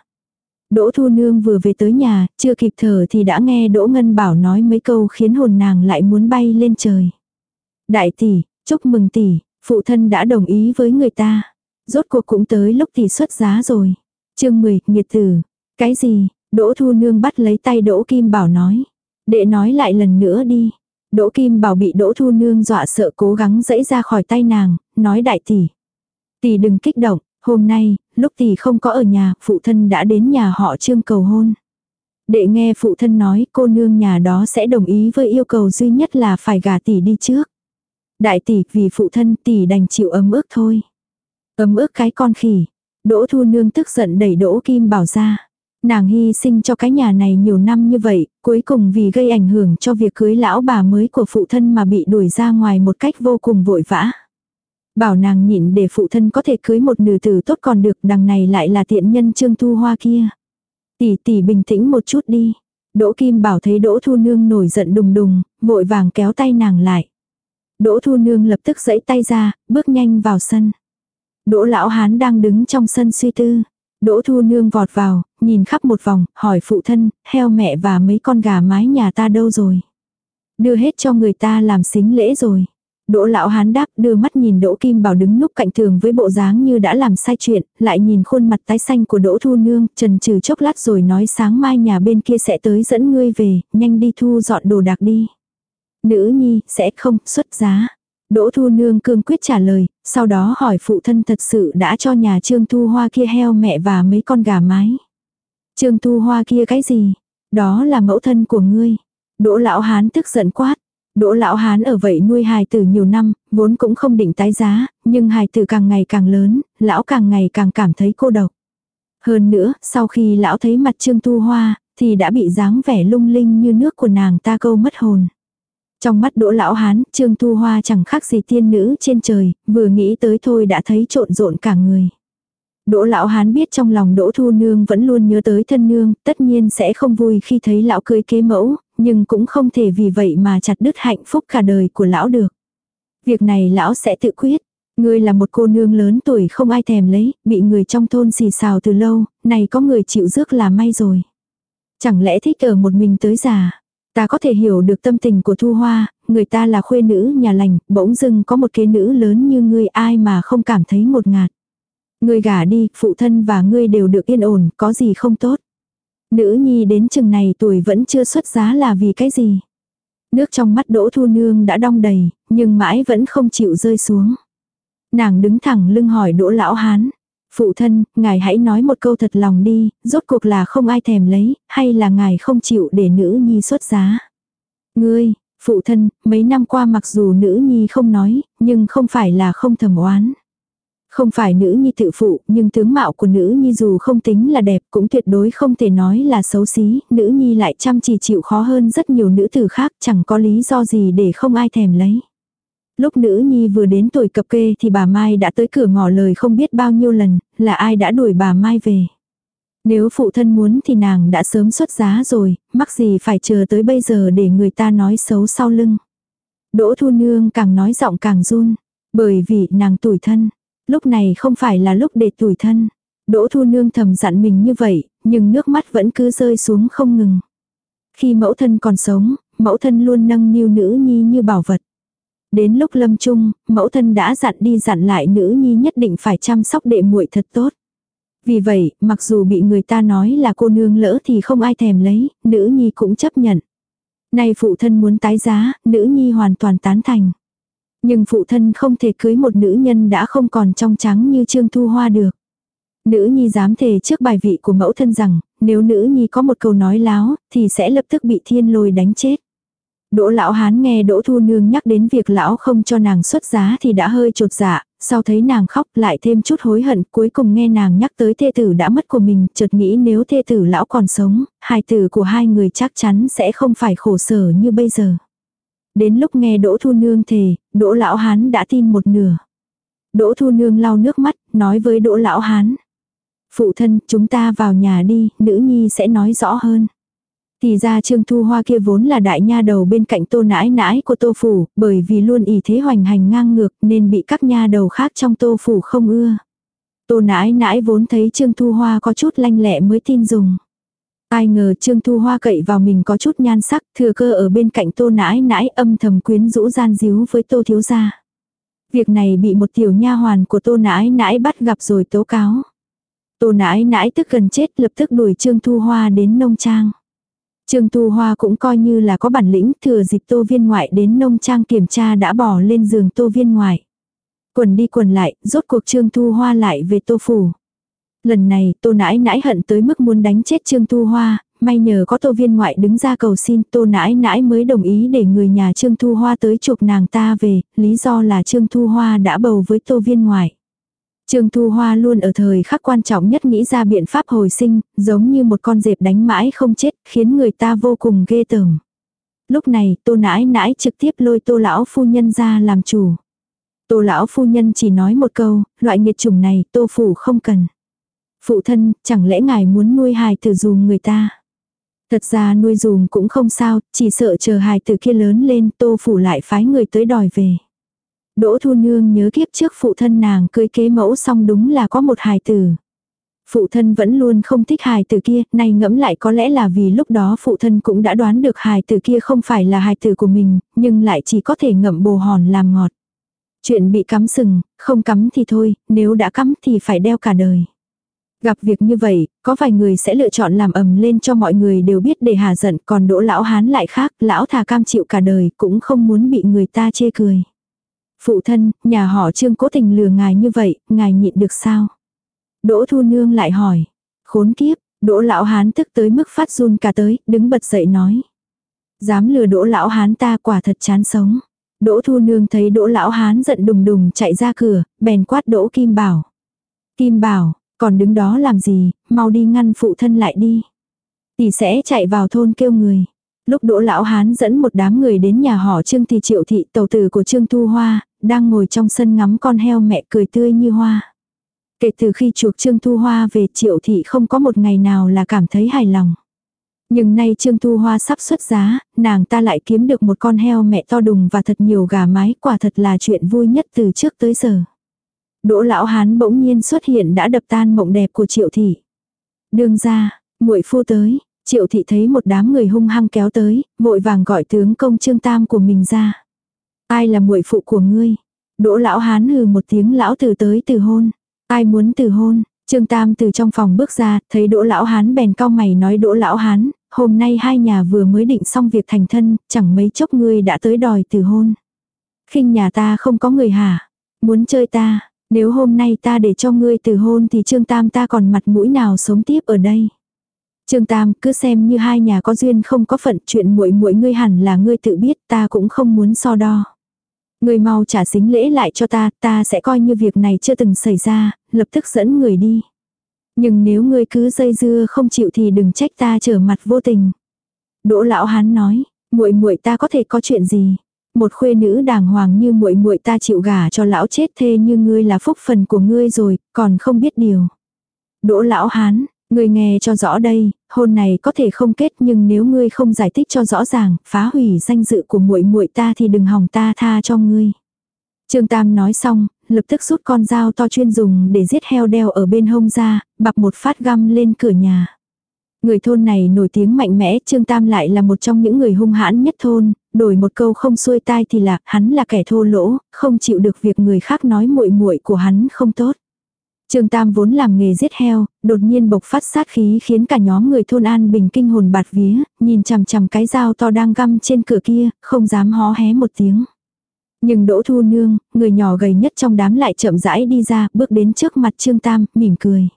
Đỗ Thu Nương vừa về tới nhà, chưa kịp thở thì đã nghe Đỗ Ngân Bảo nói mấy câu khiến hồn nàng lại muốn bay lên trời. Đại tỷ, chúc mừng tỷ, phụ thân đã đồng ý với người ta. Rốt cuộc cũng tới lúc tỷ xuất giá rồi. chương 10, nghiệt tử. Cái gì? Đỗ Thu Nương bắt lấy tay Đỗ Kim Bảo nói. Đệ nói lại lần nữa đi. Đỗ Kim Bảo bị Đỗ Thu Nương dọa sợ cố gắng dẫy ra khỏi tay nàng, nói đại tỷ. Tỷ đừng kích động, hôm nay, lúc tỷ không có ở nhà, phụ thân đã đến nhà họ trương cầu hôn. Đệ nghe phụ thân nói cô nương nhà đó sẽ đồng ý với yêu cầu duy nhất là phải gả tỷ đi trước. Đại tỷ vì phụ thân tỷ đành chịu ấm ức thôi. Ấm ức cái con khỉ. Đỗ Thu Nương tức giận đẩy Đỗ Kim Bảo ra. Nàng hy sinh cho cái nhà này nhiều năm như vậy, cuối cùng vì gây ảnh hưởng cho việc cưới lão bà mới của phụ thân mà bị đuổi ra ngoài một cách vô cùng vội vã. Bảo nàng nhịn để phụ thân có thể cưới một nữ tử tốt còn được đằng này lại là tiện nhân Trương Thu Hoa kia. Tỷ tỷ bình tĩnh một chút đi. Đỗ Kim Bảo thấy Đỗ Thu Nương nổi giận đùng đùng, vội vàng kéo tay nàng lại. Đỗ Thu Nương lập tức giãy tay ra, bước nhanh vào sân. Đỗ Lão Hán đang đứng trong sân suy tư. Đỗ Thu Nương vọt vào, nhìn khắp một vòng, hỏi phụ thân, heo mẹ và mấy con gà mái nhà ta đâu rồi. Đưa hết cho người ta làm xính lễ rồi. Đỗ lão hán đáp đưa mắt nhìn Đỗ Kim Bảo đứng núp cạnh tường với bộ dáng như đã làm sai chuyện, lại nhìn khuôn mặt tái xanh của Đỗ Thu Nương, trần trừ chốc lát rồi nói sáng mai nhà bên kia sẽ tới dẫn ngươi về, nhanh đi thu dọn đồ đạc đi. Nữ nhi, sẽ không, xuất giá. Đỗ Thu Nương cương quyết trả lời, sau đó hỏi phụ thân thật sự đã cho nhà Trương Thu Hoa kia heo mẹ và mấy con gà mái. Trương Thu Hoa kia cái gì? Đó là mẫu thân của ngươi. Đỗ lão hán tức giận quát. Đỗ lão hán ở vậy nuôi hài tử nhiều năm, vốn cũng không định tái giá, nhưng hài tử càng ngày càng lớn, lão càng ngày càng cảm thấy cô độc. Hơn nữa, sau khi lão thấy mặt Trương Thu Hoa, thì đã bị dáng vẻ lung linh như nước của nàng ta câu mất hồn. Trong mắt đỗ lão hán, Trương Thu Hoa chẳng khác gì tiên nữ trên trời, vừa nghĩ tới thôi đã thấy trộn rộn cả người. Đỗ lão hán biết trong lòng đỗ thu nương vẫn luôn nhớ tới thân nương, tất nhiên sẽ không vui khi thấy lão cưới kế mẫu, nhưng cũng không thể vì vậy mà chặt đứt hạnh phúc cả đời của lão được. Việc này lão sẽ tự quyết. Ngươi là một cô nương lớn tuổi không ai thèm lấy, bị người trong thôn xì xào từ lâu, này có người chịu rước là may rồi. Chẳng lẽ thích ở một mình tới già. Ta có thể hiểu được tâm tình của Thu Hoa, người ta là khuê nữ nhà lành, bỗng dưng có một kế nữ lớn như ngươi ai mà không cảm thấy một ngạt. Ngươi gả đi, phụ thân và ngươi đều được yên ổn, có gì không tốt. Nữ nhi đến chừng này tuổi vẫn chưa xuất giá là vì cái gì. Nước trong mắt đỗ thu nương đã đong đầy, nhưng mãi vẫn không chịu rơi xuống. Nàng đứng thẳng lưng hỏi đỗ lão hán. Phụ thân, ngài hãy nói một câu thật lòng đi, rốt cuộc là không ai thèm lấy, hay là ngài không chịu để nữ nhi xuất giá. Ngươi, phụ thân, mấy năm qua mặc dù nữ nhi không nói, nhưng không phải là không thầm oán. Không phải nữ nhi tự phụ, nhưng tướng mạo của nữ nhi dù không tính là đẹp cũng tuyệt đối không thể nói là xấu xí, nữ nhi lại chăm chỉ chịu khó hơn rất nhiều nữ tử khác, chẳng có lý do gì để không ai thèm lấy. Lúc nữ nhi vừa đến tuổi cập kê thì bà Mai đã tới cửa ngỏ lời không biết bao nhiêu lần, là ai đã đuổi bà Mai về. Nếu phụ thân muốn thì nàng đã sớm xuất giá rồi, mắc gì phải chờ tới bây giờ để người ta nói xấu sau lưng. Đỗ Thu Nương càng nói giọng càng run, bởi vì nàng tuổi thân. Lúc này không phải là lúc để tủi thân. Đỗ Thu Nương thầm dặn mình như vậy, nhưng nước mắt vẫn cứ rơi xuống không ngừng. Khi mẫu thân còn sống, mẫu thân luôn nâng niu nữ nhi như bảo vật. Đến lúc lâm chung, mẫu thân đã dặn đi dặn lại nữ nhi nhất định phải chăm sóc đệ muội thật tốt. Vì vậy, mặc dù bị người ta nói là cô nương lỡ thì không ai thèm lấy, nữ nhi cũng chấp nhận. Nay phụ thân muốn tái giá, nữ nhi hoàn toàn tán thành. Nhưng phụ thân không thể cưới một nữ nhân đã không còn trong trắng như Trương Thu Hoa được. Nữ nhi dám thề trước bài vị của mẫu thân rằng, nếu nữ nhi có một câu nói láo, thì sẽ lập tức bị thiên lôi đánh chết. Đỗ lão hán nghe Đỗ Thu Nương nhắc đến việc lão không cho nàng xuất giá thì đã hơi trột dạ, sau thấy nàng khóc lại thêm chút hối hận, cuối cùng nghe nàng nhắc tới thê tử đã mất của mình, chợt nghĩ nếu thê tử lão còn sống, hai tử của hai người chắc chắn sẽ không phải khổ sở như bây giờ. Đến lúc nghe Đỗ Thu Nương thề, Đỗ Lão Hán đã tin một nửa. Đỗ Thu Nương lau nước mắt, nói với Đỗ Lão Hán. Phụ thân, chúng ta vào nhà đi, nữ nhi sẽ nói rõ hơn. Thì ra Trương Thu Hoa kia vốn là đại nha đầu bên cạnh tô nãi nãi của tô phủ, bởi vì luôn ý thế hoành hành ngang ngược nên bị các nha đầu khác trong tô phủ không ưa. Tô nãi nãi vốn thấy Trương Thu Hoa có chút lanh lẹ mới tin dùng. Ai ngờ Trương Thu Hoa cậy vào mình có chút nhan sắc, thừa cơ ở bên cạnh tô nãi nãi âm thầm quyến rũ gian díu với tô thiếu gia. Việc này bị một tiểu nha hoàn của tô nãi nãi bắt gặp rồi tố cáo. Tô nãi nãi tức gần chết lập tức đuổi Trương Thu Hoa đến nông trang. Trương Thu Hoa cũng coi như là có bản lĩnh thừa dịp tô viên ngoại đến nông trang kiểm tra đã bỏ lên giường tô viên ngoại. Quần đi quần lại, rốt cuộc Trương Thu Hoa lại về tô phủ. Lần này tô nãi nãi hận tới mức muốn đánh chết Trương Thu Hoa, may nhờ có tô viên ngoại đứng ra cầu xin tô nãi nãi mới đồng ý để người nhà Trương Thu Hoa tới chuộc nàng ta về, lý do là Trương Thu Hoa đã bầu với tô viên ngoại. Trương Thu Hoa luôn ở thời khắc quan trọng nhất nghĩ ra biện pháp hồi sinh, giống như một con dẹp đánh mãi không chết, khiến người ta vô cùng ghê tởm. Lúc này, tô nãi nãi trực tiếp lôi tô lão phu nhân ra làm chủ. Tô lão phu nhân chỉ nói một câu, loại nghiệt chủng này tô phủ không cần. Phụ thân, chẳng lẽ ngài muốn nuôi hài tử dùm người ta? Thật ra nuôi dùm cũng không sao, chỉ sợ chờ hài tử kia lớn lên tô phủ lại phái người tới đòi về. Đỗ Thu Nương nhớ kiếp trước phụ thân nàng cưới kế mẫu xong đúng là có một hài tử. Phụ thân vẫn luôn không thích hài tử kia, nay ngẫm lại có lẽ là vì lúc đó phụ thân cũng đã đoán được hài tử kia không phải là hài tử của mình, nhưng lại chỉ có thể ngậm bồ hòn làm ngọt. Chuyện bị cắm sừng, không cắm thì thôi, nếu đã cắm thì phải đeo cả đời. Gặp việc như vậy, có vài người sẽ lựa chọn làm ầm lên cho mọi người đều biết để hà giận, còn đỗ lão hán lại khác, lão thà cam chịu cả đời, cũng không muốn bị người ta chê cười. Phụ thân, nhà họ trương cố tình lừa ngài như vậy, ngài nhịn được sao? Đỗ thu nương lại hỏi. Khốn kiếp, đỗ lão hán tức tới mức phát run cả tới, đứng bật dậy nói. Dám lừa đỗ lão hán ta quả thật chán sống. Đỗ thu nương thấy đỗ lão hán giận đùng đùng chạy ra cửa, bèn quát đỗ kim bảo. Kim bảo, còn đứng đó làm gì, mau đi ngăn phụ thân lại đi. Tỷ sẽ chạy vào thôn kêu người. Lúc đỗ lão hán dẫn một đám người đến nhà họ Trương thì triệu thị tàu tử của Trương Thu Hoa, đang ngồi trong sân ngắm con heo mẹ cười tươi như hoa. Kể từ khi chuộc Trương Thu Hoa về triệu thị không có một ngày nào là cảm thấy hài lòng. Nhưng nay Trương Thu Hoa sắp xuất giá, nàng ta lại kiếm được một con heo mẹ to đùng và thật nhiều gà mái, quả thật là chuyện vui nhất từ trước tới giờ. Đỗ lão hán bỗng nhiên xuất hiện đã đập tan mộng đẹp của triệu thị. Đương ra, muội phu tới, triệu thị thấy một đám người hung hăng kéo tới, vội vàng gọi tướng công trương tam của mình ra. Ai là muội phụ của ngươi? Đỗ lão hán hừ một tiếng lão từ tới từ hôn. Ai muốn từ hôn? Trương Tam từ trong phòng bước ra, thấy Đỗ Lão Hán bèn cau mày nói Đỗ Lão Hán, hôm nay hai nhà vừa mới định xong việc thành thân, chẳng mấy chốc ngươi đã tới đòi từ hôn. khinh nhà ta không có người hả? Muốn chơi ta, nếu hôm nay ta để cho ngươi từ hôn thì Trương Tam ta còn mặt mũi nào sống tiếp ở đây? Trương Tam cứ xem như hai nhà có duyên không có phận chuyện muội muội ngươi hẳn là ngươi tự biết ta cũng không muốn so đo. Ngươi mau trả xính lễ lại cho ta, ta sẽ coi như việc này chưa từng xảy ra, lập tức dẫn người đi. Nhưng nếu ngươi cứ dây dưa không chịu thì đừng trách ta trở mặt vô tình. Đỗ lão hán nói, muội muội ta có thể có chuyện gì? Một khuê nữ đàng hoàng như muội muội ta chịu gả cho lão chết thê như ngươi là phúc phần của ngươi rồi, còn không biết điều. Đỗ lão hán, ngươi nghe cho rõ đây, hôn này có thể không kết nhưng nếu ngươi không giải thích cho rõ ràng, phá hủy danh dự của muội muội ta thì đừng hòng ta tha cho ngươi. Trương Tam nói xong, lập tức rút con dao to chuyên dùng để giết heo đeo ở bên hông ra, bập một phát găm lên cửa nhà. Người thôn này nổi tiếng mạnh mẽ, Trương Tam lại là một trong những người hung hãn nhất thôn, đổi một câu không xuôi tai thì là hắn là kẻ thô lỗ, không chịu được việc người khác nói muội muội của hắn không tốt. Trương Tam vốn làm nghề giết heo, đột nhiên bộc phát sát khí khiến cả nhóm người thôn An Bình kinh hồn bạt vía, nhìn chằm chằm cái dao to đang găm trên cửa kia, không dám hó hé một tiếng. Nhưng Đỗ Thu Nương, người nhỏ gầy nhất trong đám lại chậm rãi đi ra, bước đến trước mặt Trương Tam, mỉm cười.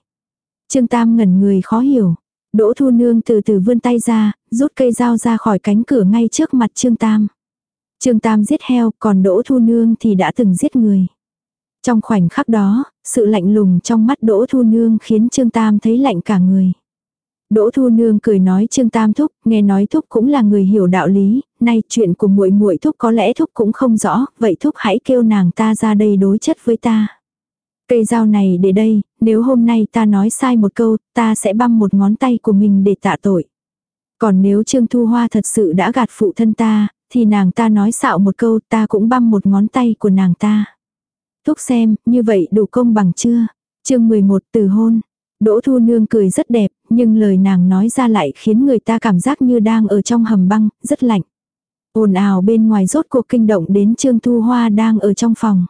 Trương Tam ngẩn người khó hiểu. Đỗ Thu Nương từ từ vươn tay ra, rút cây dao ra khỏi cánh cửa ngay trước mặt Trương Tam. Trương Tam giết heo, còn Đỗ Thu Nương thì đã từng giết người. Trong khoảnh khắc đó, sự lạnh lùng trong mắt Đỗ Thu Nương khiến Trương Tam thấy lạnh cả người. Đỗ Thu Nương cười nói Trương Tam thúc, nghe nói thúc cũng là người hiểu đạo lý, nay chuyện của muội muội thúc có lẽ thúc cũng không rõ, vậy thúc hãy kêu nàng ta ra đây đối chất với ta. Cây dao này để đây, nếu hôm nay ta nói sai một câu, ta sẽ băm một ngón tay của mình để tạ tội. Còn nếu Trương Thu Hoa thật sự đã gạt phụ thân ta, thì nàng ta nói xạo một câu ta cũng băm một ngón tay của nàng ta. Thúc xem, như vậy đủ công bằng chưa? chương 11 từ hôn. Đỗ Thu Nương cười rất đẹp, nhưng lời nàng nói ra lại khiến người ta cảm giác như đang ở trong hầm băng, rất lạnh. ồn ào bên ngoài rốt cuộc kinh động đến Trương Thu Hoa đang ở trong phòng.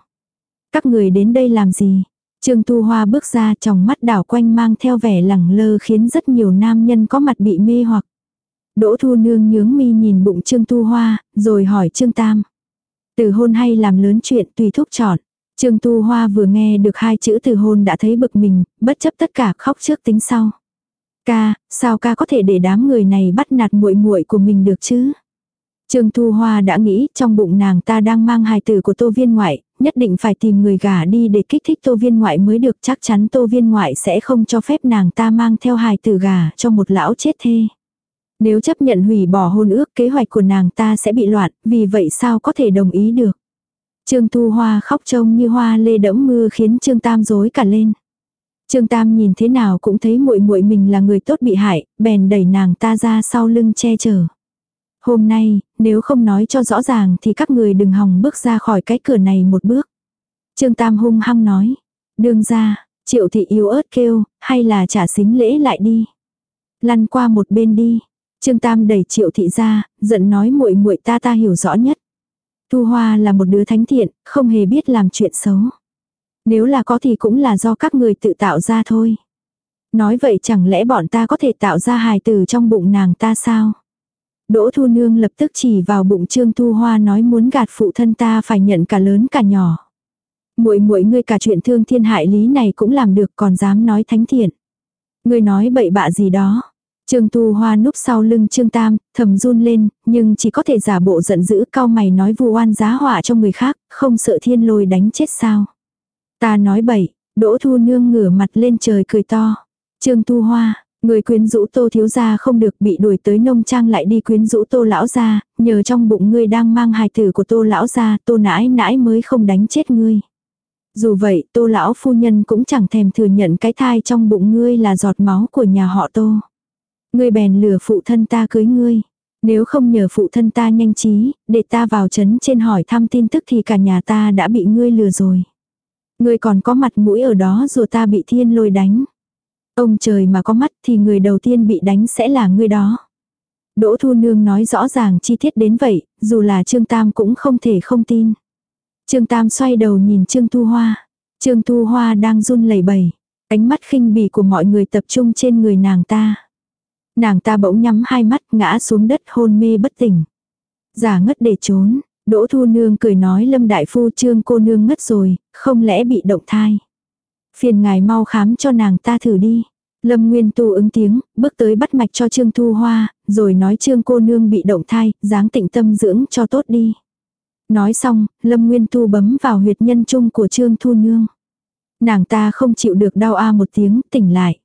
Các người đến đây làm gì? Trương Thu Hoa bước ra trong mắt đảo quanh mang theo vẻ lẳng lơ khiến rất nhiều nam nhân có mặt bị mê hoặc. Đỗ Thu Nương nhướng mi nhìn bụng Trương Thu Hoa, rồi hỏi Trương Tam. Từ hôn hay làm lớn chuyện tùy thúc chọn. Trương Tu Hoa vừa nghe được hai chữ từ hôn đã thấy bực mình, bất chấp tất cả khóc trước tính sau. Ca, sao ca có thể để đám người này bắt nạt muội muội của mình được chứ? Trương Thu Hoa đã nghĩ trong bụng nàng ta đang mang hài tử của tô viên ngoại, nhất định phải tìm người gả đi để kích thích tô viên ngoại mới được chắc chắn tô viên ngoại sẽ không cho phép nàng ta mang theo hài tử gả cho một lão chết thê. Nếu chấp nhận hủy bỏ hôn ước kế hoạch của nàng ta sẽ bị loạn, vì vậy sao có thể đồng ý được. Trương Thu Hoa khóc trông như hoa lê đẫm mưa khiến Trương Tam rối cả lên. Trương Tam nhìn thế nào cũng thấy muội muội mình là người tốt bị hại, bèn đẩy nàng ta ra sau lưng che chở. Hôm nay, nếu không nói cho rõ ràng thì các người đừng hòng bước ra khỏi cái cửa này một bước. Trương Tam hung hăng nói. Đương ra, triệu thị yếu ớt kêu, hay là trả xính lễ lại đi. Lăn qua một bên đi. Trương Tam đẩy triệu thị ra, giận nói muội muội ta ta hiểu rõ nhất. Thu Hoa là một đứa thánh thiện, không hề biết làm chuyện xấu. Nếu là có thì cũng là do các người tự tạo ra thôi. Nói vậy chẳng lẽ bọn ta có thể tạo ra hài từ trong bụng nàng ta sao? Đỗ Thu Nương lập tức chỉ vào bụng Trương Thu Hoa nói muốn gạt phụ thân ta phải nhận cả lớn cả nhỏ. Muội muội ngươi cả chuyện thương thiên hại lý này cũng làm được còn dám nói thánh thiện. Ngươi nói bậy bạ gì đó. Trương Tu Hoa núp sau lưng Trương Tam, thầm run lên, nhưng chỉ có thể giả bộ giận dữ cao mày nói vu oan giá họa cho người khác, không sợ thiên lôi đánh chết sao. Ta nói bậy, Đỗ Thu Nương ngửa mặt lên trời cười to. Trương Tu Hoa, người quyến rũ tô thiếu gia không được bị đuổi tới nông trang lại đi quyến rũ tô lão gia, nhờ trong bụng ngươi đang mang hài tử của tô lão gia, tô nãi nãi mới không đánh chết ngươi. Dù vậy, tô lão phu nhân cũng chẳng thèm thừa nhận cái thai trong bụng ngươi là giọt máu của nhà họ tô. Ngươi bèn lừa phụ thân ta cưới ngươi. Nếu không nhờ phụ thân ta nhanh trí, để ta vào chấn trên hỏi thăm tin tức thì cả nhà ta đã bị ngươi lừa rồi. Ngươi còn có mặt mũi ở đó dù ta bị thiên lôi đánh. Ông trời mà có mắt thì người đầu tiên bị đánh sẽ là người đó. Đỗ Thu Nương nói rõ ràng chi tiết đến vậy, dù là Trương Tam cũng không thể không tin. Trương Tam xoay đầu nhìn Trương Thu Hoa. Trương Thu Hoa đang run lẩy bẩy. Ánh mắt khinh bỉ của mọi người tập trung trên người nàng ta. Nàng ta bỗng nhắm hai mắt ngã xuống đất hôn mê bất tỉnh. Giả ngất để trốn. Đỗ Thu Nương cười nói Lâm Đại Phu Trương cô nương ngất rồi, không lẽ bị động thai. Phiền ngài mau khám cho nàng ta thử đi. Lâm Nguyên Tu ứng tiếng, bước tới bắt mạch cho Trương Thu Hoa, rồi nói Trương cô nương bị động thai, dáng tịnh tâm dưỡng cho tốt đi. Nói xong, Lâm Nguyên Tu bấm vào huyệt nhân trung của Trương Thu Nương. Nàng ta không chịu được đau a một tiếng, tỉnh lại.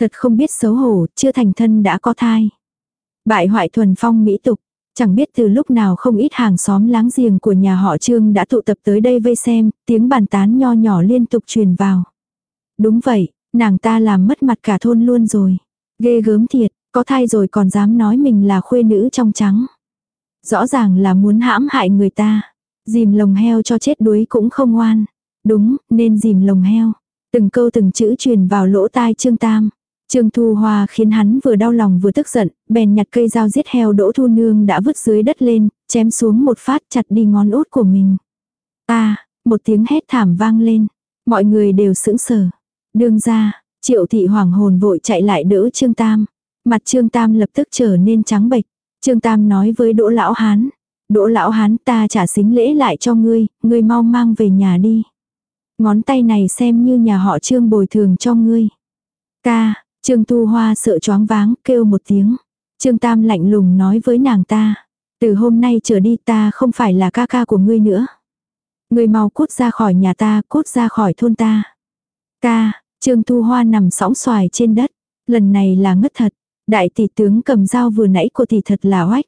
Thật không biết xấu hổ, chưa thành thân đã có thai. Bại hoại thuần phong mỹ tục, chẳng biết từ lúc nào không ít hàng xóm láng giềng của nhà họ Trương đã tụ tập tới đây vây xem, tiếng bàn tán nho nhỏ liên tục truyền vào. Đúng vậy, nàng ta làm mất mặt cả thôn luôn rồi. Ghê gớm thiệt, có thai rồi còn dám nói mình là khuê nữ trong trắng. Rõ ràng là muốn hãm hại người ta. Dìm lồng heo cho chết đuối cũng không ngoan. Đúng, nên dìm lồng heo. Từng câu từng chữ truyền vào lỗ tai Trương Tam. Trương Thu Hoa khiến hắn vừa đau lòng vừa tức giận, bèn nhặt cây dao giết heo đỗ thu nương đã vứt dưới đất lên, chém xuống một phát chặt đi ngón út của mình. Ta, một tiếng hét thảm vang lên. Mọi người đều sững sờ. Đương ra, triệu thị hoàng hồn vội chạy lại đỡ Trương Tam. Mặt Trương Tam lập tức trở nên trắng bệch. Trương Tam nói với Đỗ Lão Hán. Đỗ Lão Hán ta trả xính lễ lại cho ngươi, ngươi mau mang về nhà đi. Ngón tay này xem như nhà họ Trương bồi thường cho ngươi. Ca, Trương Tu Hoa sợ choáng váng, kêu một tiếng. Trương Tam lạnh lùng nói với nàng ta. Từ hôm nay trở đi ta không phải là ca ca của ngươi nữa. Ngươi mau cút ra khỏi nhà ta, cút ra khỏi thôn ta. Ca, Trương Tu Hoa nằm sóng xoài trên đất. Lần này là ngất thật. Đại tỷ tướng cầm dao vừa nãy của tỷ thật là oách.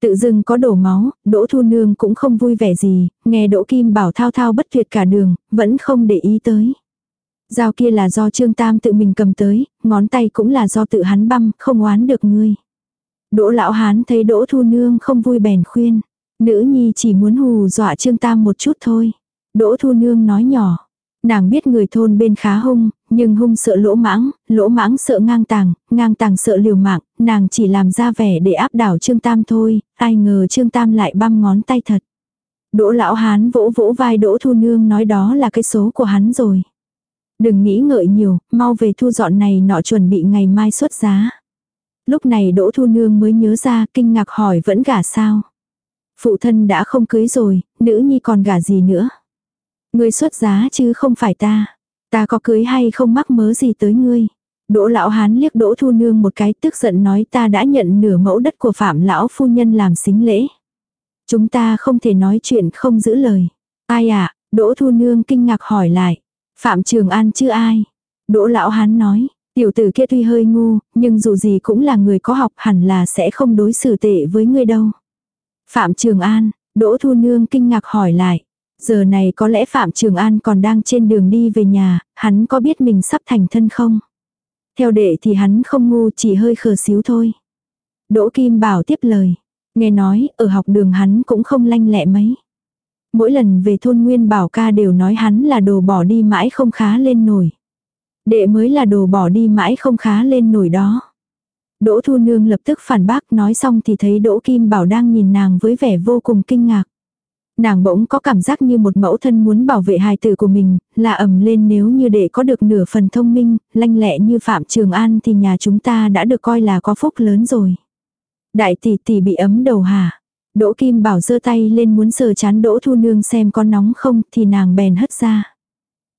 Tự dưng có đổ máu, Đỗ Thu Nương cũng không vui vẻ gì, nghe Đỗ Kim bảo thao thao bất tuyệt cả đường, vẫn không để ý tới. Dao kia là do Trương Tam tự mình cầm tới, ngón tay cũng là do tự hắn băm, không oán được ngươi. Đỗ lão hán thấy Đỗ Thu Nương không vui bèn khuyên. Nữ nhi chỉ muốn hù dọa Trương Tam một chút thôi. Đỗ Thu Nương nói nhỏ. Nàng biết người thôn bên khá hung, nhưng hung sợ lỗ mãng, lỗ mãng sợ ngang tàng, ngang tàng sợ liều mạng, nàng chỉ làm ra vẻ để áp đảo Trương Tam thôi, ai ngờ Trương Tam lại băm ngón tay thật. Đỗ lão hán vỗ vỗ vai Đỗ Thu Nương nói đó là cái số của hắn rồi. Đừng nghĩ ngợi nhiều, mau về thu dọn này nọ chuẩn bị ngày mai xuất giá. Lúc này Đỗ Thu Nương mới nhớ ra kinh ngạc hỏi vẫn gả sao. Phụ thân đã không cưới rồi, nữ nhi còn gả gì nữa. Ngươi xuất giá chứ không phải ta. Ta có cưới hay không mắc mớ gì tới ngươi. Đỗ lão hán liếc Đỗ Thu Nương một cái tức giận nói ta đã nhận nửa mẫu đất của Phạm lão phu nhân làm xính lễ. Chúng ta không thể nói chuyện không giữ lời. Ai ạ, à? Đỗ Thu Nương kinh ngạc hỏi lại. Phạm Trường An chứ ai? Đỗ lão hán nói, tiểu tử kia tuy hơi ngu, nhưng dù gì cũng là người có học hẳn là sẽ không đối xử tệ với ngươi đâu. Phạm Trường An, Đỗ Thu Nương kinh ngạc hỏi lại. Giờ này có lẽ Phạm Trường An còn đang trên đường đi về nhà, hắn có biết mình sắp thành thân không? Theo đệ thì hắn không ngu chỉ hơi khờ xíu thôi. Đỗ Kim Bảo tiếp lời. Nghe nói, ở học đường hắn cũng không lanh lẹ mấy. Mỗi lần về thôn Nguyên Bảo ca đều nói hắn là đồ bỏ đi mãi không khá lên nổi. Đệ mới là đồ bỏ đi mãi không khá lên nổi đó. Đỗ Thu Nương lập tức phản bác nói xong thì thấy Đỗ Kim Bảo đang nhìn nàng với vẻ vô cùng kinh ngạc. Nàng bỗng có cảm giác như một mẫu thân muốn bảo vệ hài tử của mình, là ầm lên nếu như để có được nửa phần thông minh, lanh lẹ như Phạm Trường An thì nhà chúng ta đã được coi là có phúc lớn rồi. Đại tỷ tỷ bị ấm đầu hả? Đỗ Kim Bảo giơ tay lên muốn sờ chán Đỗ Thu Nương xem có nóng không thì nàng bèn hất ra.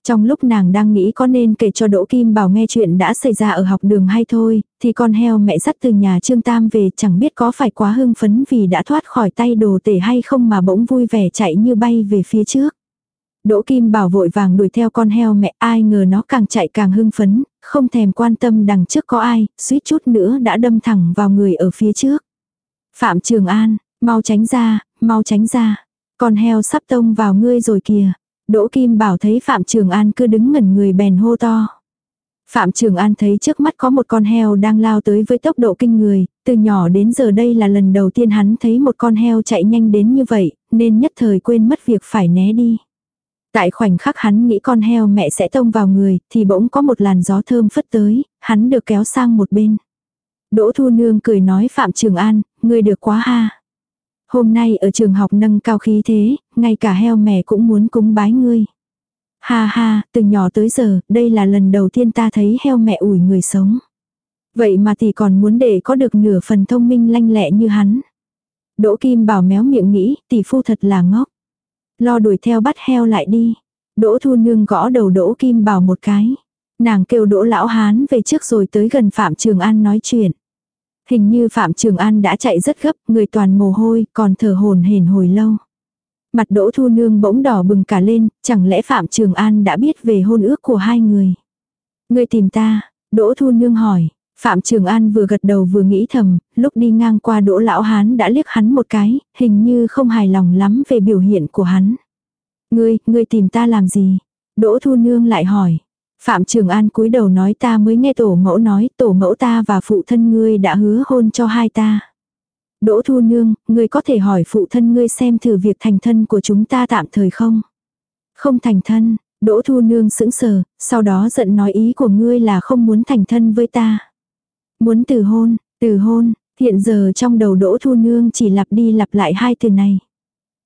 Trong lúc nàng đang nghĩ có nên kể cho Đỗ Kim Bảo nghe chuyện đã xảy ra ở học đường hay thôi, thì con heo mẹ dắt từ nhà Trương Tam về chẳng biết có phải quá hưng phấn vì đã thoát khỏi tay đồ tể hay không mà bỗng vui vẻ chạy như bay về phía trước. Đỗ Kim Bảo vội vàng đuổi theo con heo mẹ ai ngờ nó càng chạy càng hưng phấn, không thèm quan tâm đằng trước có ai, suýt chút nữa đã đâm thẳng vào người ở phía trước. Phạm Trường An, mau tránh ra, mau tránh ra. Con heo sắp tông vào ngươi rồi kìa. Đỗ Kim Bảo thấy Phạm Trường An cứ đứng ngẩn người bèn hô to. Phạm Trường An thấy trước mắt có một con heo đang lao tới với tốc độ kinh người, từ nhỏ đến giờ đây là lần đầu tiên hắn thấy một con heo chạy nhanh đến như vậy, nên nhất thời quên mất việc phải né đi. Tại khoảnh khắc hắn nghĩ con heo mẹ sẽ tông vào người, thì bỗng có một làn gió thơm phất tới, hắn được kéo sang một bên. Đỗ Thu Nương cười nói Phạm Trường An, ngươi được quá ha. Hôm nay ở trường học nâng cao khí thế, ngay cả heo mẹ cũng muốn cúng bái ngươi. Ha ha, từ nhỏ tới giờ, đây là lần đầu tiên ta thấy heo mẹ ủi người sống. Vậy mà thì còn muốn để có được nửa phần thông minh lanh lẹ như hắn. Đỗ Kim bảo méo miệng nghĩ, tỷ phu thật là ngốc. Lo đuổi theo bắt heo lại đi. Đỗ Thu Nương gõ đầu Đỗ Kim bảo một cái. Nàng kêu Đỗ Lão Hán về trước rồi tới gần Phạm Trường An nói chuyện. Hình như Phạm Trường An đã chạy rất gấp, người toàn mồ hôi, còn thở hồn hển hồi lâu. Mặt Đỗ Thu Nương bỗng đỏ bừng cả lên, chẳng lẽ Phạm Trường An đã biết về hôn ước của hai người. Người tìm ta, Đỗ Thu Nương hỏi. Phạm Trường An vừa gật đầu vừa nghĩ thầm, lúc đi ngang qua Đỗ Lão Hán đã liếc hắn một cái, hình như không hài lòng lắm về biểu hiện của hắn. Ngươi, ngươi tìm ta làm gì? Đỗ Thu Nương lại hỏi. Phạm Trường An cúi đầu nói ta mới nghe tổ mẫu nói tổ mẫu ta và phụ thân ngươi đã hứa hôn cho hai ta. Đỗ Thu Nương, ngươi có thể hỏi phụ thân ngươi xem thử việc thành thân của chúng ta tạm thời không? Không thành thân, Đỗ Thu Nương sững sờ, sau đó giận nói ý của ngươi là không muốn thành thân với ta. Muốn từ hôn, từ hôn, hiện giờ trong đầu Đỗ Thu Nương chỉ lặp đi lặp lại hai từ này.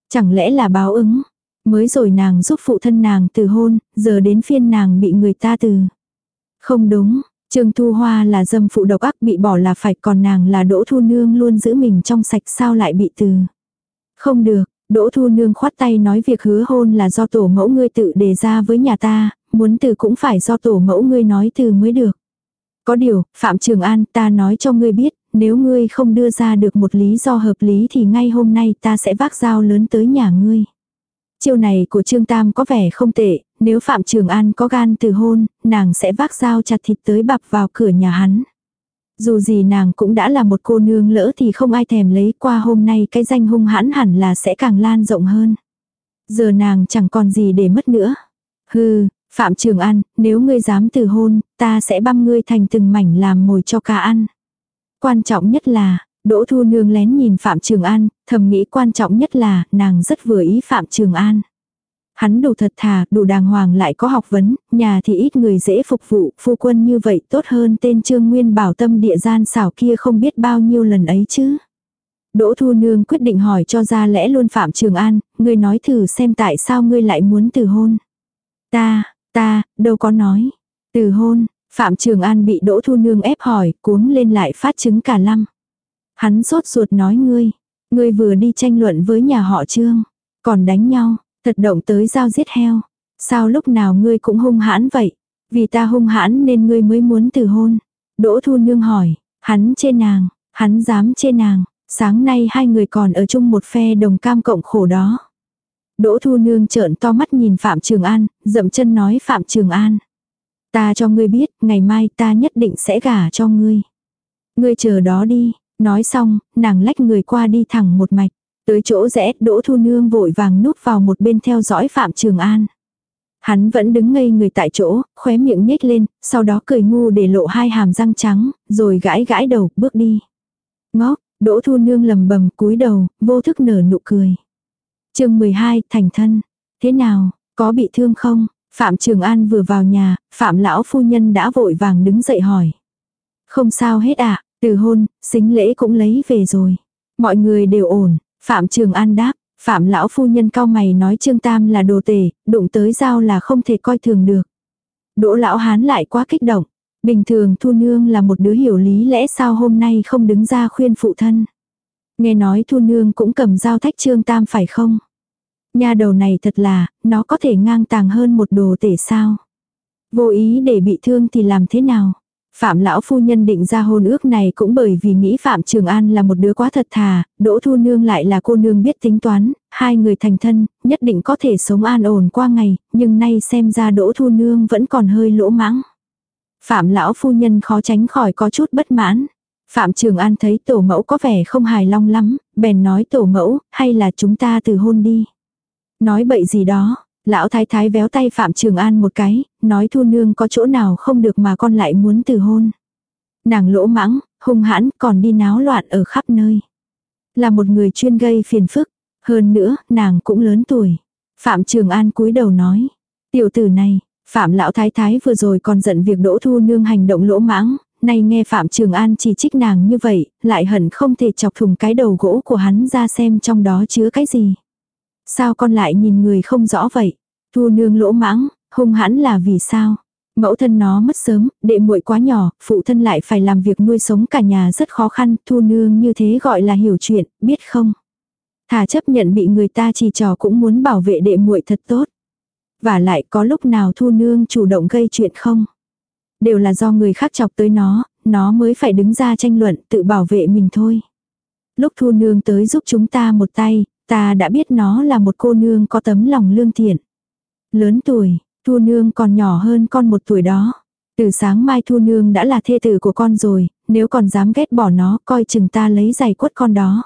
Chẳng lẽ là báo ứng? Mới rồi nàng giúp phụ thân nàng từ hôn, giờ đến phiên nàng bị người ta từ. Không đúng, Trương Thu Hoa là dâm phụ độc ác bị bỏ là phải còn nàng là Đỗ Thu Nương luôn giữ mình trong sạch sao lại bị từ. Không được, Đỗ Thu Nương khoát tay nói việc hứa hôn là do tổ mẫu ngươi tự đề ra với nhà ta, muốn từ cũng phải do tổ mẫu ngươi nói từ mới được. Có điều, Phạm Trường An ta nói cho ngươi biết, nếu ngươi không đưa ra được một lý do hợp lý thì ngay hôm nay ta sẽ vác dao lớn tới nhà ngươi. Chiêu này của Trương Tam có vẻ không tệ, nếu Phạm Trường An có gan từ hôn, nàng sẽ vác dao chặt thịt tới bập vào cửa nhà hắn. Dù gì nàng cũng đã là một cô nương lỡ thì không ai thèm lấy qua hôm nay cái danh hung hãn hẳn là sẽ càng lan rộng hơn. Giờ nàng chẳng còn gì để mất nữa. Hừ, Phạm Trường An, nếu ngươi dám từ hôn, ta sẽ băm ngươi thành từng mảnh làm mồi cho cá ăn. Quan trọng nhất là, Đỗ Thu Nương lén nhìn Phạm Trường An, thầm nghĩ quan trọng nhất là nàng rất vừa ý Phạm Trường An. Hắn đủ thật thà, đủ đàng hoàng lại có học vấn, nhà thì ít người dễ phục vụ, phu quân như vậy tốt hơn tên Trương Nguyên bảo tâm địa gian xảo kia không biết bao nhiêu lần ấy chứ. Đỗ Thu Nương quyết định hỏi cho ra lẽ luôn Phạm Trường An, ngươi nói thử xem tại sao ngươi lại muốn từ hôn. Ta, ta, đâu có nói. Từ hôn, Phạm Trường An bị Đỗ Thu Nương ép hỏi, cuống lên lại phát chứng cả lăm. Hắn sốt ruột nói ngươi, ngươi vừa đi tranh luận với nhà họ Trương, còn đánh nhau, thật động tới giao giết heo. Sao lúc nào ngươi cũng hung hãn vậy? Vì ta hung hãn nên ngươi mới muốn từ hôn. Đỗ Thu Nương hỏi, hắn chê nàng, hắn dám chê nàng, sáng nay hai người còn ở chung một phe đồng cam cộng khổ đó. Đỗ Thu Nương trợn to mắt nhìn Phạm Trường An, dậm chân nói Phạm Trường An. Ta cho ngươi biết, ngày mai ta nhất định sẽ gả cho ngươi. Ngươi chờ đó đi, Nói xong, nàng lách người qua đi thẳng một mạch. Tới chỗ rẽ, Đỗ Thu Nương vội vàng núp vào một bên theo dõi Phạm Trường An. Hắn vẫn đứng ngây người tại chỗ, khóe miệng nhếch lên, sau đó cười ngu để lộ hai hàm răng trắng, rồi gãi gãi đầu, bước đi. Ngốc, Đỗ Thu Nương lầm bầm cúi đầu, vô thức nở nụ cười. chương 12, thành thân. Thế nào, có bị thương không? Phạm Trường An vừa vào nhà, Phạm lão phu nhân đã vội vàng đứng dậy hỏi. Không sao hết ạ, từ hôn, xính lễ cũng lấy về rồi. Mọi người đều ổn. Phạm Trường An đáp, Phạm lão phu nhân cao mày nói Trương Tam là đồ tể, đụng tới dao là không thể coi thường được. Đỗ lão hán lại quá kích động. Bình thường Thu Nương là một đứa hiểu lý lẽ sao hôm nay không đứng ra khuyên phụ thân. Nghe nói Thu Nương cũng cầm dao thách Trương Tam phải không? Nhà đầu này thật là, nó có thể ngang tàng hơn một đồ tể sao? Vô ý để bị thương thì làm thế nào? Phạm lão phu nhân định ra hôn ước này cũng bởi vì nghĩ Phạm Trường An là một đứa quá thật thà, Đỗ Thu Nương lại là cô nương biết tính toán, hai người thành thân, nhất định có thể sống an ổn qua ngày, nhưng nay xem ra Đỗ Thu Nương vẫn còn hơi lỗ mãng. Phạm lão phu nhân khó tránh khỏi có chút bất mãn. Phạm Trường An thấy tổ mẫu có vẻ không hài lòng lắm, bèn nói tổ mẫu, hay là chúng ta từ hôn đi. Nói bậy gì đó, lão thái thái véo tay Phạm Trường An một cái, nói thu nương có chỗ nào không được mà con lại muốn từ hôn. Nàng lỗ mãng, hung hãn còn đi náo loạn ở khắp nơi. Là một người chuyên gây phiền phức, hơn nữa, nàng cũng lớn tuổi. Phạm Trường An cúi đầu nói, tiểu tử này, Phạm lão thái thái vừa rồi còn giận việc đỗ thu nương hành động lỗ mãng, nay nghe Phạm Trường An chỉ trích nàng như vậy, lại hận không thể chọc thùng cái đầu gỗ của hắn ra xem trong đó chứa cái gì. Sao con lại nhìn người không rõ vậy? Thu nương lỗ mãng, hung hãn là vì sao? Mẫu thân nó mất sớm, đệ muội quá nhỏ, phụ thân lại phải làm việc nuôi sống cả nhà rất khó khăn, thu nương như thế gọi là hiểu chuyện, biết không? Thà chấp nhận bị người ta chỉ trò cũng muốn bảo vệ đệ muội thật tốt. Và lại có lúc nào thu nương chủ động gây chuyện không? Đều là do người khác chọc tới nó, nó mới phải đứng ra tranh luận tự bảo vệ mình thôi. Lúc thu nương tới giúp chúng ta một tay, ta đã biết nó là một cô nương có tấm lòng lương thiện. Lớn tuổi, thu nương còn nhỏ hơn con một tuổi đó. Từ sáng mai thu nương đã là thê tử của con rồi, nếu còn dám ghét bỏ nó coi chừng ta lấy giày quất con đó.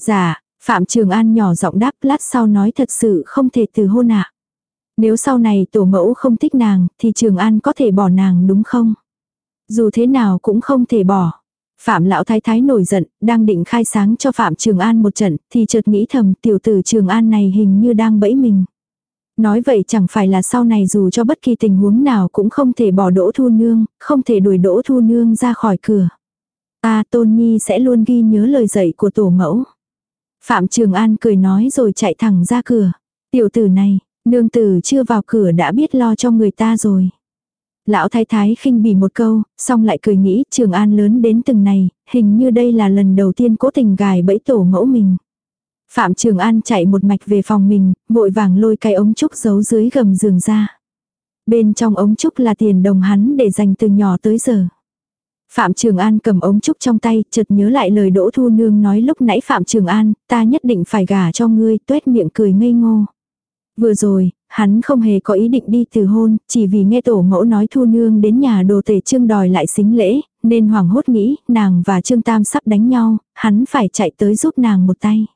Dạ, Phạm Trường An nhỏ giọng đáp lát sau nói thật sự không thể từ hôn ạ. Nếu sau này tổ mẫu không thích nàng, thì Trường An có thể bỏ nàng đúng không? Dù thế nào cũng không thể bỏ. Phạm lão thái thái nổi giận, đang định khai sáng cho Phạm Trường An một trận, thì chợt nghĩ thầm tiểu tử Trường An này hình như đang bẫy mình. Nói vậy chẳng phải là sau này dù cho bất kỳ tình huống nào cũng không thể bỏ đỗ thu nương, không thể đuổi đỗ thu nương ra khỏi cửa. Ta Tôn Nhi sẽ luôn ghi nhớ lời dạy của tổ mẫu. Phạm Trường An cười nói rồi chạy thẳng ra cửa. Tiểu tử này, Nương tử chưa vào cửa đã biết lo cho người ta rồi. Lão thái thái khinh bỉ một câu, xong lại cười nghĩ trường an lớn đến từng này, hình như đây là lần đầu tiên cố tình gài bẫy tổ mẫu mình. Phạm Trường An chạy một mạch về phòng mình, vội vàng lôi cái ống trúc giấu dưới gầm giường ra. Bên trong ống trúc là tiền đồng hắn để dành từ nhỏ tới giờ. Phạm Trường An cầm ống trúc trong tay, chợt nhớ lại lời Đỗ Thu Nương nói lúc nãy Phạm Trường An, ta nhất định phải gả cho ngươi, tuét miệng cười ngây ngô. Vừa rồi, hắn không hề có ý định đi từ hôn, chỉ vì nghe tổ mẫu nói thu nương đến nhà đồ tể trương đòi lại xính lễ, nên hoàng hốt nghĩ nàng và trương tam sắp đánh nhau, hắn phải chạy tới giúp nàng một tay.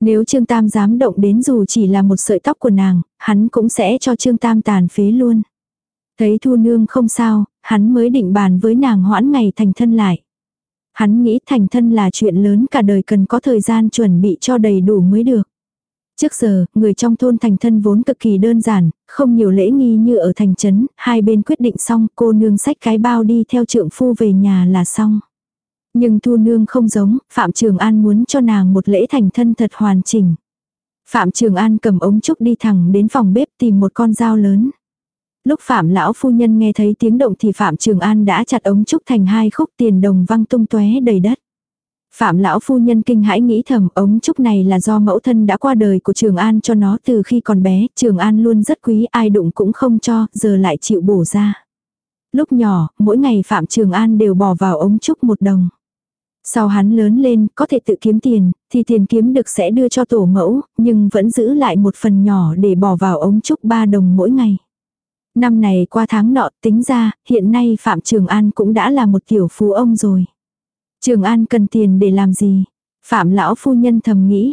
Nếu trương tam dám động đến dù chỉ là một sợi tóc của nàng, hắn cũng sẽ cho trương tam tàn phế luôn. Thấy thu nương không sao, hắn mới định bàn với nàng hoãn ngày thành thân lại. Hắn nghĩ thành thân là chuyện lớn cả đời cần có thời gian chuẩn bị cho đầy đủ mới được. Trước giờ, người trong thôn thành thân vốn cực kỳ đơn giản, không nhiều lễ nghi như ở thành trấn, hai bên quyết định xong cô nương sách cái bao đi theo trượng phu về nhà là xong. Nhưng Thu Nương không giống, Phạm Trường An muốn cho nàng một lễ thành thân thật hoàn chỉnh. Phạm Trường An cầm ống trúc đi thẳng đến phòng bếp tìm một con dao lớn. Lúc Phạm lão phu nhân nghe thấy tiếng động thì Phạm Trường An đã chặt ống trúc thành hai khúc tiền đồng văng tung tóe đầy đất. Phạm lão phu nhân kinh hãi nghĩ thầm ống trúc này là do mẫu thân đã qua đời của Trường An cho nó từ khi còn bé, Trường An luôn rất quý ai đụng cũng không cho, giờ lại chịu bổ ra. Lúc nhỏ, mỗi ngày Phạm Trường An đều bỏ vào ống trúc một đồng. Sau hắn lớn lên, có thể tự kiếm tiền, thì tiền kiếm được sẽ đưa cho tổ mẫu, nhưng vẫn giữ lại một phần nhỏ để bỏ vào ống trúc ba đồng mỗi ngày. Năm này qua tháng nọ tính ra, hiện nay Phạm Trường An cũng đã là một tiểu phú ông rồi. Trường An cần tiền để làm gì? Phạm lão phu nhân thầm nghĩ.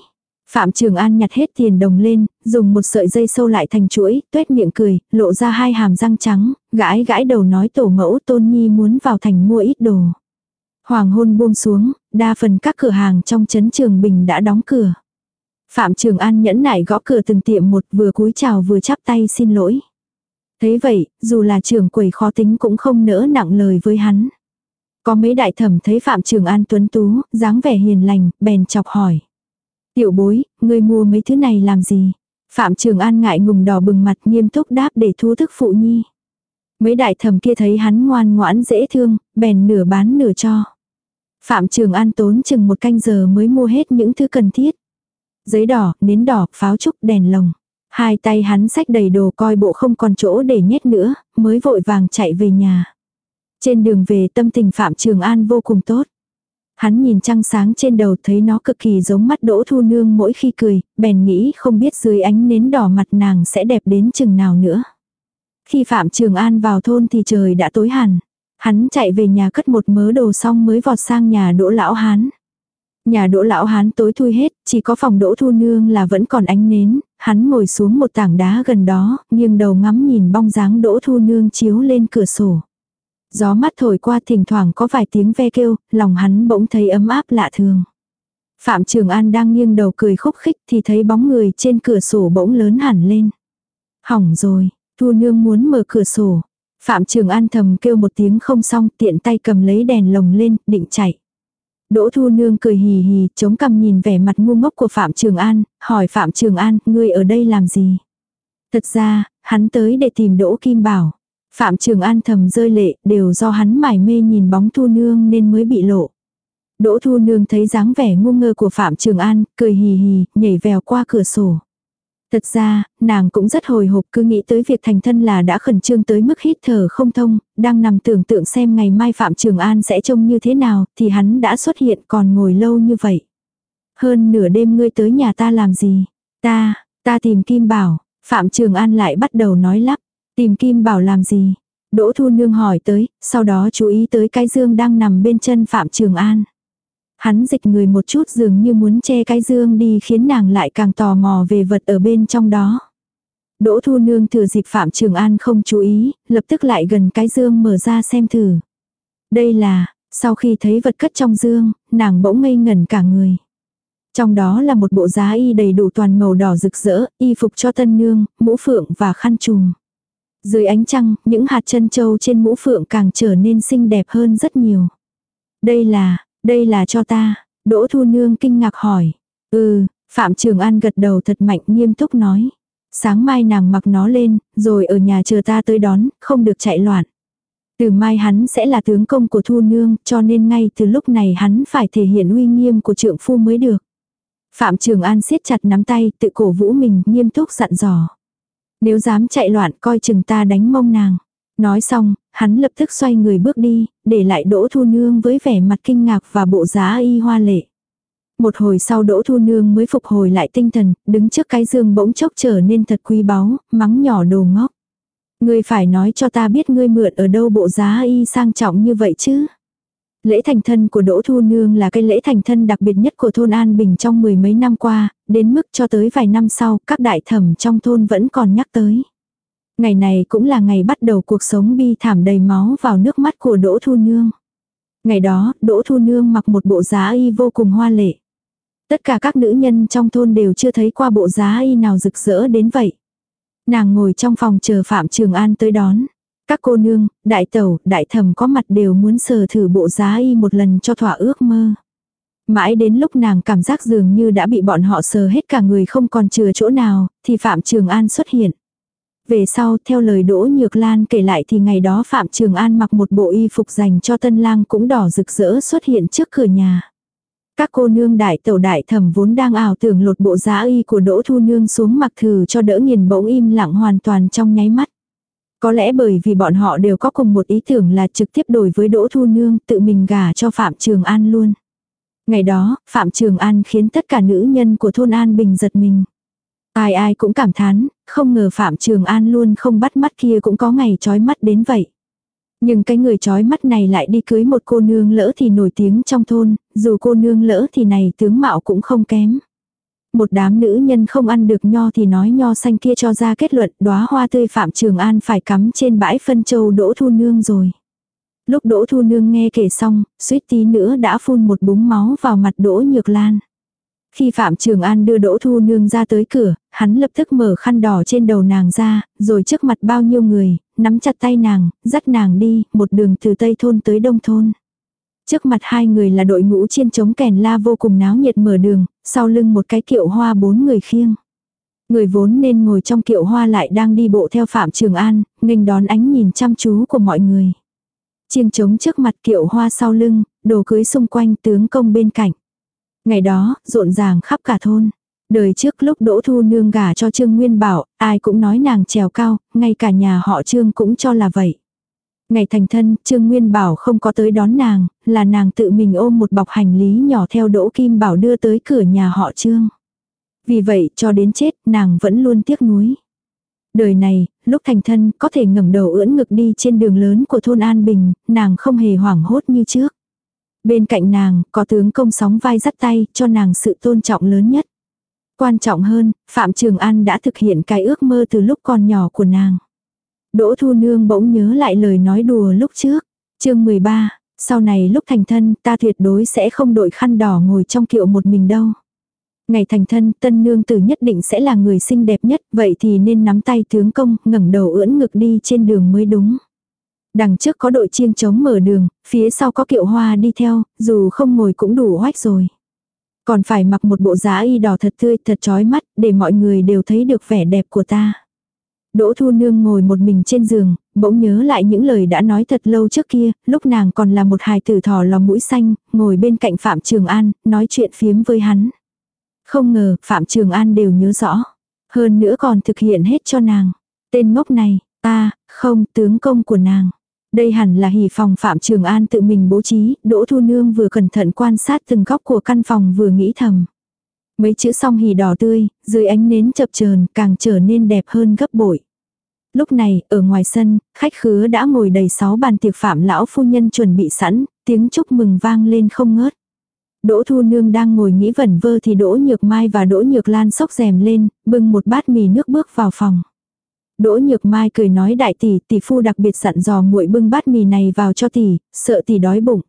Phạm Trường An nhặt hết tiền đồng lên, dùng một sợi dây sâu lại thành chuỗi, tuét miệng cười, lộ ra hai hàm răng trắng, gãi gãi đầu nói tổ mẫu tôn nhi muốn vào thành mua ít đồ. Hoàng hôn buông xuống, đa phần các cửa hàng trong trấn Trường Bình đã đóng cửa. Phạm Trường An nhẫn nại gõ cửa từng tiệm một vừa cúi chào vừa chắp tay xin lỗi. Thế vậy, dù là trưởng quầy khó tính cũng không nỡ nặng lời với hắn. Có mấy đại thẩm thấy Phạm Trường An tuấn tú, dáng vẻ hiền lành, bèn chọc hỏi. Tiểu bối, ngươi mua mấy thứ này làm gì? Phạm Trường An ngại ngùng đỏ bừng mặt nghiêm túc đáp để thu thức phụ nhi. Mấy đại thẩm kia thấy hắn ngoan ngoãn dễ thương, bèn nửa bán nửa cho. Phạm Trường An tốn chừng một canh giờ mới mua hết những thứ cần thiết. Giấy đỏ, nến đỏ, pháo trúc, đèn lồng. Hai tay hắn xách đầy đồ coi bộ không còn chỗ để nhét nữa, mới vội vàng chạy về nhà. Trên đường về tâm tình Phạm Trường An vô cùng tốt. Hắn nhìn trăng sáng trên đầu thấy nó cực kỳ giống mắt đỗ thu nương mỗi khi cười, bèn nghĩ không biết dưới ánh nến đỏ mặt nàng sẽ đẹp đến chừng nào nữa. Khi Phạm Trường An vào thôn thì trời đã tối hẳn. Hắn chạy về nhà cất một mớ đồ xong mới vọt sang nhà đỗ lão hán. Nhà đỗ lão hán tối thui hết, chỉ có phòng đỗ thu nương là vẫn còn ánh nến, hắn ngồi xuống một tảng đá gần đó, nghiêng đầu ngắm nhìn bong dáng đỗ thu nương chiếu lên cửa sổ. Gió mắt thổi qua thỉnh thoảng có vài tiếng ve kêu, lòng hắn bỗng thấy ấm áp lạ thường. Phạm Trường An đang nghiêng đầu cười khúc khích thì thấy bóng người trên cửa sổ bỗng lớn hẳn lên. Hỏng rồi, Thu Nương muốn mở cửa sổ. Phạm Trường An thầm kêu một tiếng không xong tiện tay cầm lấy đèn lồng lên, định chạy. Đỗ Thu Nương cười hì hì, chống cằm nhìn vẻ mặt ngu ngốc của Phạm Trường An, hỏi Phạm Trường An, ngươi ở đây làm gì? Thật ra, hắn tới để tìm Đỗ Kim Bảo. Phạm Trường An thầm rơi lệ, đều do hắn mải mê nhìn bóng Thu Nương nên mới bị lộ. Đỗ Thu Nương thấy dáng vẻ ngu ngơ của Phạm Trường An, cười hì hì, nhảy vèo qua cửa sổ. Thật ra, nàng cũng rất hồi hộp cứ nghĩ tới việc thành thân là đã khẩn trương tới mức hít thở không thông, đang nằm tưởng tượng xem ngày mai Phạm Trường An sẽ trông như thế nào, thì hắn đã xuất hiện còn ngồi lâu như vậy. Hơn nửa đêm ngươi tới nhà ta làm gì? Ta, ta tìm Kim Bảo, Phạm Trường An lại bắt đầu nói lắp, tìm Kim Bảo làm gì? Đỗ Thu Nương hỏi tới, sau đó chú ý tới cái dương đang nằm bên chân Phạm Trường An. Hắn dịch người một chút dường như muốn che cái dương đi khiến nàng lại càng tò mò về vật ở bên trong đó. Đỗ Thu Nương thừa dịp Phạm Trường An không chú ý, lập tức lại gần cái dương mở ra xem thử. Đây là, sau khi thấy vật cất trong dương, nàng bỗng ngây ngẩn cả người. Trong đó là một bộ giá y đầy đủ toàn màu đỏ rực rỡ, y phục cho tân nương, mũ phượng và khăn trùm. Dưới ánh trăng, những hạt chân châu trên mũ phượng càng trở nên xinh đẹp hơn rất nhiều. Đây là, đây là cho ta. Đỗ Thu Nương kinh ngạc hỏi. Ừ, Phạm Trường An gật đầu thật mạnh nghiêm túc nói. Sáng mai nàng mặc nó lên, rồi ở nhà chờ ta tới đón, không được chạy loạn. Từ mai hắn sẽ là tướng công của Thu Nương, cho nên ngay từ lúc này hắn phải thể hiện uy nghiêm của trượng phu mới được. Phạm Trường An siết chặt nắm tay, tự cổ vũ mình, nghiêm túc dặn dò. Nếu dám chạy loạn coi chừng ta đánh mông nàng. Nói xong, hắn lập tức xoay người bước đi, để lại Đỗ Thu Nương với vẻ mặt kinh ngạc và bộ giá y hoa lệ. Một hồi sau Đỗ Thu Nương mới phục hồi lại tinh thần, đứng trước cái dương bỗng chốc trở nên thật quý báu, mắng nhỏ đồ ngốc. Ngươi phải nói cho ta biết ngươi mượn ở đâu bộ giá y sang trọng như vậy chứ. Lễ thành thân của Đỗ Thu Nương là cái lễ thành thân đặc biệt nhất của thôn An Bình trong mười mấy năm qua, đến mức cho tới vài năm sau các đại thẩm trong thôn vẫn còn nhắc tới. Ngày này cũng là ngày bắt đầu cuộc sống bi thảm đầy máu vào nước mắt của Đỗ Thu Nương. Ngày đó, Đỗ Thu Nương mặc một bộ giá y vô cùng hoa lệ. Tất cả các nữ nhân trong thôn đều chưa thấy qua bộ giá y nào rực rỡ đến vậy. Nàng ngồi trong phòng chờ Phạm Trường An tới đón. Các cô nương, đại tẩu, đại thẩm có mặt đều muốn sờ thử bộ giá y một lần cho thỏa ước mơ. Mãi đến lúc nàng cảm giác dường như đã bị bọn họ sờ hết cả người không còn chừa chỗ nào, thì Phạm Trường An xuất hiện. Về sau, theo lời Đỗ Nhược Lan kể lại thì ngày đó Phạm Trường An mặc một bộ y phục dành cho tân lang cũng đỏ rực rỡ xuất hiện trước cửa nhà. Các cô nương đại tẩu đại thẩm vốn đang ảo tưởng lột bộ giá y của Đỗ Thu Nương xuống mặc thử cho đỡ nghiền bỗng im lặng hoàn toàn trong nháy mắt. Có lẽ bởi vì bọn họ đều có cùng một ý tưởng là trực tiếp đổi với Đỗ Thu Nương tự mình gả cho Phạm Trường An luôn. Ngày đó, Phạm Trường An khiến tất cả nữ nhân của thôn An Bình giật mình. Ai ai cũng cảm thán, không ngờ Phạm Trường An luôn không bắt mắt kia cũng có ngày trói mắt đến vậy. Nhưng cái người trói mắt này lại đi cưới một cô nương lỡ thì nổi tiếng trong thôn, dù cô nương lỡ thì này tướng mạo cũng không kém. Một đám nữ nhân không ăn được nho thì nói nho xanh kia cho ra kết luận đóa hoa tươi Phạm Trường An phải cắm trên bãi phân châu Đỗ Thu Nương rồi. Lúc Đỗ Thu Nương nghe kể xong, suýt tí nữa đã phun một búng máu vào mặt Đỗ Nhược Lan. Khi Phạm Trường An đưa Đỗ Thu Nương ra tới cửa, hắn lập tức mở khăn đỏ trên đầu nàng ra, rồi trước mặt bao nhiêu người, nắm chặt tay nàng, dắt nàng đi, một đường từ Tây Thôn tới Đông Thôn. Trước mặt hai người là đội ngũ chiên chống kèn la vô cùng náo nhiệt mở đường, sau lưng một cái kiệu hoa bốn người khiêng. Người vốn nên ngồi trong kiệu hoa lại đang đi bộ theo Phạm Trường An, nghênh đón ánh nhìn chăm chú của mọi người. Chiên trống trước mặt kiệu hoa sau lưng, đồ cưới xung quanh tướng công bên cạnh. Ngày đó, rộn ràng khắp cả thôn. Đời trước lúc Đỗ Thu Nương gả cho Trương Nguyên Bảo, ai cũng nói nàng trèo cao, ngay cả nhà họ Trương cũng cho là vậy. Ngày thành thân, Trương Nguyên Bảo không có tới đón nàng, là nàng tự mình ôm một bọc hành lý nhỏ theo Đỗ Kim Bảo đưa tới cửa nhà họ Trương. Vì vậy, cho đến chết, nàng vẫn luôn tiếc nuối. Đời này, lúc thành thân, có thể ngẩng đầu ưỡn ngực đi trên đường lớn của thôn An Bình, nàng không hề hoảng hốt như trước. Bên cạnh nàng, có tướng công sóng vai dắt tay, cho nàng sự tôn trọng lớn nhất. Quan trọng hơn, Phạm Trường An đã thực hiện cái ước mơ từ lúc còn nhỏ của nàng. Đỗ Thu Nương bỗng nhớ lại lời nói đùa lúc trước. chương 13, sau này lúc thành thân ta tuyệt đối sẽ không đội khăn đỏ ngồi trong kiệu một mình đâu. Ngày thành thân, tân nương tử nhất định sẽ là người xinh đẹp nhất, vậy thì nên nắm tay tướng công, ngẩng đầu ưỡn ngực đi trên đường mới đúng. Đằng trước có đội chiêng chống mở đường, phía sau có kiệu hoa đi theo, dù không ngồi cũng đủ hoách rồi. Còn phải mặc một bộ giá y đỏ thật tươi, thật chói mắt, để mọi người đều thấy được vẻ đẹp của ta. Đỗ Thu Nương ngồi một mình trên giường, bỗng nhớ lại những lời đã nói thật lâu trước kia, lúc nàng còn là một hài tử thỏ lò mũi xanh, ngồi bên cạnh Phạm Trường An, nói chuyện phiếm với hắn. Không ngờ, Phạm Trường An đều nhớ rõ. Hơn nữa còn thực hiện hết cho nàng. Tên ngốc này, ta, không, tướng công của nàng. Đây hẳn là hỉ phòng Phạm Trường An tự mình bố trí, Đỗ Thu Nương vừa cẩn thận quan sát từng góc của căn phòng vừa nghĩ thầm. Mấy chữ song hỉ đỏ tươi, dưới ánh nến chập chờn càng trở nên đẹp hơn gấp bội. Lúc này, ở ngoài sân, khách khứa đã ngồi đầy sáu bàn tiệc phạm lão phu nhân chuẩn bị sẵn, tiếng chúc mừng vang lên không ngớt. Đỗ Thu Nương đang ngồi nghĩ vẩn vơ thì Đỗ Nhược Mai và Đỗ Nhược Lan sốc rèm lên, bưng một bát mì nước bước vào phòng. Đỗ Nhược Mai cười nói đại tỷ, tỷ phu đặc biệt dặn dò muội bưng bát mì này vào cho tỷ, sợ tỷ đói bụng.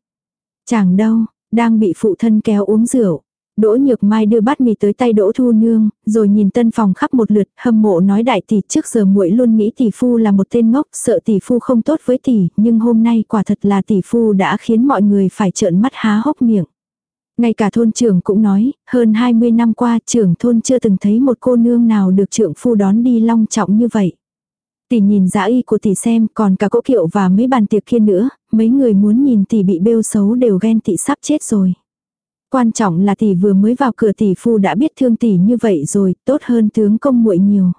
Chẳng đâu, đang bị phụ thân kéo uống rượu. Đỗ Nhược Mai đưa bát mì tới tay Đỗ Thu Nương, rồi nhìn tân phòng khắp một lượt, hâm mộ nói đại tỷ trước giờ muội luôn nghĩ tỷ phu là một tên ngốc, sợ tỷ phu không tốt với tỷ, nhưng hôm nay quả thật là tỷ phu đã khiến mọi người phải trợn mắt há hốc miệng. Ngay cả thôn trưởng cũng nói, hơn 20 năm qua trưởng thôn chưa từng thấy một cô nương nào được trưởng phu đón đi long trọng như vậy. Tỷ nhìn dã y của tỷ xem, còn cả cỗ kiệu và mấy bàn tiệc kia nữa, mấy người muốn nhìn tỷ bị bêu xấu đều ghen tỷ sắp chết rồi. Quan trọng là tỷ vừa mới vào cửa tỷ phu đã biết thương tỷ như vậy rồi, tốt hơn tướng công muội nhiều.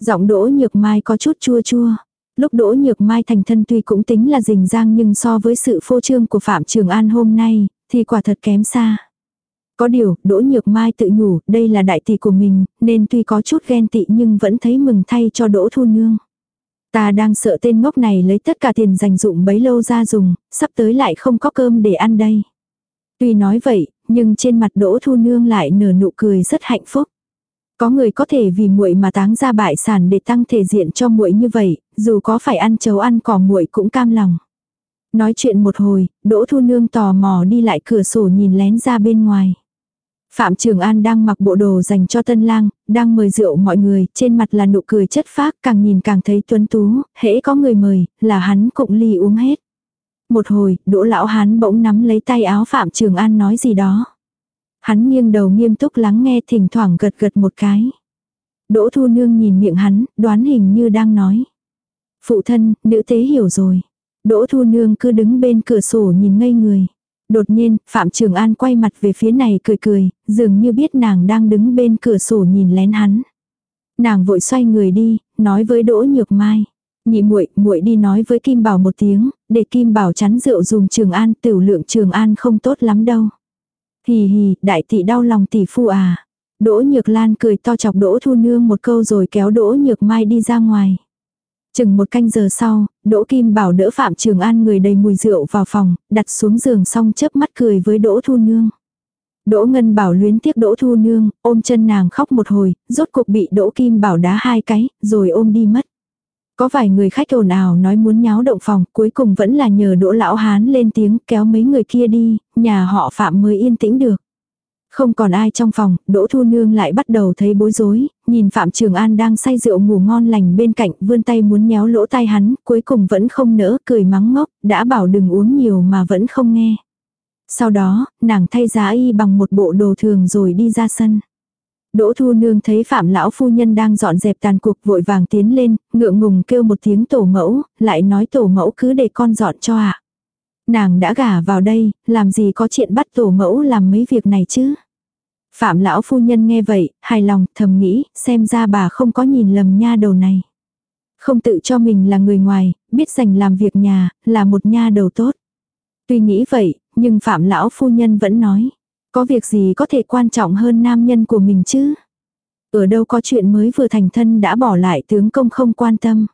Giọng đỗ nhược mai có chút chua chua. Lúc đỗ nhược mai thành thân tuy cũng tính là rình rang nhưng so với sự phô trương của Phạm Trường An hôm nay, thì quả thật kém xa. Có điều, Đỗ Nhược Mai tự nhủ, đây là đại tỷ của mình, nên tuy có chút ghen tị nhưng vẫn thấy mừng thay cho Đỗ Thu Nương. Ta đang sợ tên ngốc này lấy tất cả tiền dành dụng bấy lâu ra dùng, sắp tới lại không có cơm để ăn đây. Tuy nói vậy, nhưng trên mặt Đỗ Thu Nương lại nở nụ cười rất hạnh phúc. Có người có thể vì muội mà táng ra bại sản để tăng thể diện cho muội như vậy, dù có phải ăn chấu ăn cỏ muội cũng cam lòng. Nói chuyện một hồi, Đỗ Thu Nương tò mò đi lại cửa sổ nhìn lén ra bên ngoài. Phạm Trường An đang mặc bộ đồ dành cho tân lang, đang mời rượu mọi người, trên mặt là nụ cười chất phác, càng nhìn càng thấy tuấn tú, hễ có người mời, là hắn cũng ly uống hết. Một hồi, đỗ lão hán bỗng nắm lấy tay áo Phạm Trường An nói gì đó. Hắn nghiêng đầu nghiêm túc lắng nghe thỉnh thoảng gật gật một cái. Đỗ Thu Nương nhìn miệng hắn, đoán hình như đang nói. Phụ thân, nữ tế hiểu rồi. Đỗ Thu Nương cứ đứng bên cửa sổ nhìn ngây người. Đột nhiên, Phạm Trường An quay mặt về phía này cười cười, dường như biết nàng đang đứng bên cửa sổ nhìn lén hắn. Nàng vội xoay người đi, nói với Đỗ Nhược Mai. Nhị muội, muội đi nói với Kim Bảo một tiếng, để Kim Bảo chắn rượu dùng Trường An, tiểu lượng Trường An không tốt lắm đâu. Hì hì, đại tỷ đau lòng tỷ phu à. Đỗ Nhược Lan cười to chọc Đỗ Thu Nương một câu rồi kéo Đỗ Nhược Mai đi ra ngoài. Chừng một canh giờ sau, Đỗ Kim Bảo đỡ Phạm Trường An người đầy mùi rượu vào phòng, đặt xuống giường xong chớp mắt cười với Đỗ Thu Nương. Đỗ Ngân Bảo luyến tiếc Đỗ Thu Nương, ôm chân nàng khóc một hồi, rốt cuộc bị Đỗ Kim Bảo đá hai cái, rồi ôm đi mất. Có vài người khách ồn ào nói muốn nháo động phòng, cuối cùng vẫn là nhờ Đỗ Lão Hán lên tiếng kéo mấy người kia đi, nhà họ Phạm mới yên tĩnh được. Không còn ai trong phòng, Đỗ Thu Nương lại bắt đầu thấy bối rối, nhìn Phạm Trường An đang say rượu ngủ ngon lành bên cạnh, vươn tay muốn nhéo lỗ tai hắn, cuối cùng vẫn không nỡ, cười mắng ngốc, đã bảo đừng uống nhiều mà vẫn không nghe. Sau đó, nàng thay giá y bằng một bộ đồ thường rồi đi ra sân. Đỗ Thu Nương thấy Phạm lão phu nhân đang dọn dẹp tàn cuộc vội vàng tiến lên, ngượng ngùng kêu một tiếng tổ mẫu, lại nói tổ mẫu cứ để con dọn cho ạ. Nàng đã gả vào đây, làm gì có chuyện bắt tổ mẫu làm mấy việc này chứ. Phạm lão phu nhân nghe vậy, hài lòng, thầm nghĩ, xem ra bà không có nhìn lầm nha đầu này. Không tự cho mình là người ngoài, biết dành làm việc nhà, là một nha đầu tốt. Tuy nghĩ vậy, nhưng Phạm lão phu nhân vẫn nói, có việc gì có thể quan trọng hơn nam nhân của mình chứ? Ở đâu có chuyện mới vừa thành thân đã bỏ lại tướng công không quan tâm.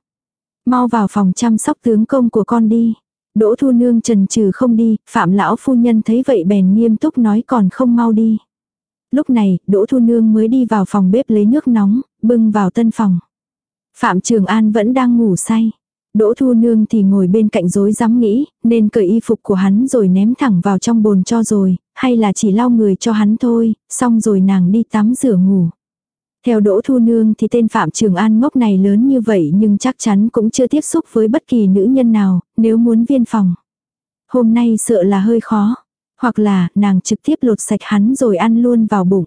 Mau vào phòng chăm sóc tướng công của con đi. Đỗ thu nương trần trừ không đi, phạm lão phu nhân thấy vậy bèn nghiêm túc nói còn không mau đi. Lúc này, Đỗ Thu Nương mới đi vào phòng bếp lấy nước nóng, bưng vào tân phòng. Phạm Trường An vẫn đang ngủ say. Đỗ Thu Nương thì ngồi bên cạnh rối rắm nghĩ, nên cởi y phục của hắn rồi ném thẳng vào trong bồn cho rồi, hay là chỉ lau người cho hắn thôi, xong rồi nàng đi tắm rửa ngủ. Theo Đỗ Thu Nương thì tên Phạm Trường An ngốc này lớn như vậy nhưng chắc chắn cũng chưa tiếp xúc với bất kỳ nữ nhân nào, nếu muốn viên phòng. Hôm nay sợ là hơi khó. Hoặc là nàng trực tiếp lột sạch hắn rồi ăn luôn vào bụng.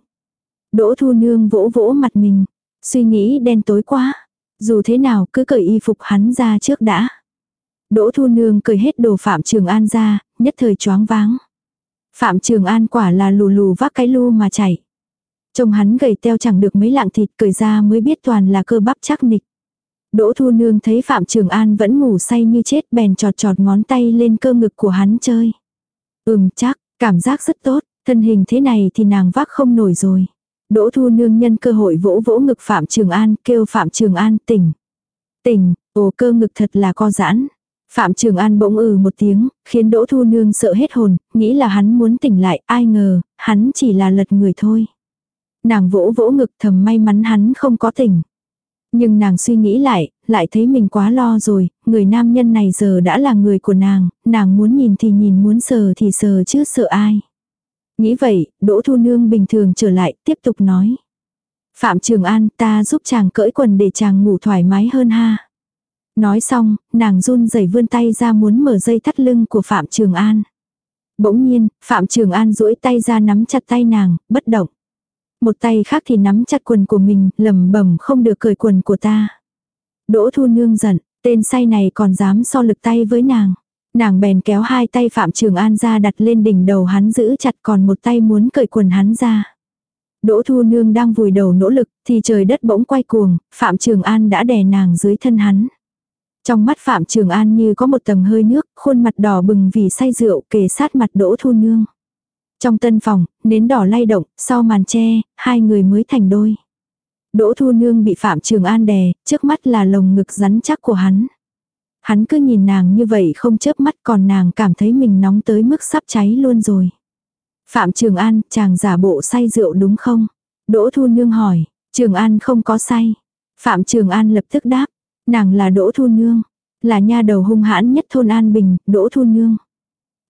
Đỗ Thu Nương vỗ vỗ mặt mình. Suy nghĩ đen tối quá. Dù thế nào cứ cởi y phục hắn ra trước đã. Đỗ Thu Nương cởi hết đồ Phạm Trường An ra, nhất thời choáng váng. Phạm Trường An quả là lù lù vác cái lu mà chảy. Trông hắn gầy teo chẳng được mấy lạng thịt cởi ra mới biết toàn là cơ bắp chắc nịch. Đỗ Thu Nương thấy Phạm Trường An vẫn ngủ say như chết bèn trọt trọt ngón tay lên cơ ngực của hắn chơi. Ừm chắc, cảm giác rất tốt, thân hình thế này thì nàng vác không nổi rồi. Đỗ Thu Nương nhân cơ hội vỗ vỗ ngực Phạm Trường An, kêu Phạm Trường An tỉnh. Tỉnh, ồ cơ ngực thật là co giãn. Phạm Trường An bỗng ừ một tiếng, khiến Đỗ Thu Nương sợ hết hồn, nghĩ là hắn muốn tỉnh lại, ai ngờ, hắn chỉ là lật người thôi. Nàng vỗ vỗ ngực thầm may mắn hắn không có tỉnh. Nhưng nàng suy nghĩ lại, lại thấy mình quá lo rồi, người nam nhân này giờ đã là người của nàng, nàng muốn nhìn thì nhìn muốn sờ thì sờ chứ sợ ai. Nghĩ vậy, Đỗ Thu Nương bình thường trở lại, tiếp tục nói. Phạm Trường An ta giúp chàng cởi quần để chàng ngủ thoải mái hơn ha. Nói xong, nàng run rẩy vươn tay ra muốn mở dây thắt lưng của Phạm Trường An. Bỗng nhiên, Phạm Trường An duỗi tay ra nắm chặt tay nàng, bất động. Một tay khác thì nắm chặt quần của mình, lầm bẩm không được cởi quần của ta. Đỗ Thu Nương giận, tên say này còn dám so lực tay với nàng. Nàng bèn kéo hai tay Phạm Trường An ra đặt lên đỉnh đầu hắn giữ chặt còn một tay muốn cởi quần hắn ra. Đỗ Thu Nương đang vùi đầu nỗ lực thì trời đất bỗng quay cuồng, Phạm Trường An đã đè nàng dưới thân hắn. Trong mắt Phạm Trường An như có một tầng hơi nước, khuôn mặt đỏ bừng vì say rượu kề sát mặt Đỗ Thu Nương. Trong tân phòng, nến đỏ lay động, sau màn tre, hai người mới thành đôi. Đỗ Thu Nương bị Phạm Trường An đè, trước mắt là lồng ngực rắn chắc của hắn. Hắn cứ nhìn nàng như vậy không chớp mắt còn nàng cảm thấy mình nóng tới mức sắp cháy luôn rồi. Phạm Trường An, chàng giả bộ say rượu đúng không? Đỗ Thu Nương hỏi, Trường An không có say. Phạm Trường An lập tức đáp, nàng là Đỗ Thu Nương, là nha đầu hung hãn nhất thôn An Bình, Đỗ Thu Nương.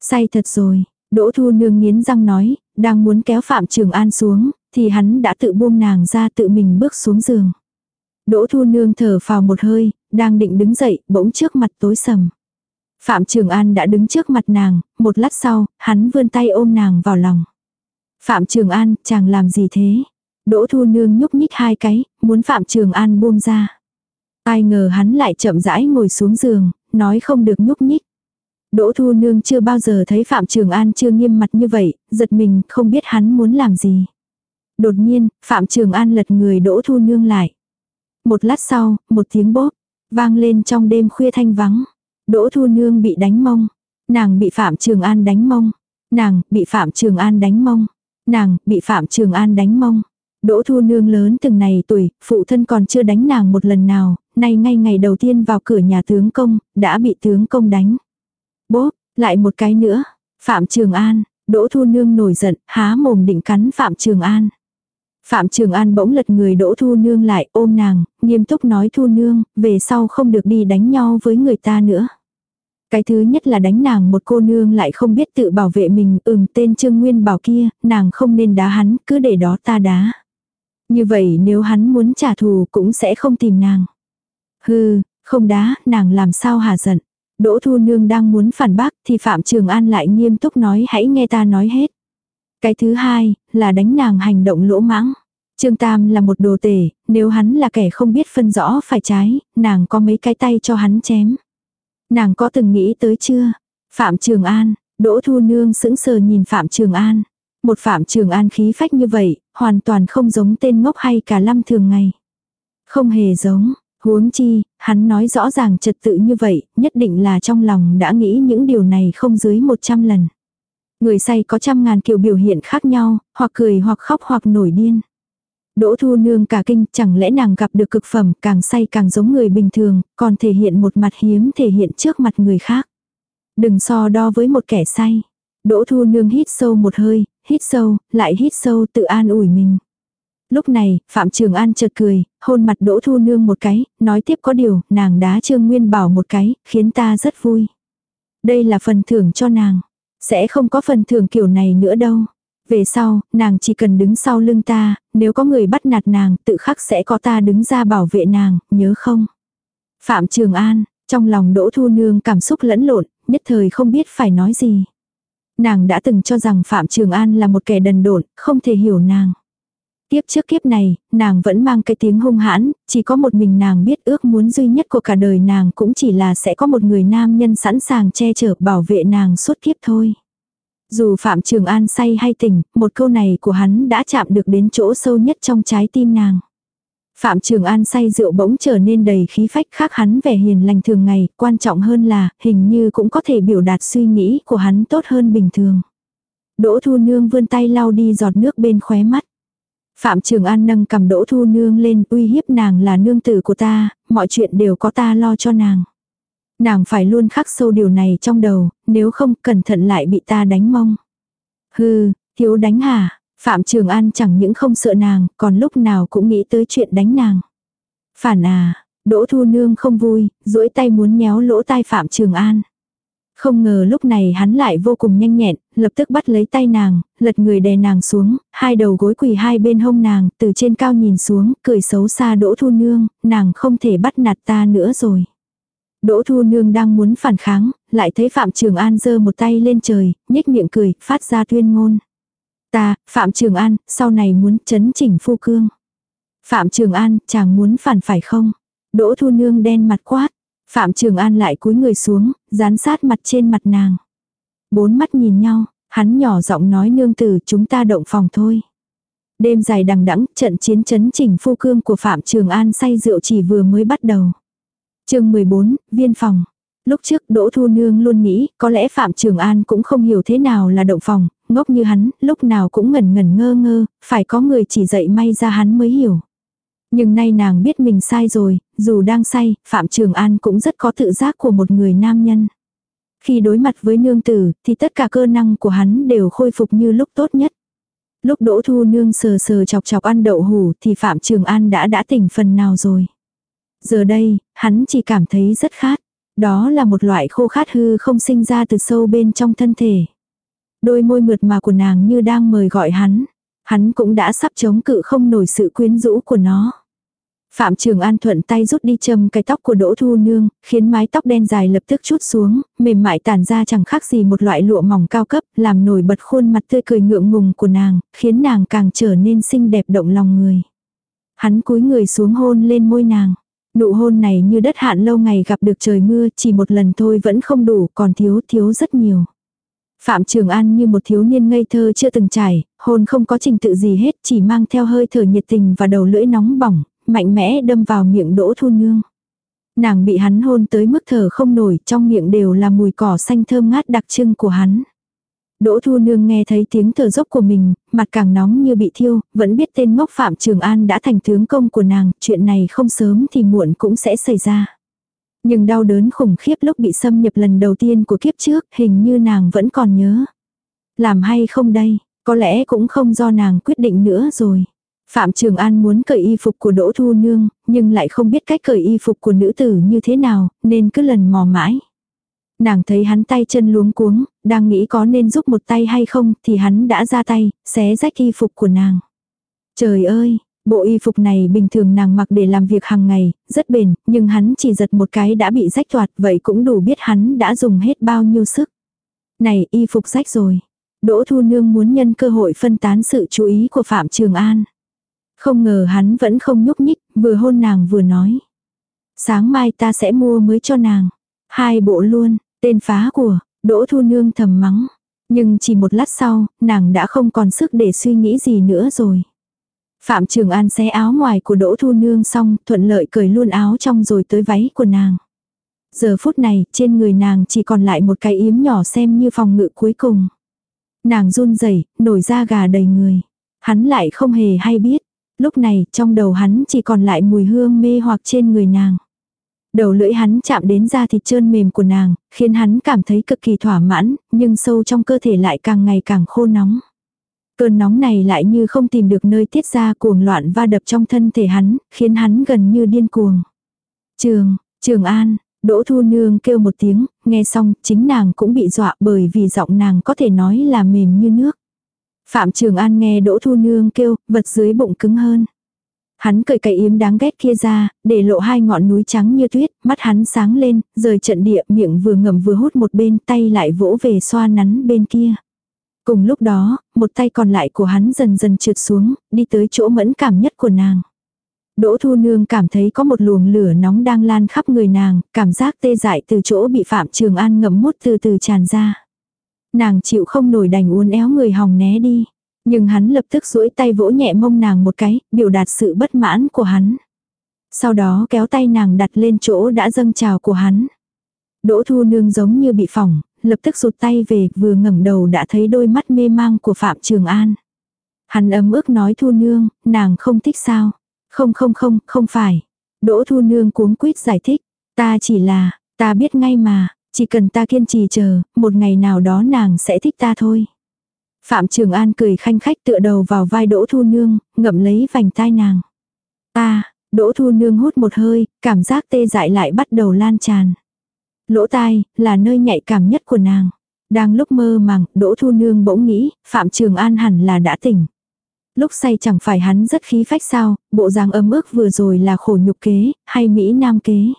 Say thật rồi, Đỗ Thu Nương nghiến răng nói, đang muốn kéo Phạm Trường An xuống, thì hắn đã tự buông nàng ra tự mình bước xuống giường. Đỗ Thu Nương thở phào một hơi, đang định đứng dậy, bỗng trước mặt tối sầm. Phạm Trường An đã đứng trước mặt nàng, một lát sau, hắn vươn tay ôm nàng vào lòng. Phạm Trường An, chàng làm gì thế? Đỗ Thu Nương nhúc nhích hai cái, muốn Phạm Trường An buông ra. Ai ngờ hắn lại chậm rãi ngồi xuống giường, nói không được nhúc nhích. Đỗ Thu Nương chưa bao giờ thấy Phạm Trường An chưa nghiêm mặt như vậy, giật mình không biết hắn muốn làm gì. Đột nhiên, Phạm Trường An lật người Đỗ Thu Nương lại. Một lát sau, một tiếng bóp, vang lên trong đêm khuya thanh vắng. Đỗ Thu Nương bị đánh mông. Nàng bị Phạm Trường An đánh mông. Nàng bị Phạm Trường An đánh mông. Nàng bị Phạm Trường An đánh mông. Đỗ Thu Nương lớn từng này tuổi, phụ thân còn chưa đánh nàng một lần nào, nay ngay ngày đầu tiên vào cửa nhà tướng công, đã bị tướng công đánh. Bố, lại một cái nữa. Phạm Trường An, Đỗ Thu Nương nổi giận, há mồm định cắn Phạm Trường An. Phạm Trường An bỗng lật người Đỗ Thu Nương lại ôm nàng, nghiêm túc nói Thu Nương, về sau không được đi đánh nhau với người ta nữa. Cái thứ nhất là đánh nàng một cô nương lại không biết tự bảo vệ mình, ừm tên Trương Nguyên bảo kia, nàng không nên đá hắn, cứ để đó ta đá. Như vậy nếu hắn muốn trả thù cũng sẽ không tìm nàng. Hừ, không đá, nàng làm sao hà giận. Đỗ Thu Nương đang muốn phản bác thì Phạm Trường An lại nghiêm túc nói hãy nghe ta nói hết. Cái thứ hai là đánh nàng hành động lỗ mãng. Trương Tam là một đồ tể, nếu hắn là kẻ không biết phân rõ phải trái, nàng có mấy cái tay cho hắn chém. Nàng có từng nghĩ tới chưa? Phạm Trường An, Đỗ Thu Nương sững sờ nhìn Phạm Trường An. Một Phạm Trường An khí phách như vậy, hoàn toàn không giống tên ngốc hay cả lâm thường ngày. Không hề giống, huống chi, hắn nói rõ ràng trật tự như vậy, nhất định là trong lòng đã nghĩ những điều này không dưới một trăm lần. Người say có trăm ngàn kiểu biểu hiện khác nhau, hoặc cười hoặc khóc hoặc nổi điên. Đỗ Thu Nương cả kinh, chẳng lẽ nàng gặp được cực phẩm, càng say càng giống người bình thường, còn thể hiện một mặt hiếm thể hiện trước mặt người khác. Đừng so đo với một kẻ say. Đỗ Thu Nương hít sâu một hơi, hít sâu, lại hít sâu tự an ủi mình. Lúc này, Phạm Trường An chợt cười, hôn mặt Đỗ Thu Nương một cái, nói tiếp có điều, nàng đá Trương Nguyên Bảo một cái, khiến ta rất vui. Đây là phần thưởng cho nàng. Sẽ không có phần thưởng kiểu này nữa đâu. Về sau, nàng chỉ cần đứng sau lưng ta, nếu có người bắt nạt nàng, tự khắc sẽ có ta đứng ra bảo vệ nàng, nhớ không? Phạm Trường An, trong lòng Đỗ Thu Nương cảm xúc lẫn lộn, nhất thời không biết phải nói gì. Nàng đã từng cho rằng Phạm Trường An là một kẻ đần độn, không thể hiểu nàng. Tiếp trước kiếp này, nàng vẫn mang cái tiếng hung hãn, chỉ có một mình nàng biết ước muốn duy nhất của cả đời nàng cũng chỉ là sẽ có một người nam nhân sẵn sàng che chở bảo vệ nàng suốt kiếp thôi. Dù Phạm Trường An say hay tỉnh, một câu này của hắn đã chạm được đến chỗ sâu nhất trong trái tim nàng. Phạm Trường An say rượu bỗng trở nên đầy khí phách khác hắn vẻ hiền lành thường ngày, quan trọng hơn là, hình như cũng có thể biểu đạt suy nghĩ của hắn tốt hơn bình thường. Đỗ Thu Nương vươn tay lau đi giọt nước bên khóe mắt. Phạm Trường An nâng cầm Đỗ Thu Nương lên uy hiếp nàng là nương tử của ta, mọi chuyện đều có ta lo cho nàng. Nàng phải luôn khắc sâu điều này trong đầu, nếu không cẩn thận lại bị ta đánh mong. Hừ, thiếu đánh hả? Phạm Trường An chẳng những không sợ nàng, còn lúc nào cũng nghĩ tới chuyện đánh nàng. Phản à, Đỗ Thu Nương không vui, duỗi tay muốn nhéo lỗ tai Phạm Trường An. Không ngờ lúc này hắn lại vô cùng nhanh nhẹn, lập tức bắt lấy tay nàng, lật người đè nàng xuống, hai đầu gối quỳ hai bên hông nàng, từ trên cao nhìn xuống, cười xấu xa Đỗ Thu Nương, nàng không thể bắt nạt ta nữa rồi. Đỗ Thu Nương đang muốn phản kháng, lại thấy Phạm Trường An giơ một tay lên trời, nhếch miệng cười, phát ra tuyên ngôn. Ta, Phạm Trường An, sau này muốn chấn chỉnh phu cương. Phạm Trường An, chàng muốn phản phải không? Đỗ Thu Nương đen mặt quát. Phạm Trường An lại cúi người xuống, dán sát mặt trên mặt nàng. Bốn mắt nhìn nhau, hắn nhỏ giọng nói nương tử chúng ta động phòng thôi. Đêm dài đằng đẵng trận chiến chấn chỉnh phu cương của Phạm Trường An say rượu chỉ vừa mới bắt đầu. chương 14, viên phòng. Lúc trước Đỗ Thu Nương luôn nghĩ có lẽ Phạm Trường An cũng không hiểu thế nào là động phòng, ngốc như hắn, lúc nào cũng ngẩn ngẩn ngơ ngơ, phải có người chỉ dạy may ra hắn mới hiểu. Nhưng nay nàng biết mình sai rồi, dù đang say, Phạm Trường An cũng rất có tự giác của một người nam nhân. Khi đối mặt với nương tử, thì tất cả cơ năng của hắn đều khôi phục như lúc tốt nhất. Lúc đỗ thu nương sờ sờ chọc chọc ăn đậu hủ thì Phạm Trường An đã đã tỉnh phần nào rồi. Giờ đây, hắn chỉ cảm thấy rất khát. Đó là một loại khô khát hư không sinh ra từ sâu bên trong thân thể. Đôi môi mượt mà của nàng như đang mời gọi hắn. Hắn cũng đã sắp chống cự không nổi sự quyến rũ của nó. Phạm Trường An thuận tay rút đi châm cái tóc của Đỗ Thu Nương, khiến mái tóc đen dài lập tức chút xuống, mềm mại tản ra chẳng khác gì một loại lụa mỏng cao cấp, làm nổi bật khuôn mặt tươi cười ngượng ngùng của nàng, khiến nàng càng trở nên xinh đẹp động lòng người. Hắn cúi người xuống hôn lên môi nàng. Nụ hôn này như đất hạn lâu ngày gặp được trời mưa, chỉ một lần thôi vẫn không đủ, còn thiếu thiếu rất nhiều. Phạm Trường An như một thiếu niên ngây thơ chưa từng trải, hôn không có trình tự gì hết, chỉ mang theo hơi thở nhiệt tình và đầu lưỡi nóng bỏng, mạnh mẽ đâm vào miệng Đỗ Thu Nương. Nàng bị hắn hôn tới mức thở không nổi, trong miệng đều là mùi cỏ xanh thơm ngát đặc trưng của hắn. Đỗ Thu Nương nghe thấy tiếng thở dốc của mình, mặt càng nóng như bị thiêu, vẫn biết tên ngốc Phạm Trường An đã thành tướng công của nàng, chuyện này không sớm thì muộn cũng sẽ xảy ra. Nhưng đau đớn khủng khiếp lúc bị xâm nhập lần đầu tiên của kiếp trước, hình như nàng vẫn còn nhớ. Làm hay không đây, có lẽ cũng không do nàng quyết định nữa rồi. Phạm Trường An muốn cởi y phục của Đỗ Thu Nương, nhưng lại không biết cách cởi y phục của nữ tử như thế nào, nên cứ lần mò mãi. Nàng thấy hắn tay chân luống cuống, đang nghĩ có nên giúp một tay hay không, thì hắn đã ra tay, xé rách y phục của nàng. Trời ơi, Bộ y phục này bình thường nàng mặc để làm việc hàng ngày, rất bền, nhưng hắn chỉ giật một cái đã bị rách toạt, vậy cũng đủ biết hắn đã dùng hết bao nhiêu sức. Này, y phục rách rồi. Đỗ Thu Nương muốn nhân cơ hội phân tán sự chú ý của Phạm Trường An. Không ngờ hắn vẫn không nhúc nhích, vừa hôn nàng vừa nói. Sáng mai ta sẽ mua mới cho nàng. Hai bộ luôn, tên phá của, Đỗ Thu Nương thầm mắng. Nhưng chỉ một lát sau, nàng đã không còn sức để suy nghĩ gì nữa rồi. Phạm Trường An xé áo ngoài của Đỗ Thu Nương xong, thuận lợi cởi luôn áo trong rồi tới váy của nàng. Giờ phút này, trên người nàng chỉ còn lại một cái yếm nhỏ xem như phòng ngự cuối cùng. Nàng run rẩy nổi da gà đầy người. Hắn lại không hề hay biết. Lúc này, trong đầu hắn chỉ còn lại mùi hương mê hoặc trên người nàng. Đầu lưỡi hắn chạm đến da thịt trơn mềm của nàng, khiến hắn cảm thấy cực kỳ thỏa mãn, nhưng sâu trong cơ thể lại càng ngày càng khô nóng. Cơn nóng này lại như không tìm được nơi tiết ra cuồng loạn va đập trong thân thể hắn, khiến hắn gần như điên cuồng. Trường, Trường An, Đỗ Thu Nương kêu một tiếng, nghe xong chính nàng cũng bị dọa bởi vì giọng nàng có thể nói là mềm như nước. Phạm Trường An nghe Đỗ Thu Nương kêu, vật dưới bụng cứng hơn. Hắn cởi cái yếm đáng ghét kia ra, để lộ hai ngọn núi trắng như tuyết, mắt hắn sáng lên, rời trận địa miệng vừa ngậm vừa hút một bên tay lại vỗ về xoa nắn bên kia. Cùng lúc đó, một tay còn lại của hắn dần dần trượt xuống, đi tới chỗ mẫn cảm nhất của nàng. Đỗ Thu Nương cảm thấy có một luồng lửa nóng đang lan khắp người nàng, cảm giác tê dại từ chỗ bị Phạm Trường An ngậm mút từ từ tràn ra. Nàng chịu không nổi đành uốn éo người hòng né đi. Nhưng hắn lập tức duỗi tay vỗ nhẹ mông nàng một cái, biểu đạt sự bất mãn của hắn. Sau đó kéo tay nàng đặt lên chỗ đã dâng trào của hắn. Đỗ Thu Nương giống như bị phỏng, lập tức rụt tay về, vừa ngẩng đầu đã thấy đôi mắt mê mang của Phạm Trường An. Hắn ấm ức nói Thu Nương, nàng không thích sao? Không không không, không phải. Đỗ Thu Nương cuống quýt giải thích. Ta chỉ là, ta biết ngay mà, chỉ cần ta kiên trì chờ, một ngày nào đó nàng sẽ thích ta thôi. Phạm Trường An cười khanh khách tựa đầu vào vai Đỗ Thu Nương, ngậm lấy vành tai nàng. Ta, Đỗ Thu Nương hút một hơi, cảm giác tê dại lại bắt đầu lan tràn. Lỗ tai, là nơi nhạy cảm nhất của nàng. Đang lúc mơ màng, Đỗ Thu Nương bỗng nghĩ, Phạm Trường An hẳn là đã tỉnh. Lúc say chẳng phải hắn rất khí phách sao, bộ dáng ấm ức vừa rồi là khổ nhục kế, hay Mỹ Nam kế.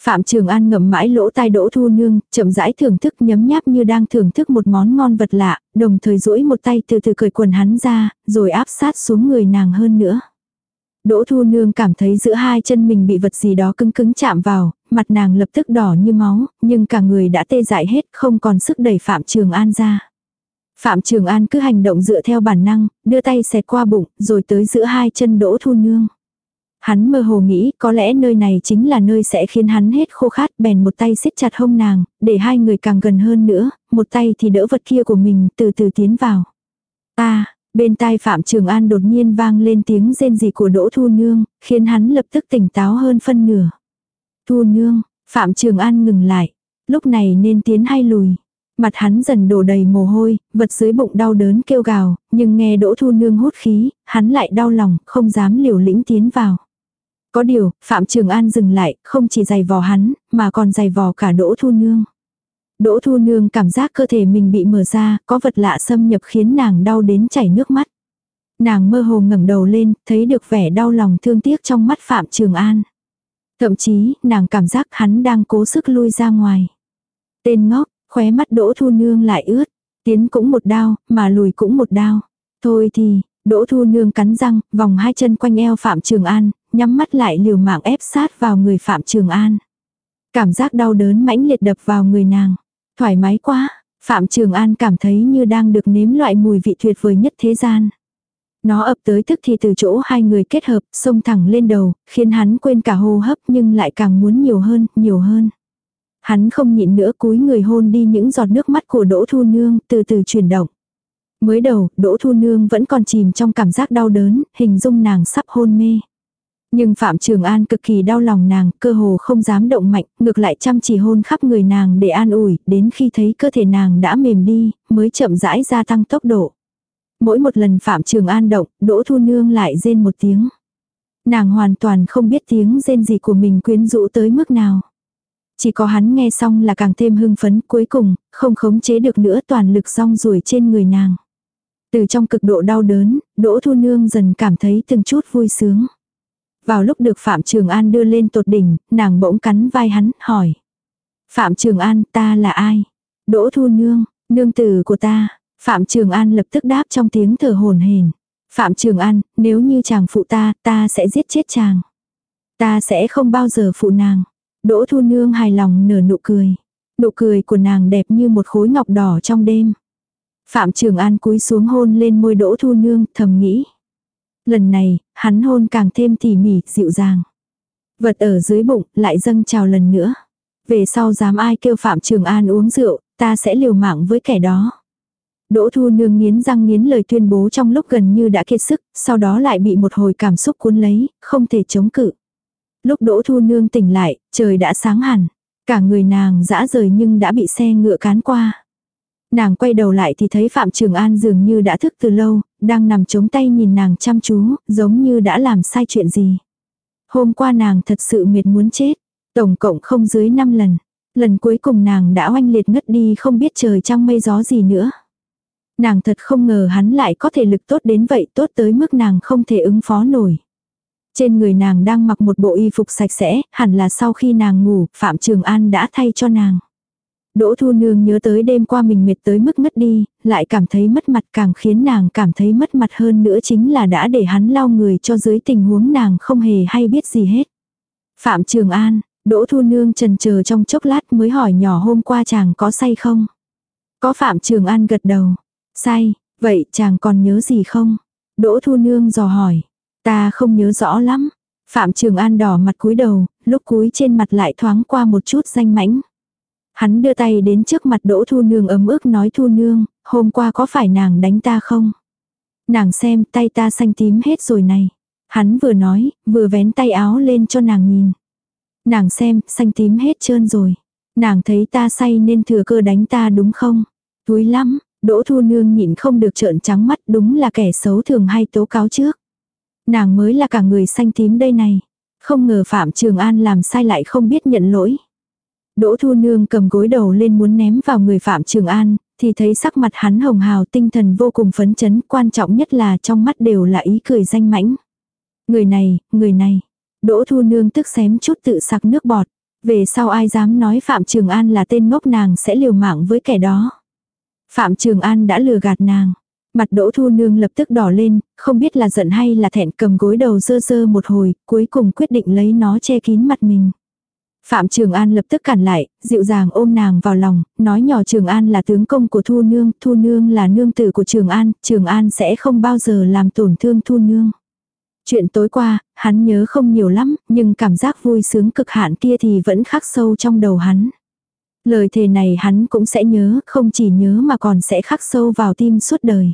Phạm Trường An ngậm mãi lỗ tai Đỗ Thu Nương, chậm rãi thưởng thức nhấm nháp như đang thưởng thức một món ngon vật lạ, đồng thời duỗi một tay từ từ cởi quần hắn ra, rồi áp sát xuống người nàng hơn nữa. Đỗ Thu Nương cảm thấy giữa hai chân mình bị vật gì đó cứng cứng chạm vào, mặt nàng lập tức đỏ như máu, nhưng cả người đã tê dại hết, không còn sức đẩy Phạm Trường An ra. Phạm Trường An cứ hành động dựa theo bản năng, đưa tay xẹt qua bụng, rồi tới giữa hai chân Đỗ Thu Nương. Hắn mơ hồ nghĩ có lẽ nơi này chính là nơi sẽ khiến hắn hết khô khát bèn một tay siết chặt hông nàng, để hai người càng gần hơn nữa, một tay thì đỡ vật kia của mình từ từ tiến vào. Ta, bên tai Phạm Trường An đột nhiên vang lên tiếng rên rỉ của Đỗ Thu Nương, khiến hắn lập tức tỉnh táo hơn phân nửa. Thu Nương, Phạm Trường An ngừng lại, lúc này nên tiến hay lùi. Mặt hắn dần đổ đầy mồ hôi, vật dưới bụng đau đớn kêu gào, nhưng nghe Đỗ Thu Nương hút khí, hắn lại đau lòng, không dám liều lĩnh tiến vào. Có điều, Phạm Trường An dừng lại, không chỉ giày vò hắn, mà còn giày vò cả Đỗ Thu Nương. Đỗ Thu Nương cảm giác cơ thể mình bị mở ra, có vật lạ xâm nhập khiến nàng đau đến chảy nước mắt. Nàng mơ hồ ngẩng đầu lên, thấy được vẻ đau lòng thương tiếc trong mắt Phạm Trường An. Thậm chí, nàng cảm giác hắn đang cố sức lui ra ngoài. Tên ngốc, khóe mắt Đỗ Thu Nương lại ướt. Tiến cũng một đao, mà lùi cũng một đao. Thôi thì, Đỗ Thu Nương cắn răng, vòng hai chân quanh eo Phạm Trường An, nhắm mắt lại liều mạng ép sát vào người Phạm Trường An. Cảm giác đau đớn mãnh liệt đập vào người nàng. Thoải mái quá, Phạm Trường An cảm thấy như đang được nếm loại mùi vị tuyệt vời nhất thế gian. Nó ập tới tức thì từ chỗ hai người kết hợp, xông thẳng lên đầu, khiến hắn quên cả hô hấp nhưng lại càng muốn nhiều hơn, nhiều hơn. Hắn không nhịn nữa cúi người hôn đi những giọt nước mắt của Đỗ Thu Nương, từ từ chuyển động. Mới đầu, Đỗ Thu Nương vẫn còn chìm trong cảm giác đau đớn, hình dung nàng sắp hôn mê. Nhưng Phạm Trường An cực kỳ đau lòng nàng, cơ hồ không dám động mạnh, ngược lại chăm chỉ hôn khắp người nàng để an ủi, đến khi thấy cơ thể nàng đã mềm đi, mới chậm rãi gia tăng tốc độ. Mỗi một lần Phạm Trường An động, Đỗ Thu Nương lại rên một tiếng. Nàng hoàn toàn không biết tiếng rên gì của mình quyến rũ tới mức nào. Chỉ có hắn nghe xong là càng thêm hưng phấn cuối cùng, không khống chế được nữa toàn lực rong ruổi trên người nàng. Từ trong cực độ đau đớn, Đỗ Thu Nương dần cảm thấy từng chút vui sướng. Vào lúc được Phạm Trường An đưa lên tột đỉnh, nàng bỗng cắn vai hắn, hỏi. Phạm Trường An, ta là ai? Đỗ Thu Nương, nương tử của ta. Phạm Trường An lập tức đáp trong tiếng thở hồn hển. Phạm Trường An, nếu như chàng phụ ta, ta sẽ giết chết chàng. Ta sẽ không bao giờ phụ nàng. Đỗ Thu Nương hài lòng nở nụ cười. Nụ cười của nàng đẹp như một khối ngọc đỏ trong đêm. Phạm Trường An cúi xuống hôn lên môi Đỗ Thu Nương, thầm nghĩ. Lần này, hắn hôn càng thêm tỉ mỉ, dịu dàng. Vật ở dưới bụng, lại dâng trào lần nữa. Về sau dám ai kêu Phạm Trường An uống rượu, ta sẽ liều mạng với kẻ đó. Đỗ Thu Nương nghiến răng nghiến lời tuyên bố trong lúc gần như đã kiệt sức, sau đó lại bị một hồi cảm xúc cuốn lấy, không thể chống cự. Lúc Đỗ Thu Nương tỉnh lại, trời đã sáng hẳn. Cả người nàng dã rời nhưng đã bị xe ngựa cán qua. Nàng quay đầu lại thì thấy Phạm Trường An dường như đã thức từ lâu, đang nằm chống tay nhìn nàng chăm chú, giống như đã làm sai chuyện gì. Hôm qua nàng thật sự mệt muốn chết, tổng cộng không dưới 5 lần. Lần cuối cùng nàng đã oanh liệt ngất đi không biết trời trăng mây gió gì nữa. Nàng thật không ngờ hắn lại có thể lực tốt đến vậy tốt tới mức nàng không thể ứng phó nổi. Trên người nàng đang mặc một bộ y phục sạch sẽ, hẳn là sau khi nàng ngủ, Phạm Trường An đã thay cho nàng. Đỗ Thu Nương nhớ tới đêm qua mình mệt tới mức ngất đi, lại cảm thấy mất mặt càng khiến nàng cảm thấy mất mặt hơn nữa chính là đã để hắn lau người cho dưới tình huống nàng không hề hay biết gì hết. Phạm Trường An, Đỗ Thu Nương trần chờ trong chốc lát mới hỏi nhỏ hôm qua chàng có say không? Có Phạm Trường An gật đầu. Say, vậy chàng còn nhớ gì không? Đỗ Thu Nương dò hỏi. Ta không nhớ rõ lắm. Phạm Trường An đỏ mặt cúi đầu, lúc cúi trên mặt lại thoáng qua một chút danh mãnh. Hắn đưa tay đến trước mặt Đỗ Thu Nương ấm ức nói Thu Nương, hôm qua có phải nàng đánh ta không? Nàng xem tay ta xanh tím hết rồi này. Hắn vừa nói, vừa vén tay áo lên cho nàng nhìn. Nàng xem, xanh tím hết trơn rồi. Nàng thấy ta say nên thừa cơ đánh ta đúng không? Túi lắm, Đỗ Thu Nương nhịn không được trợn trắng mắt đúng là kẻ xấu thường hay tố cáo trước. Nàng mới là cả người xanh tím đây này. Không ngờ Phạm Trường An làm sai lại không biết nhận lỗi. Đỗ Thu Nương cầm gối đầu lên muốn ném vào người Phạm Trường An, thì thấy sắc mặt hắn hồng hào tinh thần vô cùng phấn chấn, quan trọng nhất là trong mắt đều là ý cười danh mãnh. Người này, người này. Đỗ Thu Nương tức xém chút tự sặc nước bọt. Về sau ai dám nói Phạm Trường An là tên ngốc nàng sẽ liều mạng với kẻ đó. Phạm Trường An đã lừa gạt nàng. Mặt Đỗ Thu Nương lập tức đỏ lên, không biết là giận hay là thẹn cầm gối đầu dơ dơ một hồi, cuối cùng quyết định lấy nó che kín mặt mình. Phạm Trường An lập tức cản lại, dịu dàng ôm nàng vào lòng, nói nhỏ Trường An là tướng công của Thu Nương, Thu Nương là nương tử của Trường An, Trường An sẽ không bao giờ làm tổn thương Thu Nương. Chuyện tối qua, hắn nhớ không nhiều lắm, nhưng cảm giác vui sướng cực hạn kia thì vẫn khắc sâu trong đầu hắn. Lời thề này hắn cũng sẽ nhớ, không chỉ nhớ mà còn sẽ khắc sâu vào tim suốt đời.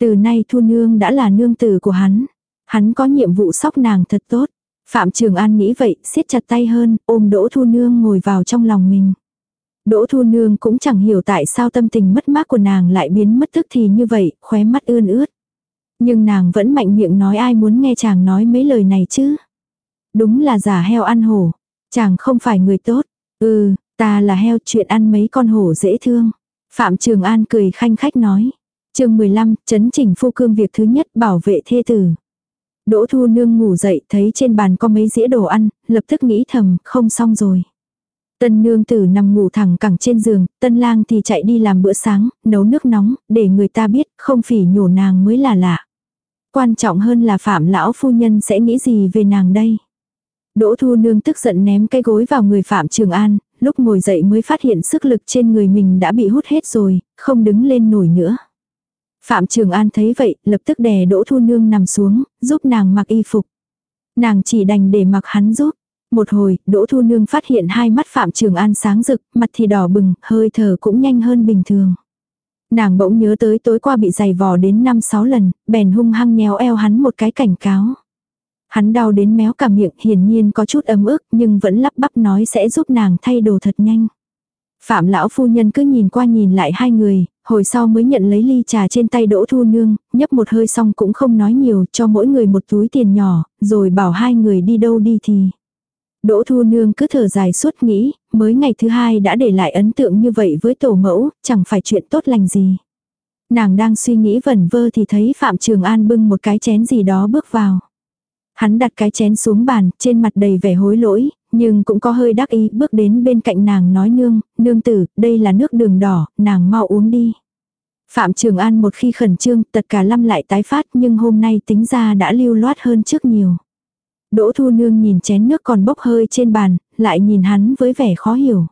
Từ nay Thu Nương đã là nương tử của hắn. Hắn có nhiệm vụ sóc nàng thật tốt. Phạm Trường An nghĩ vậy, siết chặt tay hơn, ôm Đỗ Thu Nương ngồi vào trong lòng mình. Đỗ Thu Nương cũng chẳng hiểu tại sao tâm tình mất mát của nàng lại biến mất tức thì như vậy, khóe mắt ươn ướt. Nhưng nàng vẫn mạnh miệng nói ai muốn nghe chàng nói mấy lời này chứ. Đúng là giả heo ăn hổ. Chàng không phải người tốt. Ừ, ta là heo chuyện ăn mấy con hổ dễ thương. Phạm Trường An cười khanh khách nói. chương 15, chấn chỉnh phu cương việc thứ nhất bảo vệ thê tử. Đỗ Thu Nương ngủ dậy thấy trên bàn có mấy dĩa đồ ăn, lập tức nghĩ thầm, không xong rồi. Tân nương tử nằm ngủ thẳng cẳng trên giường, tân lang thì chạy đi làm bữa sáng, nấu nước nóng, để người ta biết, không phỉ nhổ nàng mới là lạ. Quan trọng hơn là phạm lão phu nhân sẽ nghĩ gì về nàng đây. Đỗ Thu Nương tức giận ném cái gối vào người Phạm Trường An, lúc ngồi dậy mới phát hiện sức lực trên người mình đã bị hút hết rồi, không đứng lên nổi nữa. Phạm Trường An thấy vậy, lập tức đè Đỗ Thu Nương nằm xuống, giúp nàng mặc y phục. Nàng chỉ đành để mặc hắn giúp. Một hồi, Đỗ Thu Nương phát hiện hai mắt Phạm Trường An sáng rực, mặt thì đỏ bừng, hơi thở cũng nhanh hơn bình thường. Nàng bỗng nhớ tới tối qua bị giày vò đến 5-6 lần, bèn hung hăng nhéo eo hắn một cái cảnh cáo. Hắn đau đến méo cả miệng, hiển nhiên có chút ấm ức, nhưng vẫn lắp bắp nói sẽ giúp nàng thay đồ thật nhanh. Phạm lão phu nhân cứ nhìn qua nhìn lại hai người, hồi sau mới nhận lấy ly trà trên tay Đỗ Thu Nương, nhấp một hơi xong cũng không nói nhiều, cho mỗi người một túi tiền nhỏ, rồi bảo hai người đi đâu đi thì. Đỗ Thu Nương cứ thở dài suốt nghĩ, mới ngày thứ hai đã để lại ấn tượng như vậy với tổ mẫu, chẳng phải chuyện tốt lành gì. Nàng đang suy nghĩ vẩn vơ thì thấy Phạm Trường An bưng một cái chén gì đó bước vào. Hắn đặt cái chén xuống bàn, trên mặt đầy vẻ hối lỗi, nhưng cũng có hơi đắc ý bước đến bên cạnh nàng nói nương, nương tử, đây là nước đường đỏ, nàng mau uống đi. Phạm Trường An một khi khẩn trương, tất cả lâm lại tái phát nhưng hôm nay tính ra đã lưu loát hơn trước nhiều. Đỗ Thu Nương nhìn chén nước còn bốc hơi trên bàn, lại nhìn hắn với vẻ khó hiểu.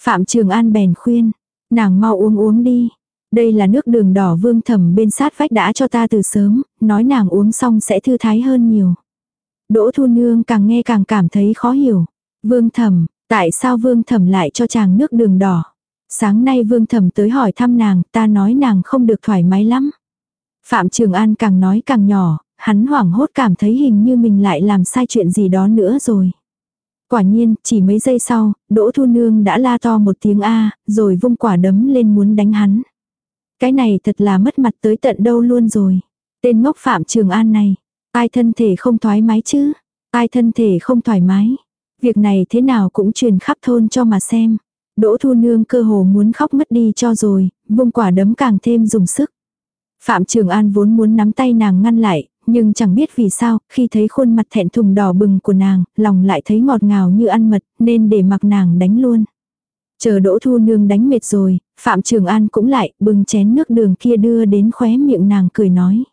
Phạm Trường An bèn khuyên, nàng mau uống uống đi. Đây là nước đường đỏ vương thẩm bên sát vách đã cho ta từ sớm, nói nàng uống xong sẽ thư thái hơn nhiều. Đỗ Thu Nương càng nghe càng cảm thấy khó hiểu. Vương thẩm, tại sao vương thẩm lại cho chàng nước đường đỏ? Sáng nay vương thẩm tới hỏi thăm nàng, ta nói nàng không được thoải mái lắm. Phạm Trường An càng nói càng nhỏ, hắn hoảng hốt cảm thấy hình như mình lại làm sai chuyện gì đó nữa rồi. Quả nhiên, chỉ mấy giây sau, Đỗ Thu Nương đã la to một tiếng A, rồi vung quả đấm lên muốn đánh hắn. Cái này thật là mất mặt tới tận đâu luôn rồi. Tên ngốc Phạm Trường An này, ai thân thể không thoải mái chứ? Ai thân thể không thoải mái? Việc này thế nào cũng truyền khắp thôn cho mà xem. Đỗ Thu Nương cơ hồ muốn khóc mất đi cho rồi, vung quả đấm càng thêm dùng sức. Phạm Trường An vốn muốn nắm tay nàng ngăn lại, nhưng chẳng biết vì sao, khi thấy khuôn mặt thẹn thùng đỏ bừng của nàng, lòng lại thấy ngọt ngào như ăn mật, nên để mặc nàng đánh luôn. Chờ Đỗ Thu Nương đánh mệt rồi, Phạm Trường An cũng lại bưng chén nước đường kia đưa đến khóe miệng nàng cười nói.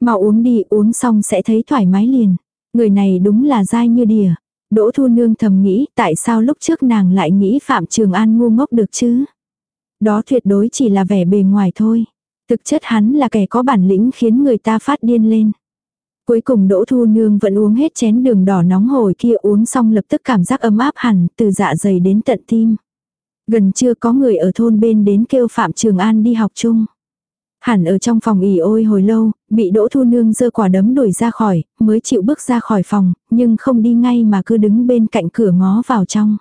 Mau uống đi, uống xong sẽ thấy thoải mái liền. Người này đúng là dai như đỉa. Đỗ Thu Nương thầm nghĩ tại sao lúc trước nàng lại nghĩ Phạm Trường An ngu ngốc được chứ. Đó tuyệt đối chỉ là vẻ bề ngoài thôi. Thực chất hắn là kẻ có bản lĩnh khiến người ta phát điên lên. Cuối cùng Đỗ Thu Nương vẫn uống hết chén đường đỏ nóng hổi kia uống xong lập tức cảm giác ấm áp hẳn từ dạ dày đến tận tim. Gần chưa có người ở thôn bên đến kêu Phạm Trường An đi học chung. Hẳn ở trong phòng ỉ ôi hồi lâu, bị Đỗ Thu Nương dơ quả đấm đuổi ra khỏi, mới chịu bước ra khỏi phòng, nhưng không đi ngay mà cứ đứng bên cạnh cửa ngó vào trong.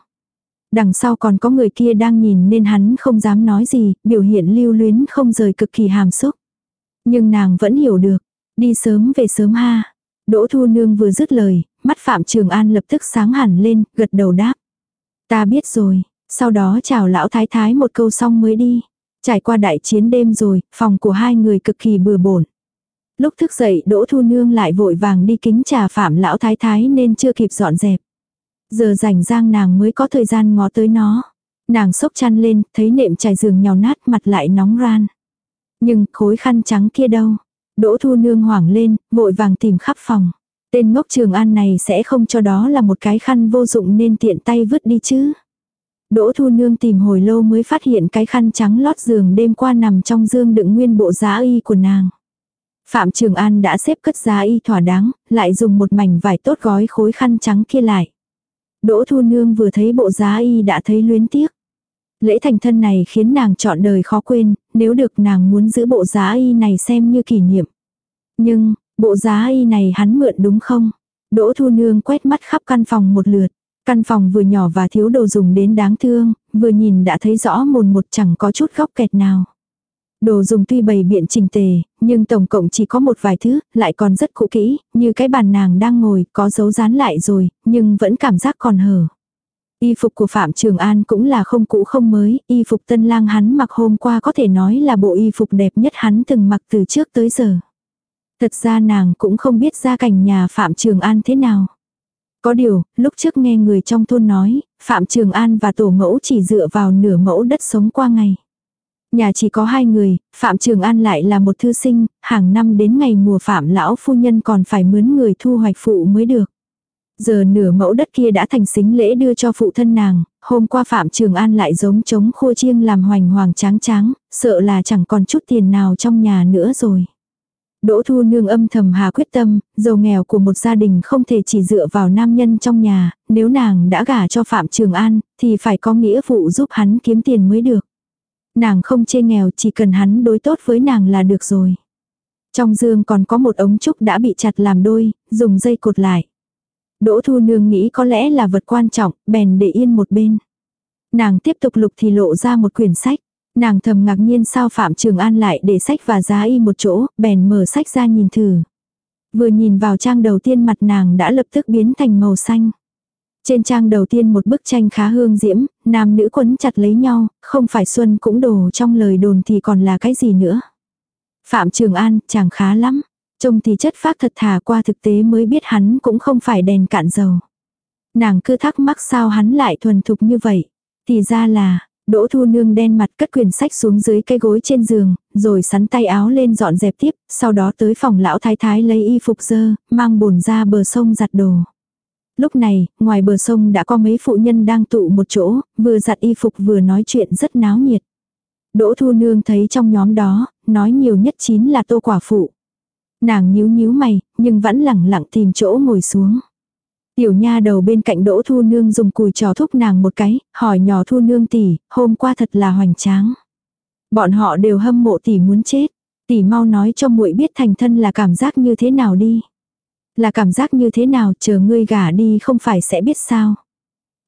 Đằng sau còn có người kia đang nhìn nên hắn không dám nói gì, biểu hiện lưu luyến không rời cực kỳ hàm xúc. Nhưng nàng vẫn hiểu được, đi sớm về sớm ha. Đỗ Thu Nương vừa dứt lời, mắt Phạm Trường An lập tức sáng hẳn lên, gật đầu đáp. Ta biết rồi, sau đó chào lão thái thái một câu xong mới đi. Trải qua đại chiến đêm rồi, phòng của hai người cực kỳ bừa bổn. Lúc thức dậy Đỗ Thu Nương lại vội vàng đi kính trà phạm lão thái thái nên chưa kịp dọn dẹp. Giờ rảnh rang nàng mới có thời gian ngó tới nó. Nàng sốc chăn lên, thấy nệm trải giường nhào nát mặt lại nóng ran. Nhưng khối khăn trắng kia đâu? Đỗ Thu Nương hoảng lên, vội vàng tìm khắp phòng. Tên ngốc trường an này sẽ không cho đó là một cái khăn vô dụng nên tiện tay vứt đi chứ. Đỗ Thu Nương tìm hồi lâu mới phát hiện cái khăn trắng lót giường đêm qua nằm trong dương đựng nguyên bộ giá y của nàng. Phạm Trường An đã xếp cất giá y thỏa đáng, lại dùng một mảnh vải tốt gói khối khăn trắng kia lại. Đỗ Thu Nương vừa thấy bộ giá y đã thấy luyến tiếc. Lễ thành thân này khiến nàng chọn đời khó quên, nếu được nàng muốn giữ bộ giá y này xem như kỷ niệm. Nhưng, bộ giá y này hắn mượn đúng không? Đỗ Thu Nương quét mắt khắp căn phòng một lượt. Căn phòng vừa nhỏ và thiếu đồ dùng đến đáng thương, vừa nhìn đã thấy rõ mồn một chẳng có chút góc kẹt nào. Đồ dùng tuy bày biện trình tề, nhưng tổng cộng chỉ có một vài thứ, lại còn rất cũ kỹ, như cái bàn nàng đang ngồi, có dấu dán lại rồi, nhưng vẫn cảm giác còn hở. Y phục của Phạm Trường An cũng là không cũ không mới, y phục tân lang hắn mặc hôm qua có thể nói là bộ y phục đẹp nhất hắn từng mặc từ trước tới giờ. Thật ra nàng cũng không biết gia cảnh nhà Phạm Trường An thế nào. Có điều, lúc trước nghe người trong thôn nói, Phạm Trường An và tổ mẫu chỉ dựa vào nửa mẫu đất sống qua ngày. Nhà chỉ có hai người, Phạm Trường An lại là một thư sinh, hàng năm đến ngày mùa Phạm lão phu nhân còn phải mướn người thu hoạch phụ mới được. Giờ nửa mẫu đất kia đã thành xính lễ đưa cho phụ thân nàng, hôm qua Phạm Trường An lại giống chống khô chiêng làm hoành hoàng tráng tráng, sợ là chẳng còn chút tiền nào trong nhà nữa rồi. Đỗ Thu Nương âm thầm hà quyết tâm, giàu nghèo của một gia đình không thể chỉ dựa vào nam nhân trong nhà, nếu nàng đã gả cho Phạm Trường An, thì phải có nghĩa vụ giúp hắn kiếm tiền mới được. Nàng không chê nghèo chỉ cần hắn đối tốt với nàng là được rồi. Trong dương còn có một ống trúc đã bị chặt làm đôi, dùng dây cột lại. Đỗ Thu Nương nghĩ có lẽ là vật quan trọng, bèn để yên một bên. Nàng tiếp tục lục thì lộ ra một quyển sách. Nàng thầm ngạc nhiên sao Phạm Trường An lại để sách và giá y một chỗ, bèn mở sách ra nhìn thử. Vừa nhìn vào trang đầu tiên mặt nàng đã lập tức biến thành màu xanh. Trên trang đầu tiên một bức tranh khá hương diễm, nam nữ quấn chặt lấy nhau, không phải xuân cũng đổ trong lời đồn thì còn là cái gì nữa. Phạm Trường An, chàng khá lắm. Trông thì chất phác thật thà qua thực tế mới biết hắn cũng không phải đèn cạn dầu. Nàng cứ thắc mắc sao hắn lại thuần thục như vậy. Thì ra là, Đỗ Thu Nương đen mặt cất quyển sách xuống dưới cái gối trên giường, rồi sắn tay áo lên dọn dẹp tiếp, sau đó tới phòng lão thái thái lấy y phục dơ, mang bồn ra bờ sông giặt đồ. Lúc này, ngoài bờ sông đã có mấy phụ nhân đang tụ một chỗ, vừa giặt y phục vừa nói chuyện rất náo nhiệt. Đỗ Thu Nương thấy trong nhóm đó, nói nhiều nhất chính là tô quả phụ. Nàng nhíu nhíu mày, nhưng vẫn lẳng lặng tìm chỗ ngồi xuống. Tiểu nha đầu bên cạnh Đỗ Thu Nương dùng cùi trò thúc nàng một cái, hỏi nhỏ Thu Nương tỷ, hôm qua thật là hoành tráng. Bọn họ đều hâm mộ tỷ muốn chết. Tỷ mau nói cho muội biết thành thân là cảm giác như thế nào đi. Là cảm giác như thế nào chờ ngươi gả đi không phải sẽ biết sao.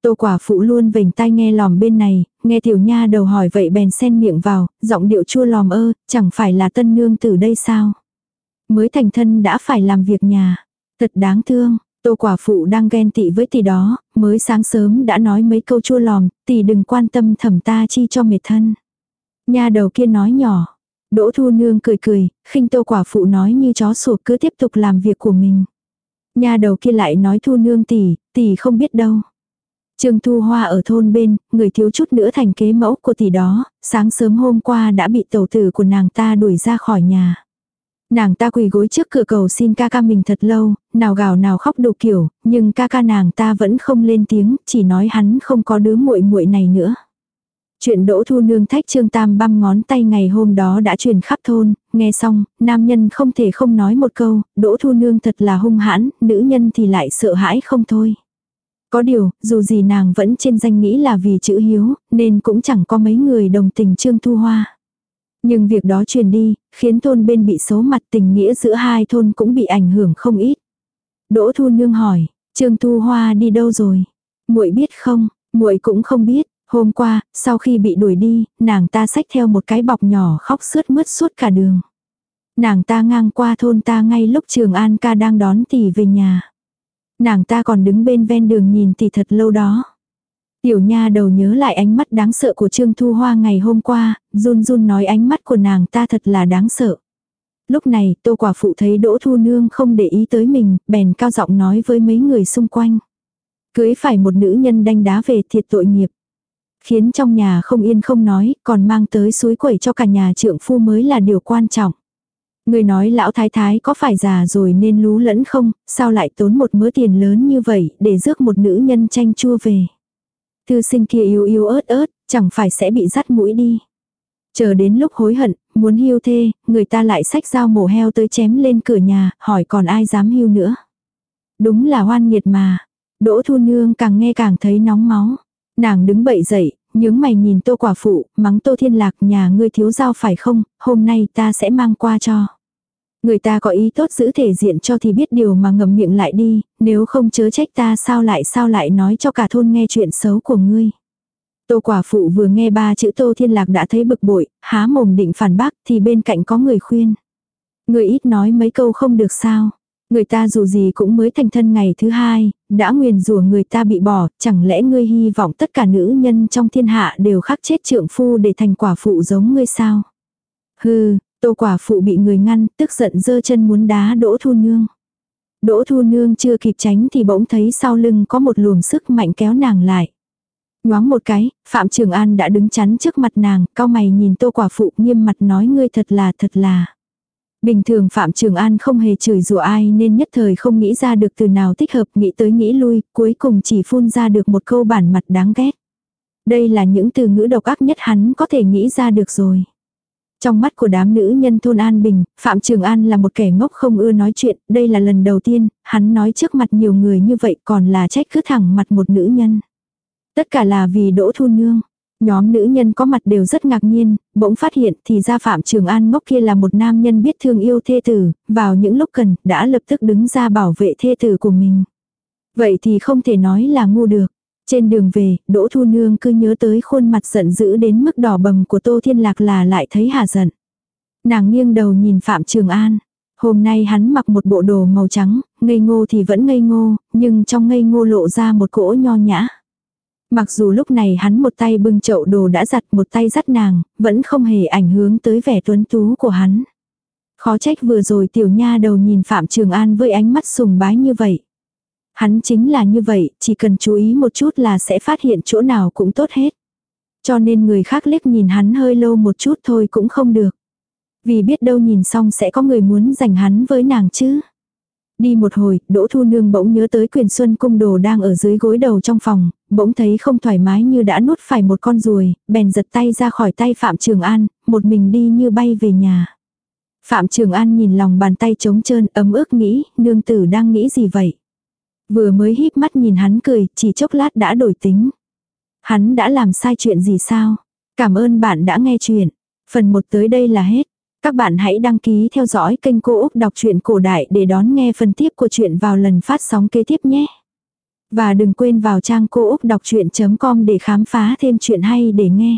Tô quả phụ luôn vểnh tai nghe lòm bên này, nghe tiểu nha đầu hỏi vậy bèn sen miệng vào, giọng điệu chua lòm ơ, chẳng phải là tân nương từ đây sao. Mới thành thân đã phải làm việc nhà. Thật đáng thương, Tô quả phụ đang ghen tị với tỷ đó, mới sáng sớm đã nói mấy câu chua lòm, tỷ đừng quan tâm thẩm ta chi cho mệt thân. Nhà đầu kia nói nhỏ. Đỗ thu nương cười cười, khinh tô quả phụ nói như chó sủa cứ tiếp tục làm việc của mình. Nhà đầu kia lại nói thu nương tỷ, tỷ không biết đâu. Trương Thu Hoa ở thôn bên, người thiếu chút nữa thành kế mẫu của tỷ đó, sáng sớm hôm qua đã bị tẩu tử của nàng ta đuổi ra khỏi nhà. Nàng ta quỳ gối trước cửa cầu xin ca ca mình thật lâu, nào gào nào khóc đủ kiểu, nhưng ca ca nàng ta vẫn không lên tiếng, chỉ nói hắn không có đứa muội muội này nữa. Chuyện Đỗ Thu Nương thách Trương Tam băm ngón tay ngày hôm đó đã truyền khắp thôn, nghe xong, nam nhân không thể không nói một câu, Đỗ Thu Nương thật là hung hãn, nữ nhân thì lại sợ hãi không thôi. Có điều, dù gì nàng vẫn trên danh nghĩ là vì chữ hiếu, nên cũng chẳng có mấy người đồng tình Trương Thu Hoa. Nhưng việc đó truyền đi, khiến thôn bên bị xấu mặt tình nghĩa giữa hai thôn cũng bị ảnh hưởng không ít. Đỗ Thu Nương hỏi, Trương Thu Hoa đi đâu rồi? Muội biết không? Muội cũng không biết. Hôm qua, sau khi bị đuổi đi, nàng ta xách theo một cái bọc nhỏ khóc sướt mướt suốt cả đường. Nàng ta ngang qua thôn ta ngay lúc Trường An ca đang đón tỷ về nhà. Nàng ta còn đứng bên ven đường nhìn tỷ thật lâu đó. Tiểu nha đầu nhớ lại ánh mắt đáng sợ của Trương Thu Hoa ngày hôm qua, run run nói ánh mắt của nàng ta thật là đáng sợ. Lúc này, tô quả phụ thấy Đỗ Thu Nương không để ý tới mình, bèn cao giọng nói với mấy người xung quanh. Cưới phải một nữ nhân đanh đá về thiệt tội nghiệp. Khiến trong nhà không yên không nói, còn mang tới suối quẩy cho cả nhà trượng phu mới là điều quan trọng. Người nói lão thái thái có phải già rồi nên lú lẫn không, sao lại tốn một mớ tiền lớn như vậy để rước một nữ nhân tranh chua về. Thư sinh kia yếu yếu ớt ớt, chẳng phải sẽ bị rắt mũi đi. Chờ đến lúc hối hận, muốn hưu thê, người ta lại xách dao mổ heo tới chém lên cửa nhà, hỏi còn ai dám hưu nữa. Đúng là hoan nghiệt mà. Đỗ thu nương càng nghe càng thấy nóng máu. Nàng đứng bậy dậy, nhướng mày nhìn tô quả phụ, mắng tô thiên lạc nhà ngươi thiếu dao phải không, hôm nay ta sẽ mang qua cho. Người ta có ý tốt giữ thể diện cho thì biết điều mà ngậm miệng lại đi, nếu không chớ trách ta sao lại sao lại nói cho cả thôn nghe chuyện xấu của ngươi. Tô quả phụ vừa nghe ba chữ Tô Thiên Lạc đã thấy bực bội, há mồm định phản bác thì bên cạnh có người khuyên. Người ít nói mấy câu không được sao. Người ta dù gì cũng mới thành thân ngày thứ hai, đã nguyền rủa người ta bị bỏ, chẳng lẽ ngươi hy vọng tất cả nữ nhân trong thiên hạ đều khắc chết trượng phu để thành quả phụ giống ngươi sao? Hừ, Tô quả phụ bị người ngăn, tức giận dơ chân muốn đá Đỗ Thu Nương. Đỗ Thu Nương chưa kịp tránh thì bỗng thấy sau lưng có một luồng sức mạnh kéo nàng lại. Nhoáng một cái, Phạm Trường An đã đứng chắn trước mặt nàng, cao mày nhìn tô quả phụ nghiêm mặt nói ngươi thật là thật là. Bình thường Phạm Trường An không hề chửi rủa ai nên nhất thời không nghĩ ra được từ nào thích hợp nghĩ tới nghĩ lui, cuối cùng chỉ phun ra được một câu bản mặt đáng ghét. Đây là những từ ngữ độc ác nhất hắn có thể nghĩ ra được rồi. Trong mắt của đám nữ nhân thôn An Bình, Phạm Trường An là một kẻ ngốc không ưa nói chuyện, đây là lần đầu tiên, hắn nói trước mặt nhiều người như vậy còn là trách cứ thẳng mặt một nữ nhân. Tất cả là vì Đỗ Thu Nương. Nhóm nữ nhân có mặt đều rất ngạc nhiên, bỗng phát hiện thì ra Phạm Trường An ngốc kia là một nam nhân biết thương yêu thê tử, vào những lúc cần, đã lập tức đứng ra bảo vệ thê tử của mình. Vậy thì không thể nói là ngu được. Trên đường về, Đỗ Thu Nương cứ nhớ tới khuôn mặt giận dữ đến mức đỏ bầm của Tô Thiên Lạc là lại thấy hà giận. Nàng nghiêng đầu nhìn Phạm Trường An. Hôm nay hắn mặc một bộ đồ màu trắng, ngây ngô thì vẫn ngây ngô, nhưng trong ngây ngô lộ ra một cỗ nho nhã. Mặc dù lúc này hắn một tay bưng chậu đồ đã giặt một tay dắt nàng, vẫn không hề ảnh hưởng tới vẻ tuấn tú của hắn. Khó trách vừa rồi tiểu nha đầu nhìn Phạm Trường An với ánh mắt sùng bái như vậy. Hắn chính là như vậy, chỉ cần chú ý một chút là sẽ phát hiện chỗ nào cũng tốt hết. Cho nên người khác liếc nhìn hắn hơi lâu một chút thôi cũng không được. Vì biết đâu nhìn xong sẽ có người muốn giành hắn với nàng chứ. Đi một hồi, Đỗ Thu Nương bỗng nhớ tới quyền xuân cung đồ đang ở dưới gối đầu trong phòng, bỗng thấy không thoải mái như đã nuốt phải một con ruồi, bèn giật tay ra khỏi tay Phạm Trường An, một mình đi như bay về nhà. Phạm Trường An nhìn lòng bàn tay trống trơn ấm ức nghĩ, nương tử đang nghĩ gì vậy? Vừa mới híp mắt nhìn hắn cười, chỉ chốc lát đã đổi tính. Hắn đã làm sai chuyện gì sao? Cảm ơn bạn đã nghe chuyện. Phần 1 tới đây là hết. Các bạn hãy đăng ký theo dõi kênh Cô Úc Đọc truyện Cổ Đại để đón nghe phần tiếp của chuyện vào lần phát sóng kế tiếp nhé. Và đừng quên vào trang cô úc đọc chuyện.com để khám phá thêm chuyện hay để nghe.